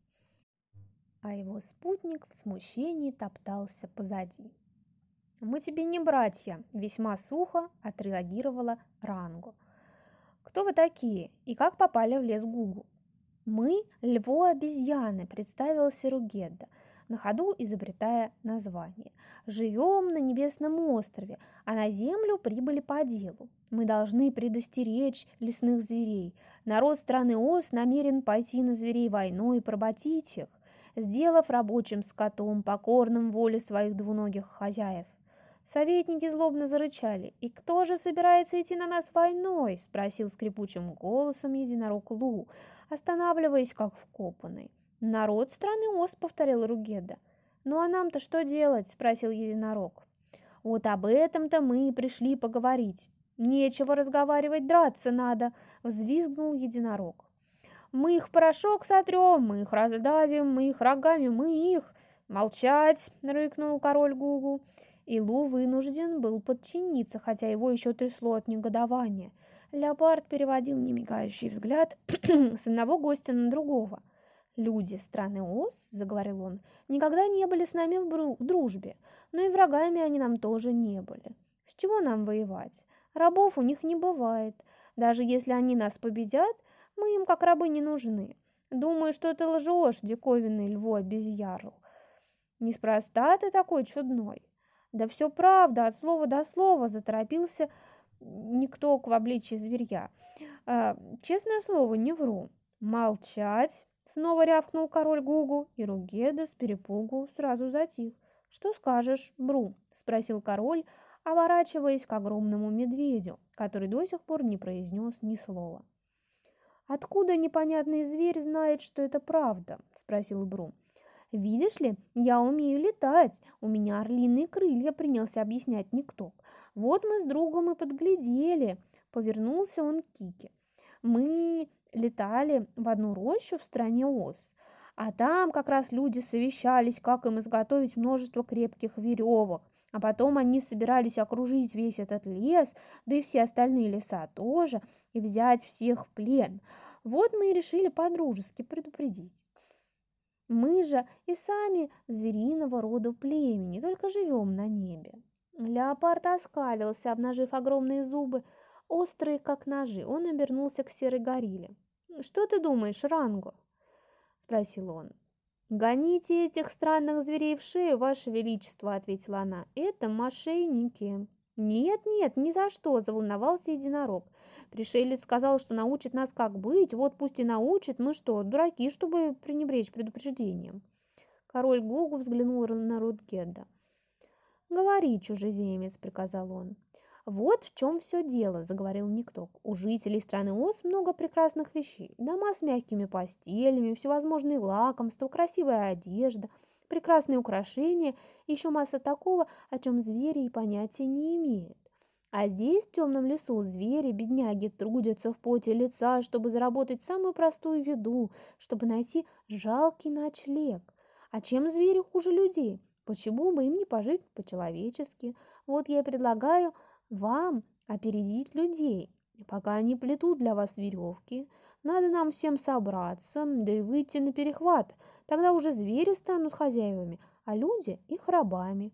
А его спутник в смущении топтался позади. «Мы тебе не братья», – весьма сухо отреагировала Рангу. «Кто вы такие и как попали в лес Гугу?» «Мы – льво-обезьяны», – представился Ругедда – на ходу изобретая название. «Живем на небесном острове, а на землю прибыли по делу. Мы должны предостеречь лесных зверей. Народ страны Оз намерен пойти на зверей войной и проботить их, сделав рабочим скотом, покорным воле своих двуногих хозяев». Советники злобно зарычали. «И кто же собирается идти на нас войной?» – спросил скрипучим голосом единорог Лу, останавливаясь как вкопанный. «Народ страны Оз», — повторил Ругеда. «Ну а нам-то что делать?» — спросил единорог. «Вот об этом-то мы и пришли поговорить. Нечего разговаривать, драться надо», — взвизгнул единорог. «Мы их порошок сотрем, мы их раздавим, мы их рогами, мы их...» «Молчать!» — рыкнул король Гугу. И Лу вынужден был подчиниться, хотя его еще трясло от негодования. Леопард переводил немигающий взгляд (clears throat) с одного гостя на другого — «Люди страны Оз, — заговорил он, — никогда не были с нами в, дружбе, но и врагами они нам тоже не были. С чего нам воевать? Рабов у них не бывает. Даже если они нас победят, мы им как рабы не нужны. Думаю, что это лжешь, диковинный льву-обезьярл. Неспроста ты такой чудной. Да все правда, от слова до слова, заторопился никто к в обличье зверья. А, честное слово, не вру. Молчать, Снова рявкнул король Гугу, и Ругеда с перепугу сразу затих. «Что скажешь, Бру?» – спросил король, оборачиваясь к огромному медведю, который до сих пор не произнес ни слова. «Откуда непонятный зверь знает, что это правда?» – спросил Бру. «Видишь ли, я умею летать, у меня орлиные крылья», – принялся объяснять никто. «Вот мы с другом и подглядели», – повернулся он к Кике. «Мы летали в одну рощу в стране Оз. А там как раз люди совещались, как им изготовить множество крепких веревок. А потом они собирались окружить весь этот лес, да и все остальные леса тоже, и взять всех в плен. Вот мы и решили по-дружески предупредить. Мы же и сами звериного рода племени, только живем на небе. Леопард оскалился, обнажив огромные зубы, острые, как ножи. Он обернулся к серой горилле. «Что ты думаешь, Ранго?» – спросил он. «Гоните этих странных зверей в шею, Ваше Величество», – ответила она. «Это мошенники». «Нет, нет, ни за что!» – заволновался единорог. Пришелец сказал, что научит нас как быть, вот пусть и научит, мы что, дураки, чтобы пренебречь предупреждением. Король Гугу взглянул на Рудгеда. «Говори, чужеземец», — приказал он. «Вот в чем все дело», — заговорил Никток. «У жителей страны Оз много прекрасных вещей. Дома с мягкими постелями, всевозможные лакомства, красивая одежда, прекрасные украшения, еще масса такого, о чем звери и понятия не имеют. А здесь, в темном лесу, звери, бедняги, трудятся в поте лица, чтобы заработать самую простую еду, чтобы найти жалкий ночлег. А чем звери хуже людей? Почему бы им не пожить по-человечески? Вот я и предлагаю вам опередить людей. Пока они плетут для вас веревки, надо нам всем собраться, да и выйти на перехват. Тогда уже звери станут хозяевами, а люди их рабами.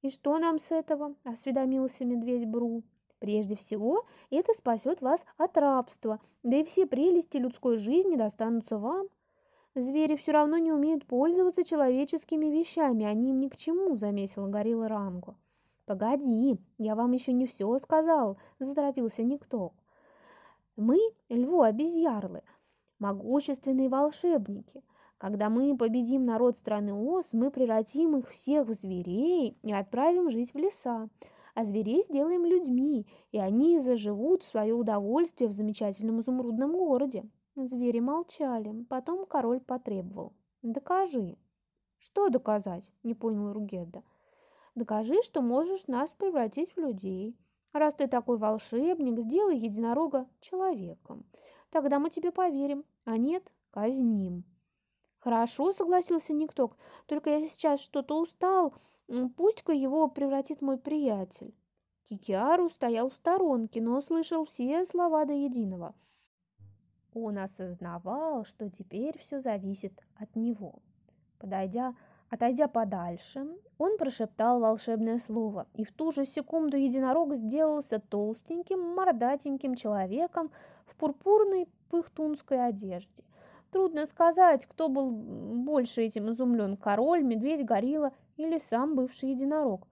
«И что нам с этого?» – осведомился медведь Бру. «Прежде всего, это спасет вас от рабства, да и все прелести людской жизни достанутся вам. Звери все равно не умеют пользоваться человеческими вещами, они им ни к чему», – заметила горилла Рангу. «Погоди, я вам еще не все сказал», – заторопился Никток. «Мы – льву-обезьярлы, могущественные волшебники. Когда мы победим народ страны Оз, мы превратим их всех в зверей и отправим жить в леса. А зверей сделаем людьми, и они заживут в свое удовольствие в замечательном изумрудном городе. Звери молчали. Потом король потребовал. «Докажи». «Что доказать?» – не понял Ругедда. «Докажи, что можешь нас превратить в людей. Раз ты такой волшебник, сделай единорога человеком. Тогда мы тебе поверим, а нет – казним». «Хорошо», — согласился Никток, — «только я сейчас что-то устал. Пусть-ка его превратит мой приятель». Кикиару стоял в сторонке, но слышал все слова до единого. Он осознавал, что теперь все зависит от него. Подойдя, отойдя подальше, он прошептал волшебное слово, и в ту же секунду единорог сделался толстеньким, мордатеньким человеком в пурпурной пыхтунской одежде. Трудно сказать, кто был больше этим изумлен, король, медведь, горилла или сам бывший единорог.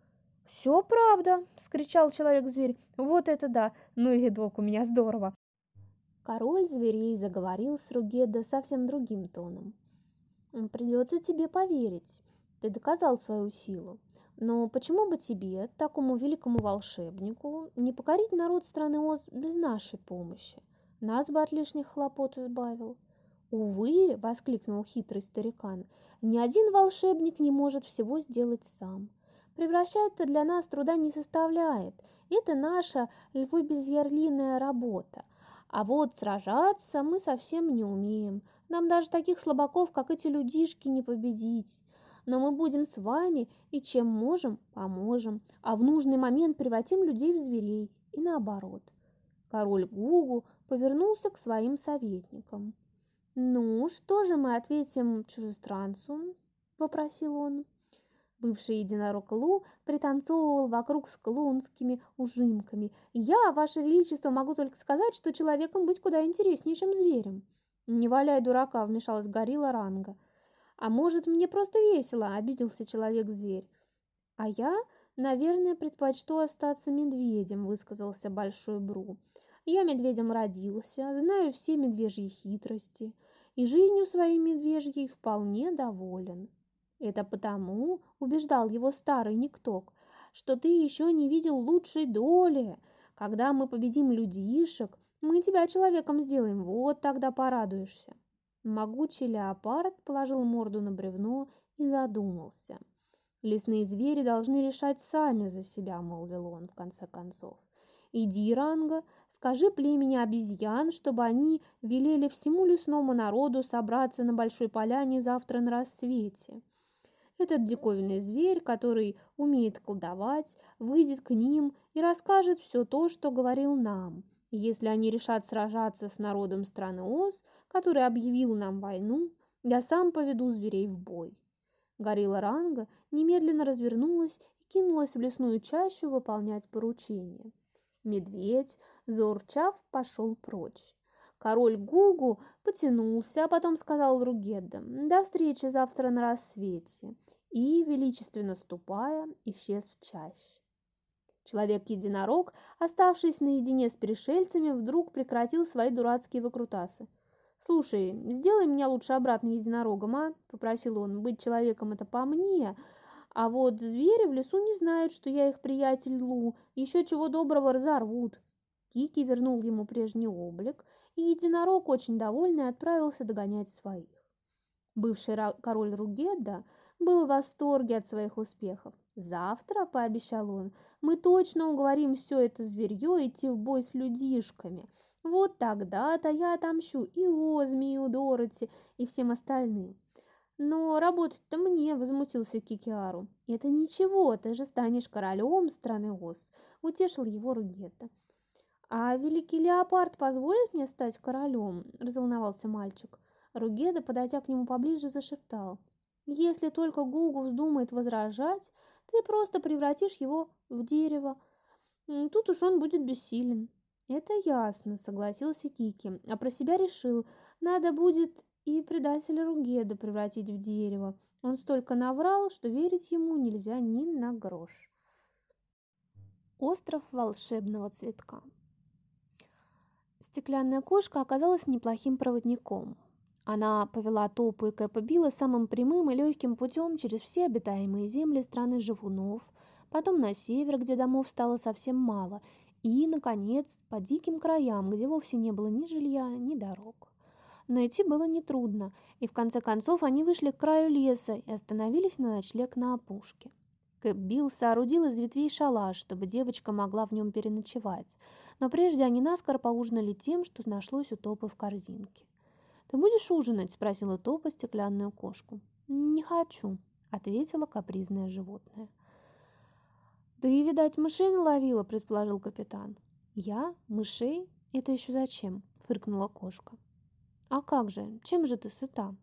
«Все правда!» – вскричал человек-зверь. «Вот это да! Ну и видок у меня здорово!» Король зверей заговорил с Ругеда совсем другим тоном. «Придется тебе поверить. Ты доказал свою силу. Но почему бы тебе, такому великому волшебнику, не покорить народ страны Оз без нашей помощи? Нас бы от лишних хлопот избавил». «Увы!» – воскликнул хитрый старикан. «Ни один волшебник не может всего сделать сам. Превращать-то для нас труда не составляет. Это наша львы-безъярлиная работа. А вот сражаться мы совсем не умеем. Нам даже таких слабаков, как эти людишки, не победить. Но мы будем с вами и чем можем, поможем, а в нужный момент превратим людей в зверей и наоборот». Король Гугу повернулся к своим советникам. «Ну, что же мы ответим чужестранцу?» – вопросил он. Бывший единорог Лу пританцовывал вокруг с клоунскими ужимками. «Я, Ваше Величество, могу только сказать, что человеком быть куда интереснее, чем зверем». «Не валяй дурака», – вмешалась горилла Ранга. «А может, мне просто весело?» – обиделся человек-зверь. «А я, наверное, предпочту остаться медведем», – высказался Большой Бру. «Я медведем родился, знаю все медвежьи хитрости» и жизнью своей медвежьей вполне доволен. Это потому, убеждал его старый Никток, что ты еще не видел лучшей доли. Когда мы победим людишек, мы тебя человеком сделаем, вот тогда порадуешься. Могучий леопард положил морду на бревно и задумался. Лесные звери должны решать сами за себя, молвил он в конце концов. Иди, Ранга, скажи племени обезьян, чтобы они велели всему лесному народу собраться на большой поляне завтра на рассвете. Этот диковинный зверь, который умеет колдовать, выйдет к ним и расскажет все то, что говорил нам. И если они решат сражаться с народом страны Оз, который объявил нам войну, я сам поведу зверей в бой. Горилла Ранга немедленно развернулась и кинулась в лесную чащу выполнять поручение. Медведь, заурчав, пошел прочь. Король Гугу потянулся, а потом сказал Ругедда «До встречи завтра на рассвете» и, величественно ступая, исчез в чаще. Человек-единорог, оставшись наедине с пришельцами, вдруг прекратил свои дурацкие выкрутасы. «Слушай, сделай меня лучше обратно единорогом, а?» – попросил он. «Быть человеком – это по мне, а вот звери в лесу не знают, что я их приятель Лу, еще чего доброго разорвут». Кики вернул ему прежний облик, и единорог, очень довольный, отправился догонять своих. Бывший король Ругеда был в восторге от своих успехов. «Завтра», — пообещал он, — «мы точно уговорим все это зверье идти в бой с людишками. Вот тогда-то я отомщу и Озми, и у Дороти, и всем остальным». «Но работать-то мне», — возмутился Кикиару. «Это ничего, ты же станешь королем страны Оз», — утешил его Ругетта. «А великий леопард позволит мне стать королем?» – разволновался мальчик. Ругеда, подойдя к нему поближе, зашептал. «Если только Гугу вздумает возражать, ты просто превратишь его в дерево. Тут уж он будет бессилен». «Это ясно», – согласился Кики, а про себя решил, надо будет и предателя Ругеда превратить в дерево. Он столько наврал, что верить ему нельзя ни на грош. Остров волшебного цветка Стеклянная кошка оказалась неплохим проводником. Она повела Топу и Кэпа самым прямым и легким путем через все обитаемые земли страны живунов, потом на север, где домов стало совсем мало, и, наконец, по диким краям, где вовсе не было ни жилья, ни дорог. Но идти было нетрудно, и в конце концов они вышли к краю леса и остановились на ночлег на опушке. Кэп Билл соорудил из ветвей шалаш, чтобы девочка могла в нем переночевать – но прежде они наскоро поужинали тем, что нашлось у Топы в корзинке. «Ты будешь ужинать?» – спросила Топа стеклянную кошку. «Не хочу», – ответила капризное животное. «Ты, видать, мышей наловила», – предположил капитан. «Я? Мышей? Это еще зачем?» – фыркнула кошка. «А как же? Чем же ты сыта?»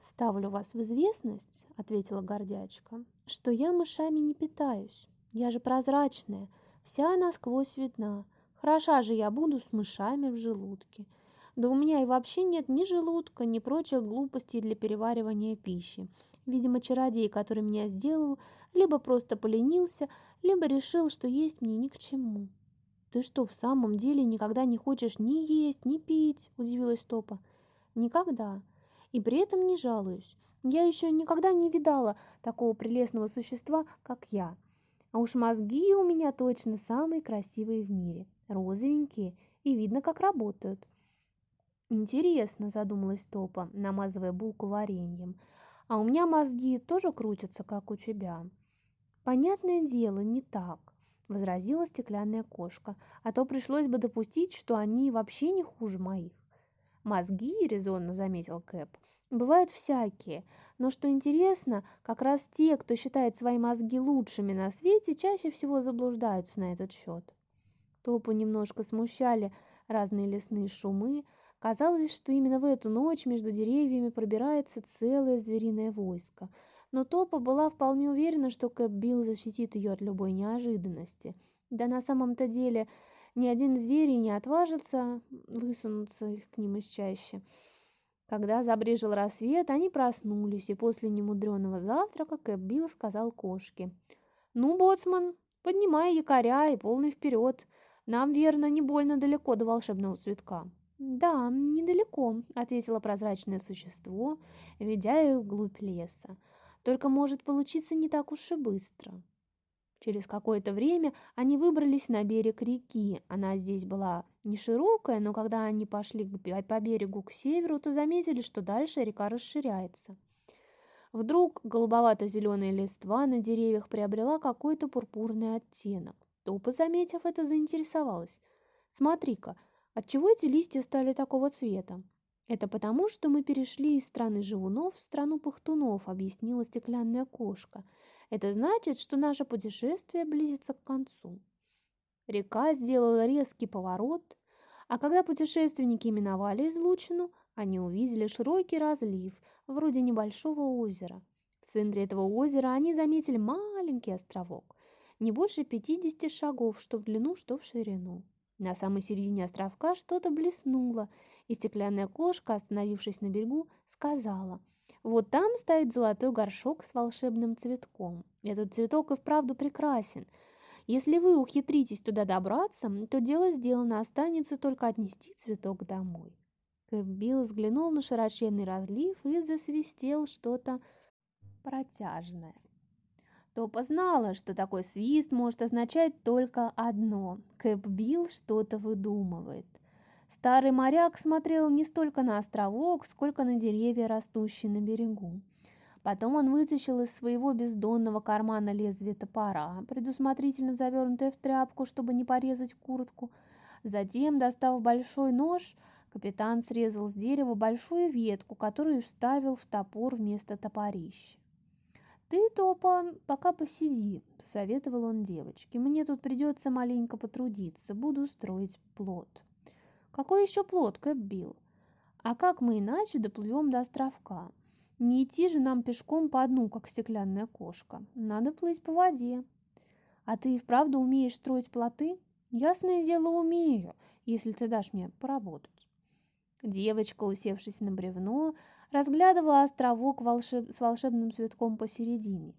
«Ставлю вас в известность», — ответила гордячка, — «что я мышами не питаюсь. Я же прозрачная, вся насквозь видна. Хороша же я буду с мышами в желудке. Да у меня и вообще нет ни желудка, ни прочих глупостей для переваривания пищи. Видимо, чародей, который меня сделал, либо просто поленился, либо решил, что есть мне ни к чему. «Ты что, в самом деле никогда не хочешь ни есть, ни пить?» – удивилась Топа. «Никогда. И при этом не жалуюсь. Я еще никогда не видала такого прелестного существа, как я. А уж мозги у меня точно самые красивые в мире розовенькие и видно, как работают. Интересно, задумалась Топа, намазывая булку вареньем. А у меня мозги тоже крутятся, как у тебя. Понятное дело, не так, возразила стеклянная кошка, а то пришлось бы допустить, что они вообще не хуже моих. Мозги, резонно заметил Кэп, бывают всякие, но что интересно, как раз те, кто считает свои мозги лучшими на свете, чаще всего заблуждаются на этот счет. Топу немножко смущали разные лесные шумы. Казалось, что именно в эту ночь между деревьями пробирается целое звериное войско. Но Топа была вполне уверена, что Кэп Билл защитит ее от любой неожиданности. Да на самом-то деле ни один зверь не отважится высунуться к ним из чаще. Когда забрежил рассвет, они проснулись, и после немудреного завтрака Кэп Билл сказал кошке. «Ну, боцман, поднимай якоря и полный вперед. Нам, верно, не больно далеко до волшебного цветка». «Да, недалеко», — ответило прозрачное существо, ведя их вглубь леса. «Только может получиться не так уж и быстро». Через какое-то время они выбрались на берег реки. Она здесь была не широкая, но когда они пошли по берегу к северу, то заметили, что дальше река расширяется. Вдруг голубовато-зеленая листва на деревьях приобрела какой-то пурпурный оттенок. Топа, заметив это, заинтересовалась. «Смотри-ка, отчего эти листья стали такого цвета?» «Это потому, что мы перешли из страны живунов в страну пахтунов», — объяснила стеклянная кошка. «Это значит, что наше путешествие близится к концу». Река сделала резкий поворот, а когда путешественники миновали излучину, они увидели широкий разлив, вроде небольшого озера. В центре этого озера они заметили маленький островок, не больше 50 шагов, что в длину, что в ширину. На самой середине островка что-то блеснуло, и стеклянная кошка, остановившись на берегу, сказала, «Вот там стоит золотой горшок с волшебным цветком. Этот цветок и вправду прекрасен. Если вы ухитритесь туда добраться, то дело сделано, останется только отнести цветок домой». Билл взглянул на широченный разлив и засвистел что-то протяжное. Топа знала, что такой свист может означать только одно – Кэп Билл что-то выдумывает. Старый моряк смотрел не столько на островок, сколько на деревья, растущие на берегу. Потом он вытащил из своего бездонного кармана лезвие топора, предусмотрительно завернутое в тряпку, чтобы не порезать куртку. Затем, достав большой нож, капитан срезал с дерева большую ветку, которую вставил в топор вместо топорища. «Ты, Топа, пока посиди», — посоветовал он девочке. «Мне тут придется маленько потрудиться, буду строить плод». Какой еще плод, Кэп Билл? А как мы иначе доплывем до островка? Не идти же нам пешком по дну, как стеклянная кошка. Надо плыть по воде. А ты и вправду умеешь строить плоты? Ясное дело, умею, если ты дашь мне поработать. Девочка, усевшись на бревно, разглядывала островок волшеб... с волшебным цветком посередине.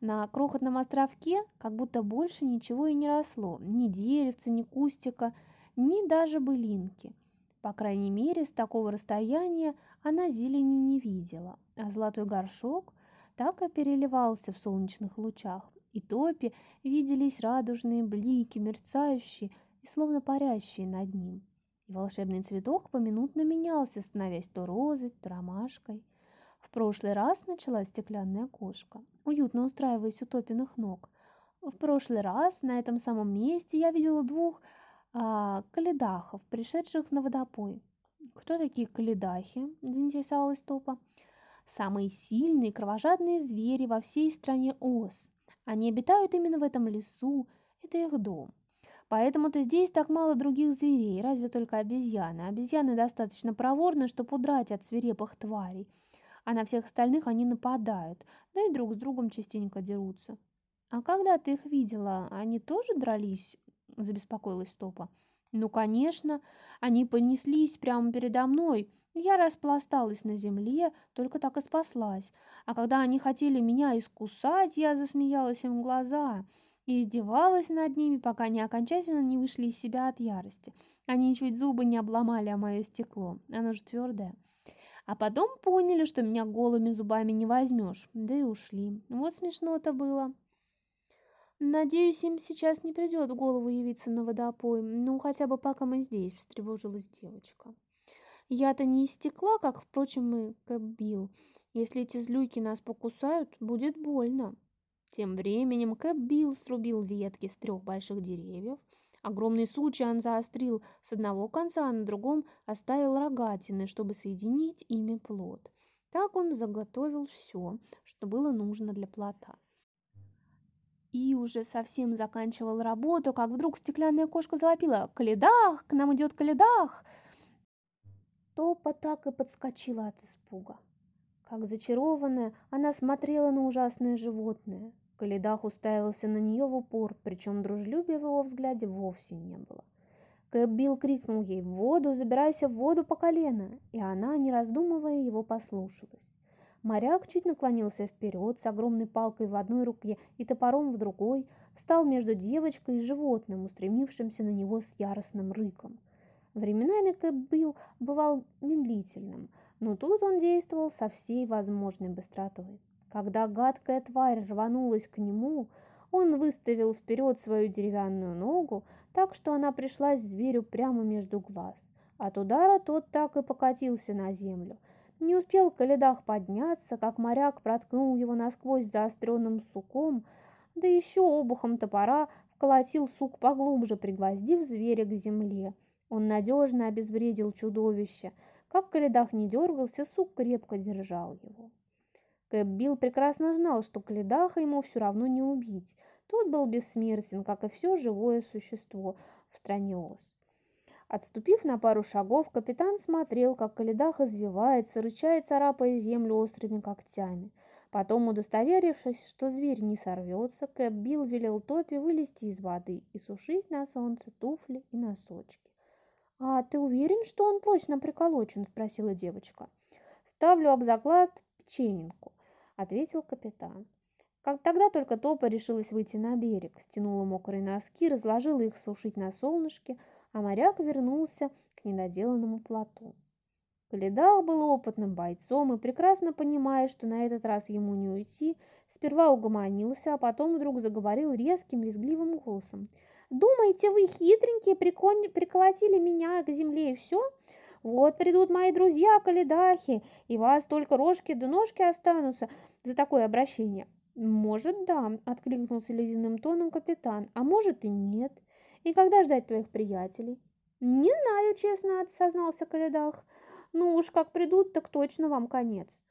На крохотном островке как будто больше ничего и не росло, ни деревца, ни кустика – ни даже былинки. По крайней мере, с такого расстояния она зелени не видела, а золотой горшок так и переливался в солнечных лучах, и топи виделись радужные блики, мерцающие и словно парящие над ним. И волшебный цветок поминутно менялся, становясь то розой, то ромашкой. В прошлый раз начала стеклянная кошка, уютно устраиваясь у топиных ног. В прошлый раз на этом самом месте я видела двух а, каледахов, пришедших на водопой. Кто такие каледахи? заинтересовалась Топа. Самые сильные кровожадные звери во всей стране Оз. Они обитают именно в этом лесу, это их дом. Поэтому-то здесь так мало других зверей, разве только обезьяны. Обезьяны достаточно проворны, чтобы удрать от свирепых тварей, а на всех остальных они нападают, да и друг с другом частенько дерутся. А когда ты их видела, они тоже дрались – забеспокоилась Топа. «Ну, конечно, они понеслись прямо передо мной. Я распласталась на земле, только так и спаслась. А когда они хотели меня искусать, я засмеялась им в глаза и издевалась над ними, пока они окончательно не вышли из себя от ярости. Они чуть зубы не обломали о мое стекло, оно же твердое. А потом поняли, что меня голыми зубами не возьмешь, да и ушли. Вот смешно-то было. «Надеюсь, им сейчас не придет голову явиться на водопой, ну, хотя бы пока мы здесь», – встревожилась девочка. «Я-то не из стекла, как, впрочем, и Кэп Если эти злюки нас покусают, будет больно». Тем временем Кэп Билл срубил ветки с трех больших деревьев. Огромный сучий он заострил с одного конца, а на другом оставил рогатины, чтобы соединить ими плод. Так он заготовил все, что было нужно для плота и уже совсем заканчивал работу, как вдруг стеклянная кошка завопила «Каледах! К нам идет Каледах!» Топа так и подскочила от испуга. Как зачарованная, она смотрела на ужасное животное. Каледах уставился на нее в упор, причем дружелюбия в его взгляде вовсе не было. Кэп крикнул ей «В воду! Забирайся в воду по колено!» И она, не раздумывая, его послушалась. Моряк чуть наклонился вперед с огромной палкой в одной руке и топором в другой, встал между девочкой и животным, устремившимся на него с яростным рыком. Временами Кэп бывал медлительным, но тут он действовал со всей возможной быстротой. Когда гадкая тварь рванулась к нему, он выставил вперед свою деревянную ногу, так что она пришлась зверю прямо между глаз. От удара тот так и покатился на землю – не успел Каледах подняться, как моряк проткнул его насквозь заостренным суком, да еще обухом топора вколотил сук поглубже, пригвоздив зверя к земле. Он надежно обезвредил чудовище. Как Каледах не дергался, сук крепко держал его. Кэп Билл прекрасно знал, что Каледаха ему все равно не убить. Тот был бессмертен, как и все живое существо в стране Оз. Отступив на пару шагов, капитан смотрел, как Каледах извивается, рычает, царапая землю острыми когтями. Потом, удостоверившись, что зверь не сорвется, Кэп Билл велел Топи вылезти из воды и сушить на солнце туфли и носочки. «А ты уверен, что он прочно приколочен?» – спросила девочка. «Ставлю об заклад печененку», – ответил капитан. Как тогда только Топа решилась выйти на берег, стянула мокрые носки, разложила их сушить на солнышке, а моряк вернулся к недоделанному плоту. Каледах был опытным бойцом и, прекрасно понимая, что на этот раз ему не уйти, сперва угомонился, а потом вдруг заговорил резким, визгливым голосом. «Думаете, вы хитренькие приколотили меня к земле и все? Вот придут мои друзья Каледахи, и вас только рожки да ножки останутся за такое обращение». «Может, да», — откликнулся ледяным тоном капитан, «а может и нет. И когда ждать твоих приятелей?» «Не знаю, честно», — сознался Каледах. Ну уж как придут, так точно вам конец.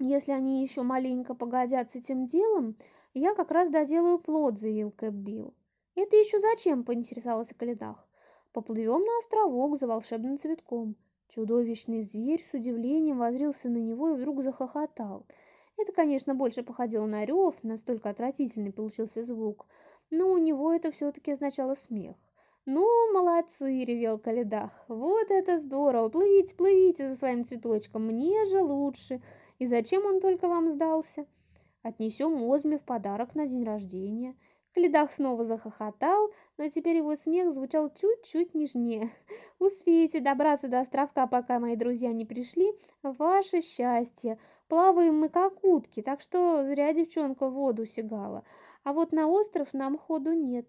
Если они еще маленько погодят с этим делом, я как раз доделаю плод, заявил Кэп Билл. Это еще зачем, поинтересовался Каледах. Поплывем на островок за волшебным цветком. Чудовищный зверь с удивлением возрился на него и вдруг захохотал. Это, конечно, больше походило на рев, настолько отвратительный получился звук, но у него это все-таки означало смех. «Ну, молодцы!» – ревел Каледах. «Вот это здорово! Плывите, плывите за своим цветочком! Мне же лучше! И зачем он только вам сдался?» «Отнесем Озме в подарок на день рождения». Каледах снова захохотал, но теперь его смех звучал чуть-чуть нежнее. (laughs) «Успеете добраться до островка, пока мои друзья не пришли? Ваше счастье! Плаваем мы как утки, так что зря девчонка в воду сигала. А вот на остров нам ходу нет».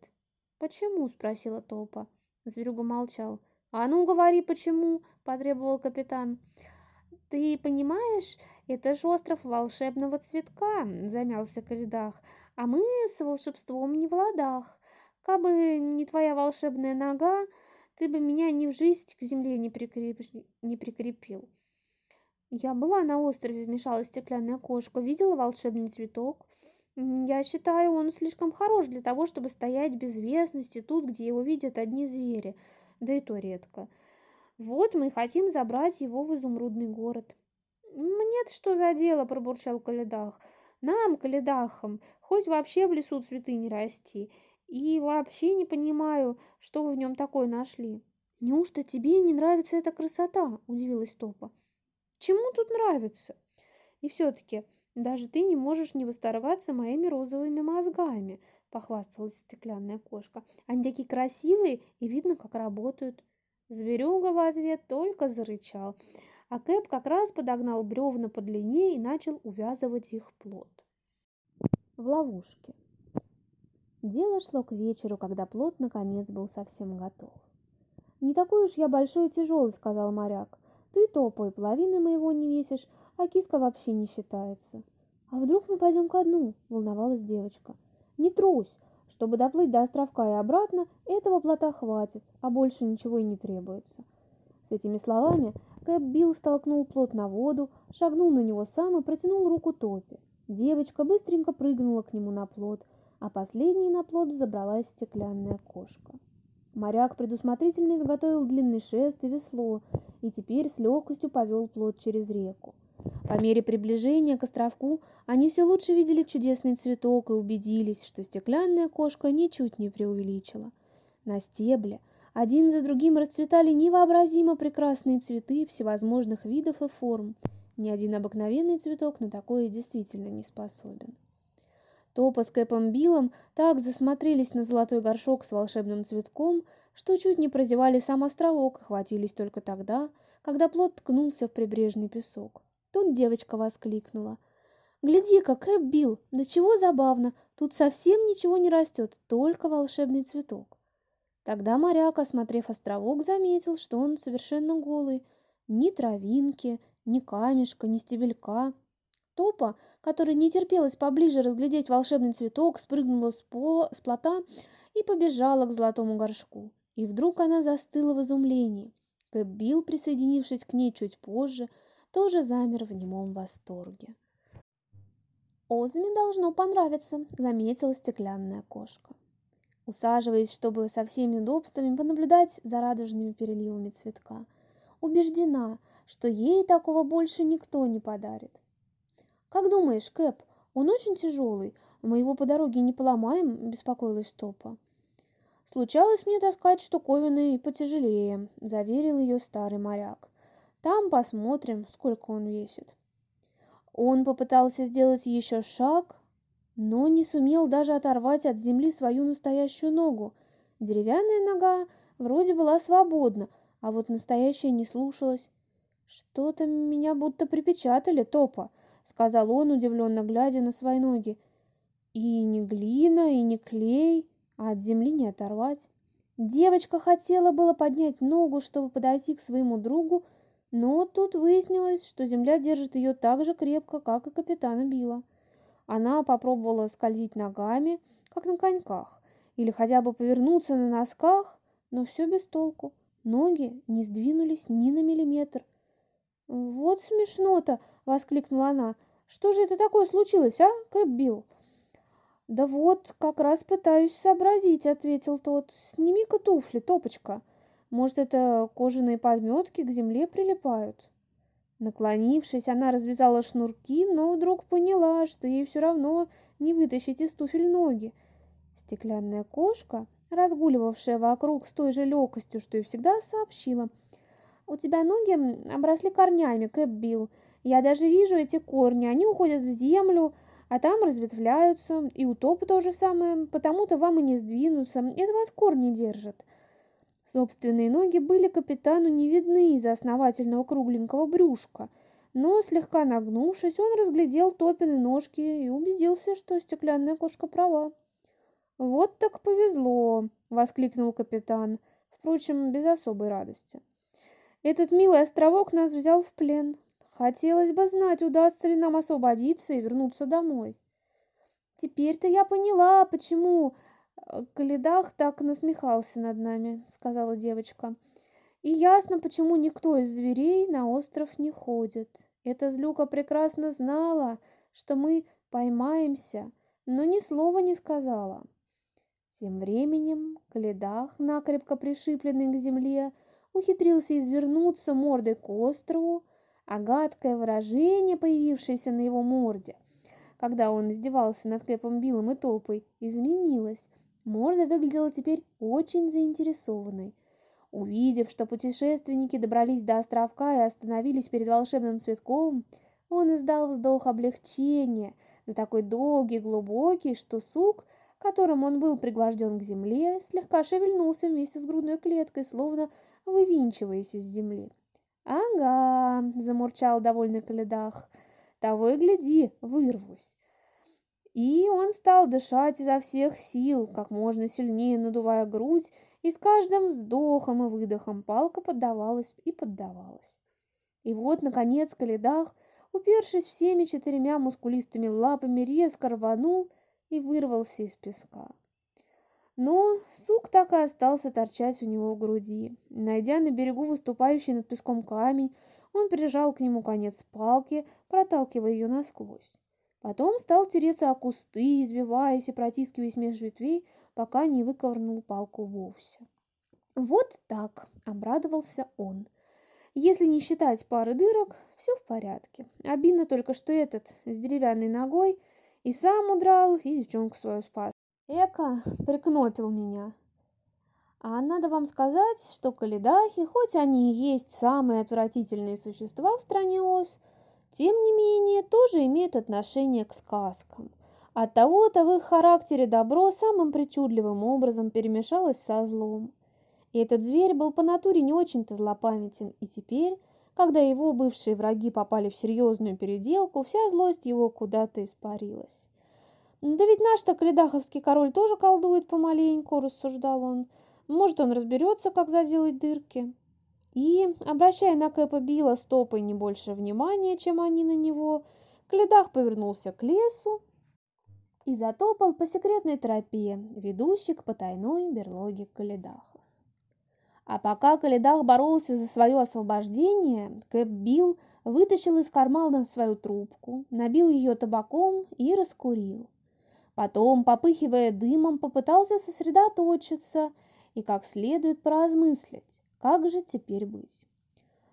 «Почему?» – спросила Топа. Зверюга молчал. «А ну, говори, почему?» – потребовал капитан. «Ты понимаешь, это ж остров волшебного цветка», – замялся Каледах. «А мы с волшебством не в ладах. Кабы не твоя волшебная нога, ты бы меня ни в жизнь к земле не, прикреп... не прикрепил». «Я была на острове», – вмешалась стеклянная кошка, видела волшебный цветок. Я считаю, он слишком хорош для того, чтобы стоять без вестности тут, где его видят одни звери, да и то редко. Вот мы хотим забрать его в изумрудный город. Мне-то что за дело, пробурчал Каледах. Нам, Каледахам, хоть вообще в лесу цветы не расти. И вообще не понимаю, что вы в нем такое нашли. Неужто тебе не нравится эта красота? Удивилась Топа. Чему тут нравится? И все-таки даже ты не можешь не восторгаться моими розовыми мозгами, похвасталась стеклянная кошка. Они такие красивые и видно, как работают. Зверюга в ответ только зарычал, а Кэп как раз подогнал бревна подлиннее и начал увязывать их плод. В ловушке. Дело шло к вечеру, когда плод наконец был совсем готов. «Не такой уж я большой и тяжелый», — сказал моряк. «Ты топай, половины моего не весишь, а киска вообще не считается. А вдруг мы пойдем ко дну? Волновалась девочка. Не трусь. Чтобы доплыть до островка и обратно, этого плота хватит, а больше ничего и не требуется. Этими словами Кэп Билл столкнул плот на воду, шагнул на него сам и протянул руку Топи. Девочка быстренько прыгнула к нему на плот, а последней на плот взобралась стеклянная кошка. Моряк предусмотрительно изготовил длинный шест и весло, и теперь с легкостью повел плот через реку. По мере приближения к островку они все лучше видели чудесный цветок и убедились, что стеклянная кошка ничуть не преувеличила. На стебле один за другим расцветали невообразимо прекрасные цветы всевозможных видов и форм. Ни один обыкновенный цветок на такое действительно не способен. Топа с Кэпом Биллом так засмотрелись на золотой горшок с волшебным цветком, что чуть не прозевали сам островок и хватились только тогда, когда плод ткнулся в прибрежный песок. Тут девочка воскликнула. «Гляди-ка, Кэп Билл, да чего забавно, тут совсем ничего не растет, только волшебный цветок». Тогда моряк, осмотрев островок, заметил, что он совершенно голый. Ни травинки, ни камешка, ни стебелька. Топа, который не терпелось поближе разглядеть волшебный цветок, спрыгнула с, пола, с плота и побежала к золотому горшку. И вдруг она застыла в изумлении. Кэп присоединившись к ней чуть позже, тоже замер в немом восторге. «Озми должно понравиться», — заметила стеклянная кошка. Усаживаясь, чтобы со всеми удобствами понаблюдать за радужными переливами цветка. Убеждена, что ей такого больше никто не подарит. «Как думаешь, Кэп, он очень тяжелый? Мы его по дороге не поломаем?» – беспокоилась Топа. «Случалось мне таскать штуковины и потяжелее», – заверил ее старый моряк. «Там посмотрим, сколько он весит». Он попытался сделать еще шаг, но не сумел даже оторвать от земли свою настоящую ногу. Деревянная нога вроде была свободна, а вот настоящая не слушалась. «Что-то меня будто припечатали, Топа», — сказал он, удивленно глядя на свои ноги. «И не глина, и не клей, а от земли не оторвать». Девочка хотела было поднять ногу, чтобы подойти к своему другу, но тут выяснилось, что земля держит ее так же крепко, как и капитана Билла. Она попробовала скользить ногами, как на коньках, или хотя бы повернуться на носках, но все без толку. Ноги не сдвинулись ни на миллиметр. «Вот смешно-то!» — воскликнула она. «Что же это такое случилось, а, Кэп Билл?» «Да вот, как раз пытаюсь сообразить», — ответил тот. «Сними-ка туфли, топочка». Может, это кожаные подметки к земле прилипают? Наклонившись, она развязала шнурки, но вдруг поняла, что ей все равно не вытащить из туфель ноги. Стеклянная кошка, разгуливавшая вокруг с той же легкостью, что и всегда, сообщила. «У тебя ноги обросли корнями, Кэп Билл. Я даже вижу эти корни, они уходят в землю, а там разветвляются, и у топа то же самое, потому-то вам и не сдвинуться, это вас корни держат. Собственные ноги были капитану не видны из-за основательного кругленького брюшка, но, слегка нагнувшись, он разглядел топины ножки и убедился, что стеклянная кошка права. «Вот так повезло!» — воскликнул капитан, впрочем, без особой радости. «Этот милый островок нас взял в плен. Хотелось бы знать, удастся ли нам освободиться и вернуться домой». «Теперь-то я поняла, почему Каледах так насмехался над нами», — сказала девочка. «И ясно, почему никто из зверей на остров не ходит. Эта злюка прекрасно знала, что мы поймаемся, но ни слова не сказала». Тем временем Каледах, накрепко пришипленный к земле, ухитрился извернуться мордой к острову, а гадкое выражение, появившееся на его морде, когда он издевался над Кэпом Биллом и Топой, изменилось, Морда выглядела теперь очень заинтересованной. Увидев, что путешественники добрались до островка и остановились перед волшебным цветком, он издал вздох облегчения, да такой долгий глубокий, что сук, которым он был пригвожден к земле, слегка шевельнулся вместе с грудной клеткой, словно вывинчиваясь из земли. «Ага», — замурчал довольный Каледах, — «того и гляди, вырвусь». И он стал дышать изо всех сил, как можно сильнее надувая грудь, и с каждым вздохом и выдохом палка поддавалась и поддавалась. И вот, наконец, Каледах, упершись всеми четырьмя мускулистыми лапами, резко рванул и вырвался из песка. Но сук так и остался торчать у него в груди. Найдя на берегу выступающий над песком камень, он прижал к нему конец палки, проталкивая ее насквозь. Потом стал тереться о кусты, избиваясь и протискиваясь меж ветвей, пока не выковырнул палку вовсе. «Вот так!» — обрадовался он. «Если не считать пары дырок, все в порядке. Обидно только, что этот с деревянной ногой и сам удрал, и девчонку свою спас. Эка прикнопил меня. А надо вам сказать, что каледахи, хоть они и есть самые отвратительные существа в стране Оз, — тем не менее тоже имеют отношение к сказкам. От того-то в их характере добро самым причудливым образом перемешалось со злом. И этот зверь был по натуре не очень-то злопамятен, и теперь, когда его бывшие враги попали в серьезную переделку, вся злость его куда-то испарилась. «Да ведь наш-то каледаховский король тоже колдует помаленьку», – рассуждал он. «Может, он разберется, как заделать дырки». И, обращая на Кэпа Билла стопой не больше внимания, чем они на него, Каледах повернулся к лесу и затопал по секретной тропе, ведущей к потайной берлоге Каледаха. А пока Каледах боролся за свое освобождение, Кэп Билл вытащил из кармана свою трубку, набил ее табаком и раскурил. Потом, попыхивая дымом, попытался сосредоточиться и как следует поразмыслить, как же теперь быть.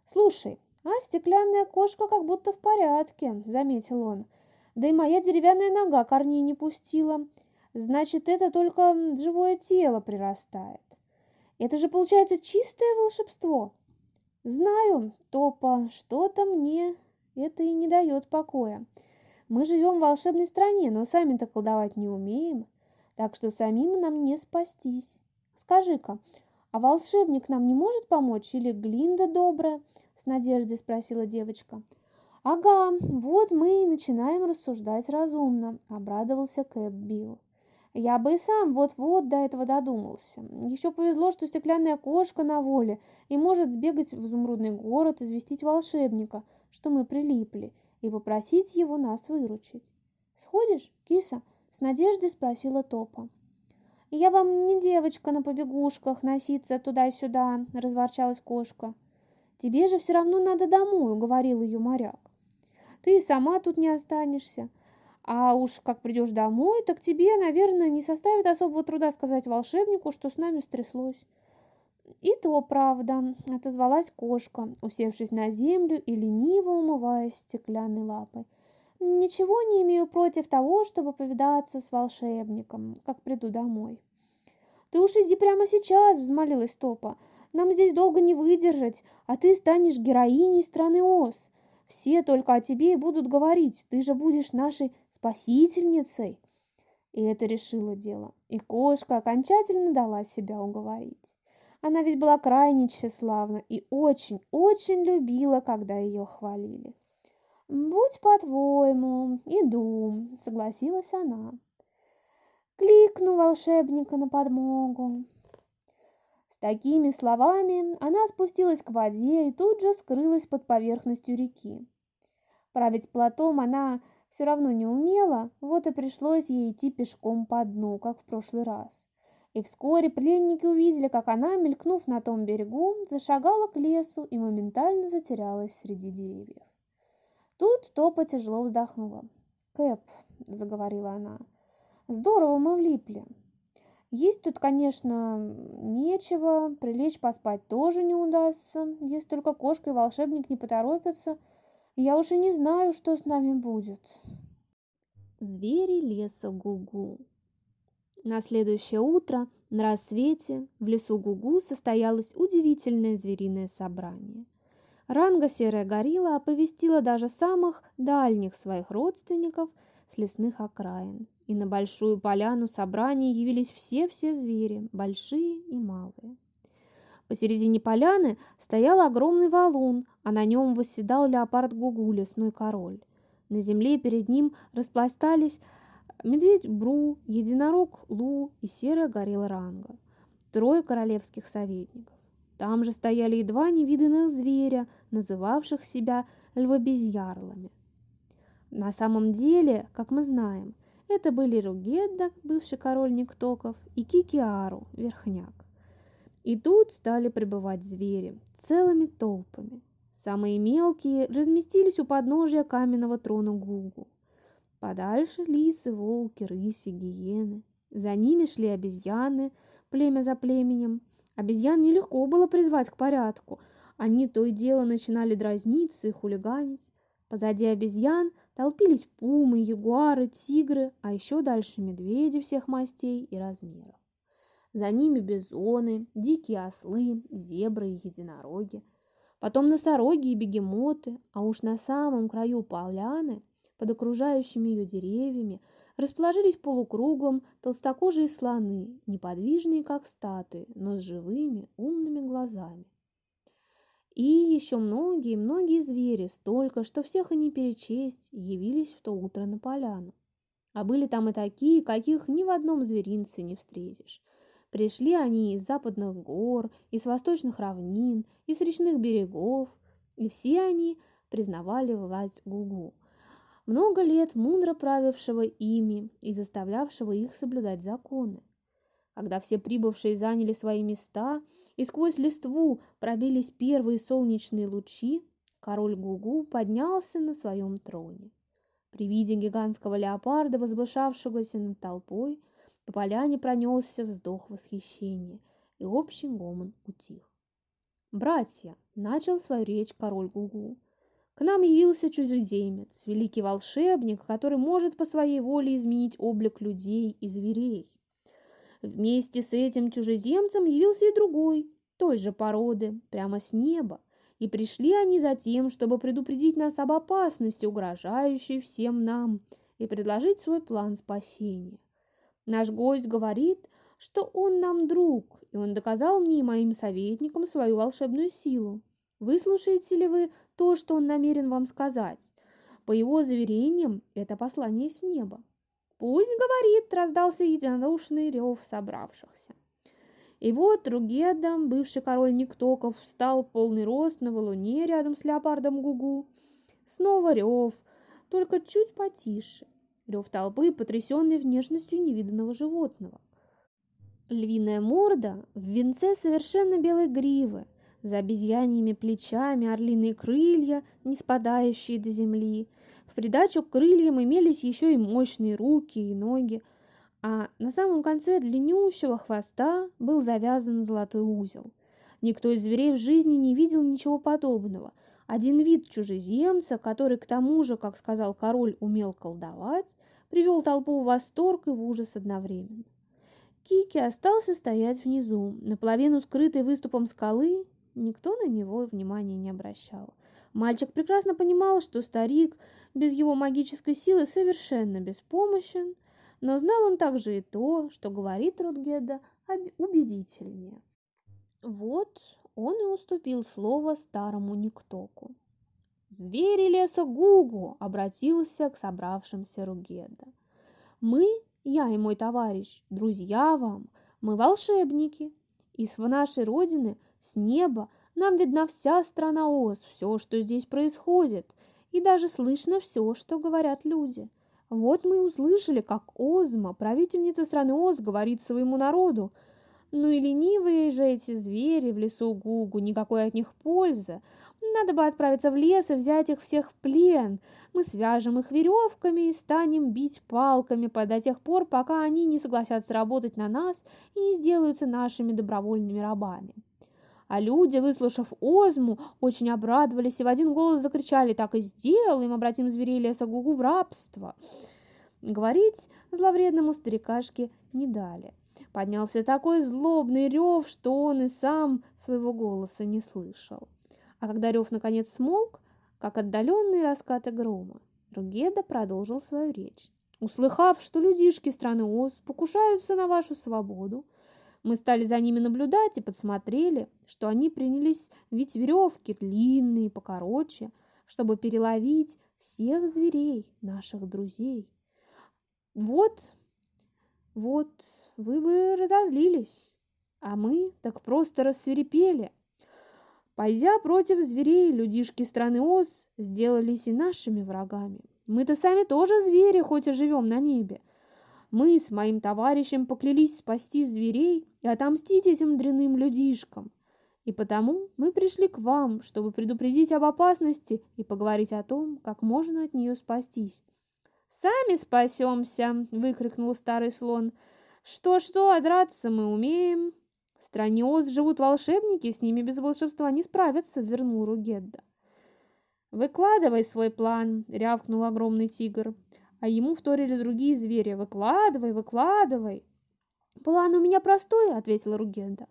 «Слушай, а стеклянная кошка как будто в порядке», — заметил он. «Да и моя деревянная нога корней не пустила. Значит, это только живое тело прирастает. Это же получается чистое волшебство. Знаю, Топа, что-то мне это и не дает покоя. Мы живем в волшебной стране, но сами-то колдовать не умеем, так что самим нам не спастись. Скажи-ка, а волшебник нам не может помочь или Глинда добрая? С надеждой спросила девочка. Ага, вот мы и начинаем рассуждать разумно, обрадовался Кэп Билл. Я бы и сам вот-вот до этого додумался. Еще повезло, что стеклянная кошка на воле и может сбегать в изумрудный город, известить волшебника, что мы прилипли, и попросить его нас выручить. «Сходишь, киса?» — с надеждой спросила Топа. «Я вам не девочка на побегушках носиться туда-сюда», — разворчалась кошка. «Тебе же все равно надо домой», — говорил ее моряк. «Ты и сама тут не останешься. А уж как придешь домой, так тебе, наверное, не составит особого труда сказать волшебнику, что с нами стряслось. И то правда, отозвалась кошка, усевшись на землю и лениво умываясь стеклянной лапой. Ничего не имею против того, чтобы повидаться с волшебником, как приду домой. Ты уж иди прямо сейчас, взмолилась Топа. Нам здесь долго не выдержать, а ты станешь героиней страны Оз. Все только о тебе и будут говорить, ты же будешь нашей спасительницей. И это решило дело, и кошка окончательно дала себя уговорить. Она ведь была крайне тщеславна и очень-очень любила, когда ее хвалили. «Будь по-твоему, иду», — согласилась она. Кликну волшебника на подмогу. С такими словами она спустилась к воде и тут же скрылась под поверхностью реки. Править платом она все равно не умела, вот и пришлось ей идти пешком по дну, как в прошлый раз. И вскоре пленники увидели, как она, мелькнув на том берегу, зашагала к лесу и моментально затерялась среди деревьев. Тут Топа тяжело вздохнула. «Кэп», — заговорила она, — «здорово мы влипли. Есть тут, конечно, нечего, прилечь поспать тоже не удастся, если только кошка и волшебник не поторопятся, я уж и не знаю, что с нами будет. Звери леса Гугу. На следующее утро на рассвете в лесу Гугу состоялось удивительное звериное собрание. Ранга Серая Горилла оповестила даже самых дальних своих родственников с лесных окраин. И на большую поляну собрания явились все-все звери, большие и малые. Посередине поляны стоял огромный валун, а на нем восседал леопард Гугу, лесной король. На земле перед ним распластались медведь Бру, единорог Лу и серая горилла Ранга, трое королевских советников. Там же стояли и два невиданных зверя, называвших себя львобезьярлами. На самом деле, как мы знаем, это были Ругедда, бывший король Никтоков, и Кикиару, верхняк. И тут стали прибывать звери целыми толпами. Самые мелкие разместились у подножия каменного трона Гугу. Подальше лисы, волки, рыси, гиены. За ними шли обезьяны, племя за племенем. Обезьян нелегко было призвать к порядку. Они то и дело начинали дразниться и хулиганить. Позади обезьян толпились пумы, ягуары, тигры, а еще дальше медведи всех мастей и размеров. За ними бизоны, дикие ослы, зебры и единороги. Потом носороги и бегемоты, а уж на самом краю поляны, под окружающими ее деревьями, расположились полукругом толстокожие слоны, неподвижные, как статуи, но с живыми, умными глазами. И еще многие-многие звери, столько, что всех и не перечесть, явились в то утро на поляну. А были там и такие, каких ни в одном зверинце не встретишь. Пришли они из западных гор, из восточных равнин, из речных берегов, и все они признавали власть Гугу. Много лет мудро правившего ими и заставлявшего их соблюдать законы. Когда все прибывшие заняли свои места и сквозь листву пробились первые солнечные лучи, король Гугу поднялся на своем троне. При виде гигантского леопарда, возвышавшегося над толпой, по поляне пронесся вздох восхищения, и общий гомон утих. «Братья!» — начал свою речь король Гугу. «К нам явился чужеземец, великий волшебник, который может по своей воле изменить облик людей и зверей. Вместе с этим чужеземцем явился и другой, той же породы, прямо с неба, и пришли они за тем, чтобы предупредить нас об опасности, угрожающей всем нам, и предложить свой план спасения. Наш гость говорит, что он нам друг, и он доказал мне и моим советникам свою волшебную силу. Выслушаете ли вы то, что он намерен вам сказать? По его заверениям, это послание с неба. «Пусть говорит!» – раздался единодушный рев собравшихся. И вот Ругеда, бывший король Никтоков, встал полный рост на валуне рядом с леопардом Гугу. Снова рев, только чуть потише. Рев толпы, потрясенный внешностью невиданного животного. Львиная морда в венце совершенно белой гривы, за обезьяньими плечами орлиные крылья, не спадающие до земли. В придачу к крыльям имелись еще и мощные руки и ноги, а на самом конце длиннющего хвоста был завязан золотой узел. Никто из зверей в жизни не видел ничего подобного. Один вид чужеземца, который к тому же, как сказал король, умел колдовать, привел толпу в восторг и в ужас одновременно. Кики остался стоять внизу, наполовину скрытый выступом скалы, никто на него внимания не обращал. Мальчик прекрасно понимал, что старик без его магической силы совершенно беспомощен, но знал он также и то, что говорит Рутгеда убедительнее. Вот он и уступил слово старому Никтоку. «Звери леса Гугу!» – обратился к собравшимся Ругеда. «Мы, я и мой товарищ, друзья вам, мы волшебники. Из нашей родины, с неба, нам видна вся страна Оз, все, что здесь происходит, и даже слышно все, что говорят люди. Вот мы и услышали, как Озма, правительница страны Оз, говорит своему народу, ну и ленивые же эти звери в лесу Гугу, никакой от них пользы. Надо бы отправиться в лес и взять их всех в плен. Мы свяжем их веревками и станем бить палками до тех пор, пока они не согласятся работать на нас и не сделаются нашими добровольными рабами. А люди, выслушав Озму, очень обрадовались и в один голос закричали «Так и сделаем, обратим зверей леса Гугу в рабство!» Говорить зловредному старикашке не дали. Поднялся такой злобный рев, что он и сам своего голоса не слышал. А когда рев наконец смолк, как отдаленные раскаты грома, Ругеда продолжил свою речь. Услыхав, что людишки страны Оз покушаются на вашу свободу, мы стали за ними наблюдать и подсмотрели, что они принялись ведь веревки длинные, покороче, чтобы переловить всех зверей, наших друзей. Вот, вот, вы бы разозлились, а мы так просто рассверепели. Пойдя против зверей, людишки страны Оз сделались и нашими врагами. Мы-то сами тоже звери, хоть и живем на небе. Мы с моим товарищем поклялись спасти зверей и отомстить этим дряным людишкам. И потому мы пришли к вам, чтобы предупредить об опасности и поговорить о том, как можно от нее спастись. «Сами спасемся!» – выкрикнул старый слон. «Что-что, а драться мы умеем!» «В стране Оз живут волшебники, с ними без волшебства не справятся», – вернул Ругедда. «Выкладывай свой план!» – рявкнул огромный тигр а ему вторили другие звери. «Выкладывай, выкладывай!» «План у меня простой», — ответила Ругенда.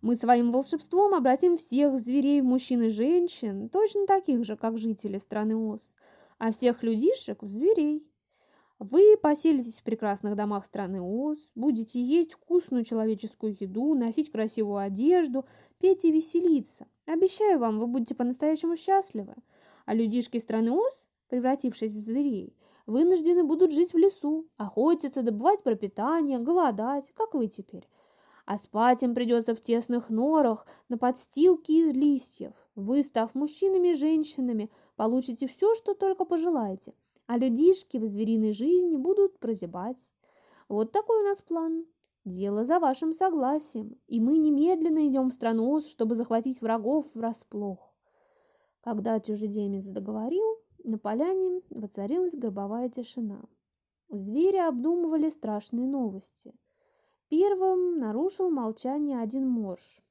«Мы своим волшебством обратим всех зверей в мужчин и женщин, точно таких же, как жители страны Оз, а всех людишек в зверей. Вы поселитесь в прекрасных домах страны Оз, будете есть вкусную человеческую еду, носить красивую одежду, петь и веселиться. Обещаю вам, вы будете по-настоящему счастливы. А людишки страны Оз, превратившись в зверей, вынуждены будут жить в лесу, охотиться, добывать пропитание, голодать, как вы теперь. А спать им придется в тесных норах, на подстилке из листьев. Вы, став мужчинами и женщинами, получите все, что только пожелаете. а людишки в звериной жизни будут прозябать. Вот такой у нас план. Дело за вашим согласием, и мы немедленно идем в страну Оз, чтобы захватить врагов врасплох. Когда чужеземец договорил, на поляне воцарилась гробовая тишина. Звери обдумывали страшные новости. Первым нарушил молчание один морж.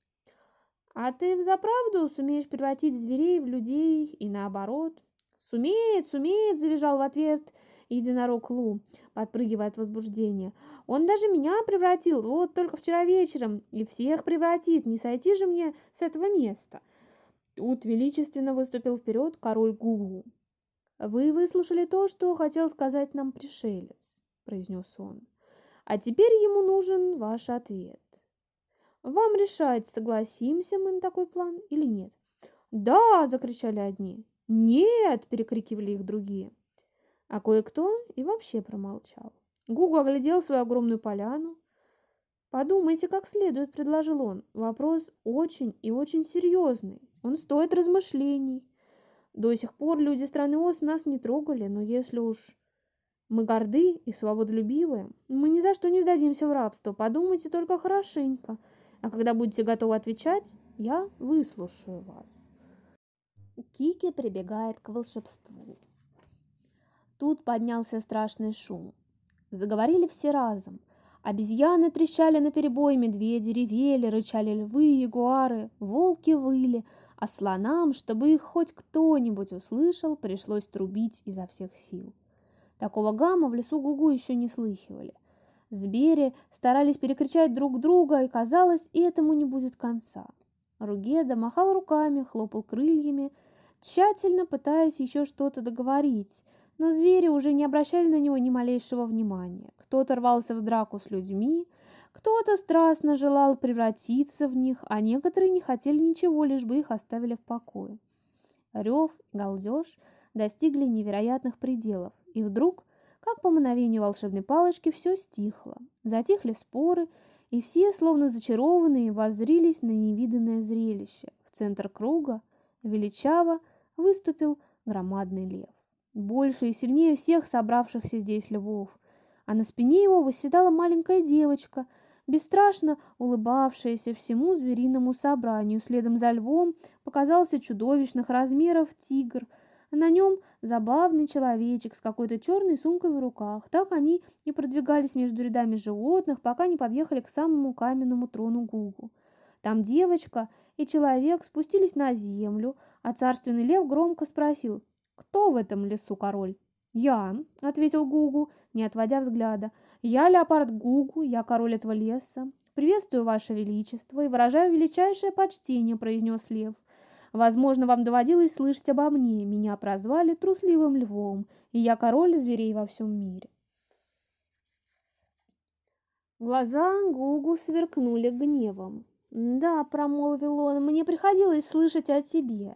«А ты взаправду сумеешь превратить зверей в людей и наоборот?» «Сумеет, сумеет!» – завизжал в ответ единорог Лу, подпрыгивая от возбуждения. «Он даже меня превратил, вот только вчера вечером, и всех превратит, не сойти же мне с этого места!» Тут величественно выступил вперед король Гугу. «Вы выслушали то, что хотел сказать нам пришелец», – произнес он. «А теперь ему нужен ваш ответ. Вам решать, согласимся мы на такой план или нет». «Да!» – закричали одни. «Нет!» – перекрикивали их другие. А кое-кто и вообще промолчал. Гугу оглядел свою огромную поляну. «Подумайте как следует», – предложил он. «Вопрос очень и очень серьезный. Он стоит размышлений. До сих пор люди страны Оз нас не трогали, но если уж мы горды и свободолюбивые, мы ни за что не сдадимся в рабство. Подумайте только хорошенько. А когда будете готовы отвечать, я выслушаю вас». Кики прибегает к волшебству. Тут поднялся страшный шум. Заговорили все разом. Обезьяны трещали наперебой, медведи ревели, рычали львы, ягуары, волки выли, а слонам, чтобы их хоть кто-нибудь услышал, пришлось трубить изо всех сил. Такого гамма в лесу Гугу еще не слыхивали. Звери старались перекричать друг друга, и казалось, и этому не будет конца. Ругеда махал руками, хлопал крыльями, тщательно пытаясь еще что-то договорить, но звери уже не обращали на него ни малейшего внимания. Кто-то рвался в драку с людьми, кто-то страстно желал превратиться в них, а некоторые не хотели ничего, лишь бы их оставили в покое. Рев и галдеж достигли невероятных пределов, и вдруг, как по мановению волшебной палочки, все стихло. Затихли споры, и все, словно зачарованные, воззрились на невиданное зрелище. В центр круга, величаво, выступил громадный лев. Больше и сильнее всех собравшихся здесь львов. А на спине его восседала маленькая девочка, бесстрашно улыбавшаяся всему звериному собранию. Следом за львом показался чудовищных размеров тигр. На нем забавный человечек с какой-то черной сумкой в руках. Так они и продвигались между рядами животных, пока не подъехали к самому каменному трону Гугу. Там девочка и человек спустились на землю, а царственный лев громко спросил, «Кто в этом лесу король?» «Я», — ответил Гугу, не отводя взгляда. «Я леопард Гугу, я король этого леса. Приветствую, Ваше Величество, и выражаю величайшее почтение», — произнес лев. «Возможно, вам доводилось слышать обо мне. Меня прозвали трусливым львом, и я король зверей во всем мире». Глаза Гугу сверкнули гневом. «Да», — промолвил он, — «мне приходилось слышать о тебе.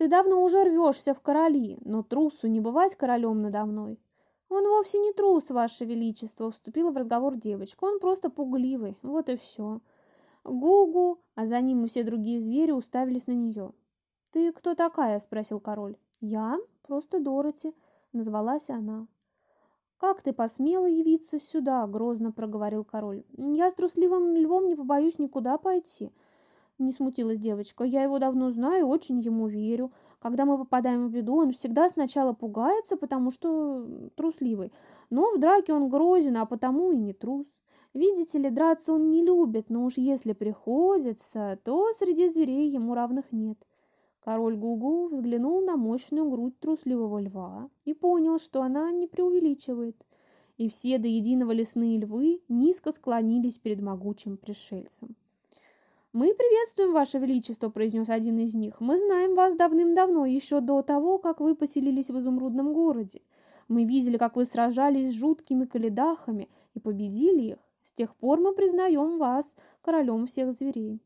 Ты давно уже рвешься в короли, но трусу не бывать королем надо мной». «Он вовсе не трус, ваше величество», — вступила в разговор девочка. «Он просто пугливый, вот и все». Гугу, а за ним и все другие звери уставились на нее. «Ты кто такая?» — спросил король. «Я? Просто Дороти», — назвалась она. «Как ты посмела явиться сюда?» – грозно проговорил король. «Я с трусливым львом не побоюсь никуда пойти». Не смутилась девочка. «Я его давно знаю, очень ему верю. Когда мы попадаем в беду, он всегда сначала пугается, потому что трусливый. Но в драке он грозен, а потому и не трус. Видите ли, драться он не любит, но уж если приходится, то среди зверей ему равных нет. Король Гугу взглянул на мощную грудь трусливого льва и понял, что она не преувеличивает. И все до единого лесные львы низко склонились перед могучим пришельцем. «Мы приветствуем, Ваше Величество», — произнес один из них. «Мы знаем вас давным-давно, еще до того, как вы поселились в изумрудном городе. Мы видели, как вы сражались с жуткими каледахами и победили их. С тех пор мы признаем вас королем всех зверей».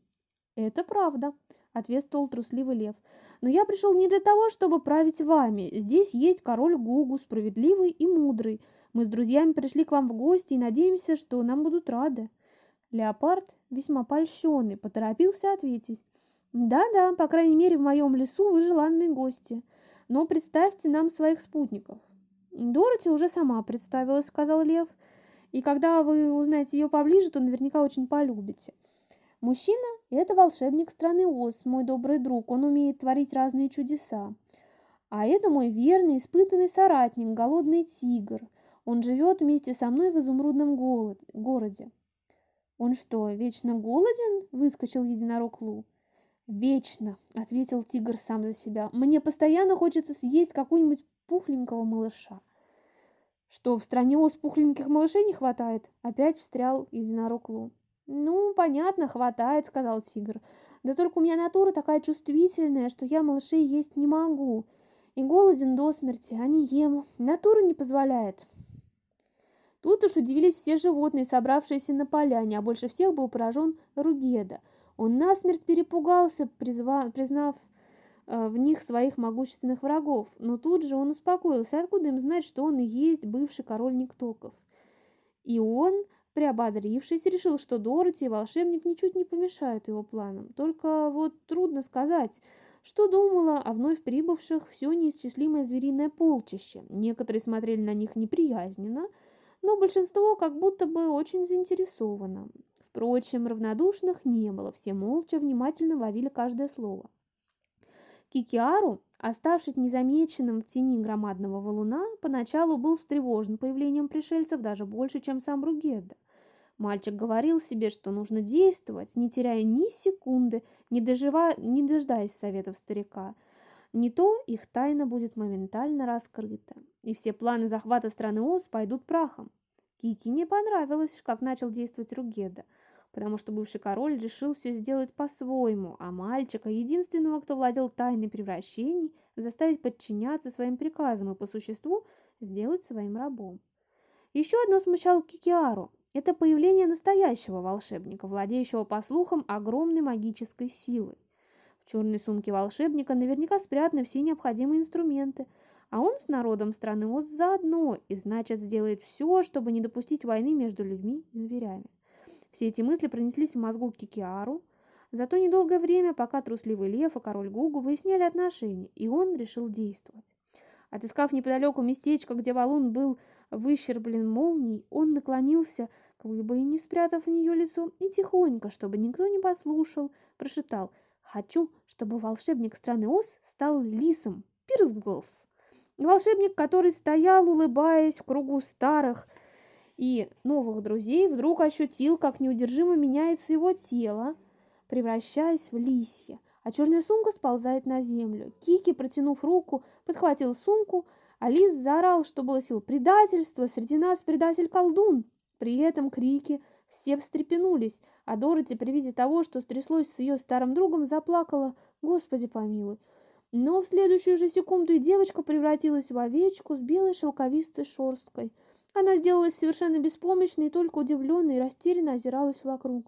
«Это правда», ответствовал трусливый лев. «Но я пришел не для того, чтобы править вами. Здесь есть король Гугу, справедливый и мудрый. Мы с друзьями пришли к вам в гости и надеемся, что нам будут рады». Леопард, весьма польщенный, поторопился ответить. «Да-да, по крайней мере, в моем лесу вы желанные гости. Но представьте нам своих спутников». Дороти уже сама представилась, сказал Лев. И когда вы узнаете ее поближе, то наверняка очень полюбите. Мужчина – это волшебник страны Оз, мой добрый друг. Он умеет творить разные чудеса. А это мой верный, испытанный соратник, голодный тигр. Он живет вместе со мной в изумрудном городе. «Он что, вечно голоден?» – выскочил единорог Лу. «Вечно!» – ответил тигр сам за себя. «Мне постоянно хочется съесть какую-нибудь пухленького малыша». «Что, в стране Оз пухленьких малышей не хватает?» – опять встрял единорог Лу. «Ну, понятно, хватает», — сказал тигр. «Да только у меня натура такая чувствительная, что я малышей есть не могу. И голоден до смерти, а не ем. Натура не позволяет». Тут уж удивились все животные, собравшиеся на поляне, а больше всех был поражен Ругеда. Он насмерть перепугался, призва... признав э, в них своих могущественных врагов, но тут же он успокоился, откуда им знать, что он и есть бывший король Никтоков. И он Приободрившись, решил, что Дороти и волшебник ничуть не помешают его планам. Только вот трудно сказать, что думала о вновь прибывших все неисчислимое звериное полчище. Некоторые смотрели на них неприязненно, но большинство как будто бы очень заинтересовано. Впрочем, равнодушных не было, все молча внимательно ловили каждое слово. Кикиару, оставшись незамеченным в тени громадного валуна, поначалу был встревожен появлением пришельцев даже больше, чем сам Ругеда. Мальчик говорил себе, что нужно действовать, не теряя ни секунды, не, дожива... не дожидаясь советов старика. Не то их тайна будет моментально раскрыта, и все планы захвата страны Оз пойдут прахом. Кики не понравилось, как начал действовать Ругеда, потому что бывший король решил все сделать по-своему, а мальчика, единственного, кто владел тайной превращений, заставить подчиняться своим приказам и по существу сделать своим рабом. Еще одно смущало Кикиару. Это появление настоящего волшебника, владеющего, по слухам, огромной магической силой. В черной сумке волшебника наверняка спрятаны все необходимые инструменты, а он с народом страны Оз заодно и, значит, сделает все, чтобы не допустить войны между людьми и зверями. Все эти мысли пронеслись в мозгу Кикиару, Зато недолгое время, пока трусливый лев и король Гугу выясняли отношения, и он решил действовать. Отыскав неподалеку местечко, где валун был выщерблен молнией, он наклонился к выбоине, спрятав в нее лицо, и тихонько, чтобы никто не послушал, прошептал «Хочу, чтобы волшебник страны Оз стал лисом, Пирсглс». Волшебник, который стоял, улыбаясь в кругу старых и новых друзей, вдруг ощутил, как неудержимо меняется его тело, превращаясь в лисье а черная сумка сползает на землю. Кики, протянув руку, подхватил сумку, а Лис заорал, что было сил. «Предательство! Среди нас предатель-колдун!» При этом крики все встрепенулись, а Дороти при виде того, что стряслось с ее старым другом, заплакала «Господи помилуй!». Но в следующую же секунду и девочка превратилась в овечку с белой шелковистой шерсткой. Она сделалась совершенно беспомощной и только удивленно и растерянно озиралась вокруг.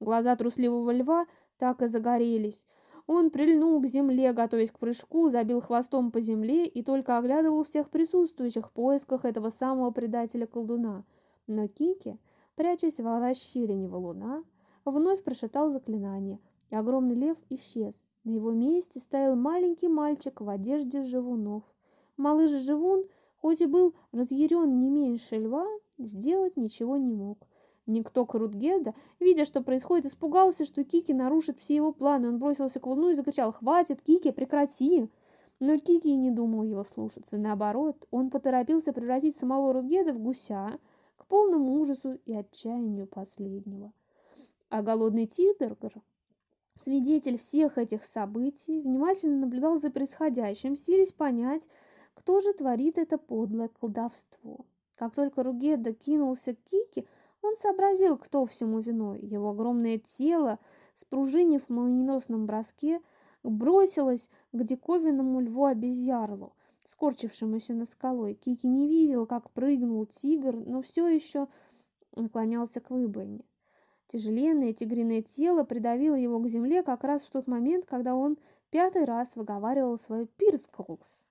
Глаза трусливого льва так и загорелись. Он прильнул к земле, готовясь к прыжку, забил хвостом по земле и только оглядывал всех присутствующих в поисках этого самого предателя-колдуна. Но Кики, прячась в расщелине валуна, вновь прошептал заклинание, огромный лев исчез. На его месте стоял маленький мальчик в одежде живунов. Малыш Живун, хоть и был разъярен не меньше льва, сделать ничего не мог. Никто Крутгельда, видя, что происходит, испугался, что Кики нарушит все его планы. Он бросился к волну и закричал «Хватит, Кики, прекрати!» Но Кики не думал его слушаться. Наоборот, он поторопился превратить самого Рутгеда в гуся, к полному ужасу и отчаянию последнего. А голодный Тигр, свидетель всех этих событий, внимательно наблюдал за происходящим, силясь понять, кто же творит это подлое колдовство. Как только Ругеда кинулся к Кики, он сообразил, кто всему виной. Его огромное тело, спружинив в молниеносном броске, бросилось к диковинному льву-обезьярлу, скорчившемуся на скалой. Кики не видел, как прыгнул тигр, но все еще наклонялся к выбойне. Тяжеленное тигриное тело придавило его к земле как раз в тот момент, когда он пятый раз выговаривал свой «пирсклс».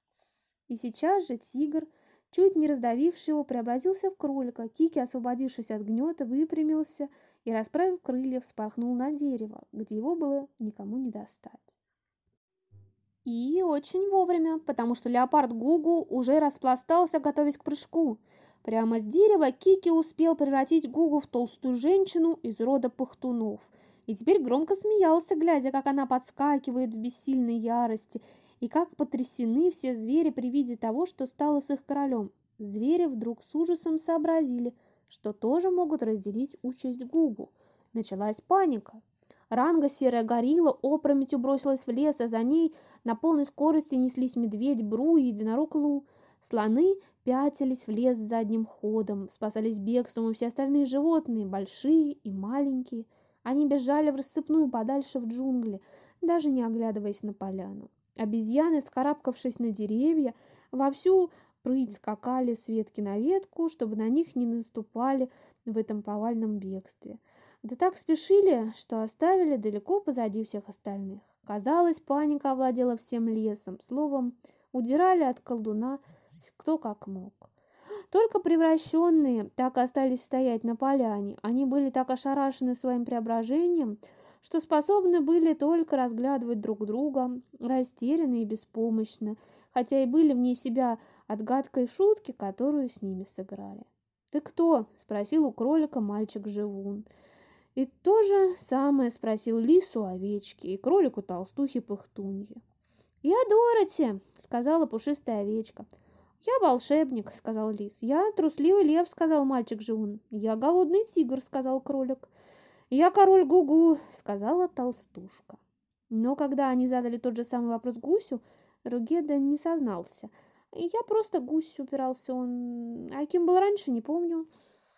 И сейчас же тигр – чуть не раздавивший его, преобразился в кролика. Кики, освободившись от гнета, выпрямился и, расправив крылья, вспорхнул на дерево, где его было никому не достать. И очень вовремя, потому что леопард Гугу уже распластался, готовясь к прыжку. Прямо с дерева Кики успел превратить Гугу в толстую женщину из рода пахтунов. И теперь громко смеялся, глядя, как она подскакивает в бессильной ярости, и как потрясены все звери при виде того, что стало с их королем. Звери вдруг с ужасом сообразили, что тоже могут разделить участь Гугу. Началась паника. Ранга серая горилла опрометью бросилась в лес, а за ней на полной скорости неслись медведь, Бру и единорог Лу. Слоны пятились в лес задним ходом, спасались бегством и все остальные животные, большие и маленькие. Они бежали в рассыпную подальше в джунгли, даже не оглядываясь на поляну. Обезьяны, вскарабкавшись на деревья, вовсю прыть скакали с ветки на ветку, чтобы на них не наступали в этом повальном бегстве. Да так спешили, что оставили далеко позади всех остальных. Казалось, паника овладела всем лесом. Словом, удирали от колдуна кто как мог. Только превращенные так и остались стоять на поляне. Они были так ошарашены своим преображением, что способны были только разглядывать друг друга, растерянно и беспомощно, хотя и были вне себя от гадкой шутки, которую с ними сыграли. «Ты кто?» – спросил у кролика мальчик-живун. И то же самое спросил лису овечки и кролику толстухи пыхтуньи. «Я Дороти!» – сказала пушистая овечка. «Я волшебник», — сказал лис. «Я трусливый лев», — сказал мальчик-живун. «Я голодный тигр», — сказал кролик. «Я король Гугу», -гу, — сказала толстушка. Но когда они задали тот же самый вопрос гусю, Ругеда не сознался. «Я просто гусь», — упирался он. «А кем был раньше, не помню».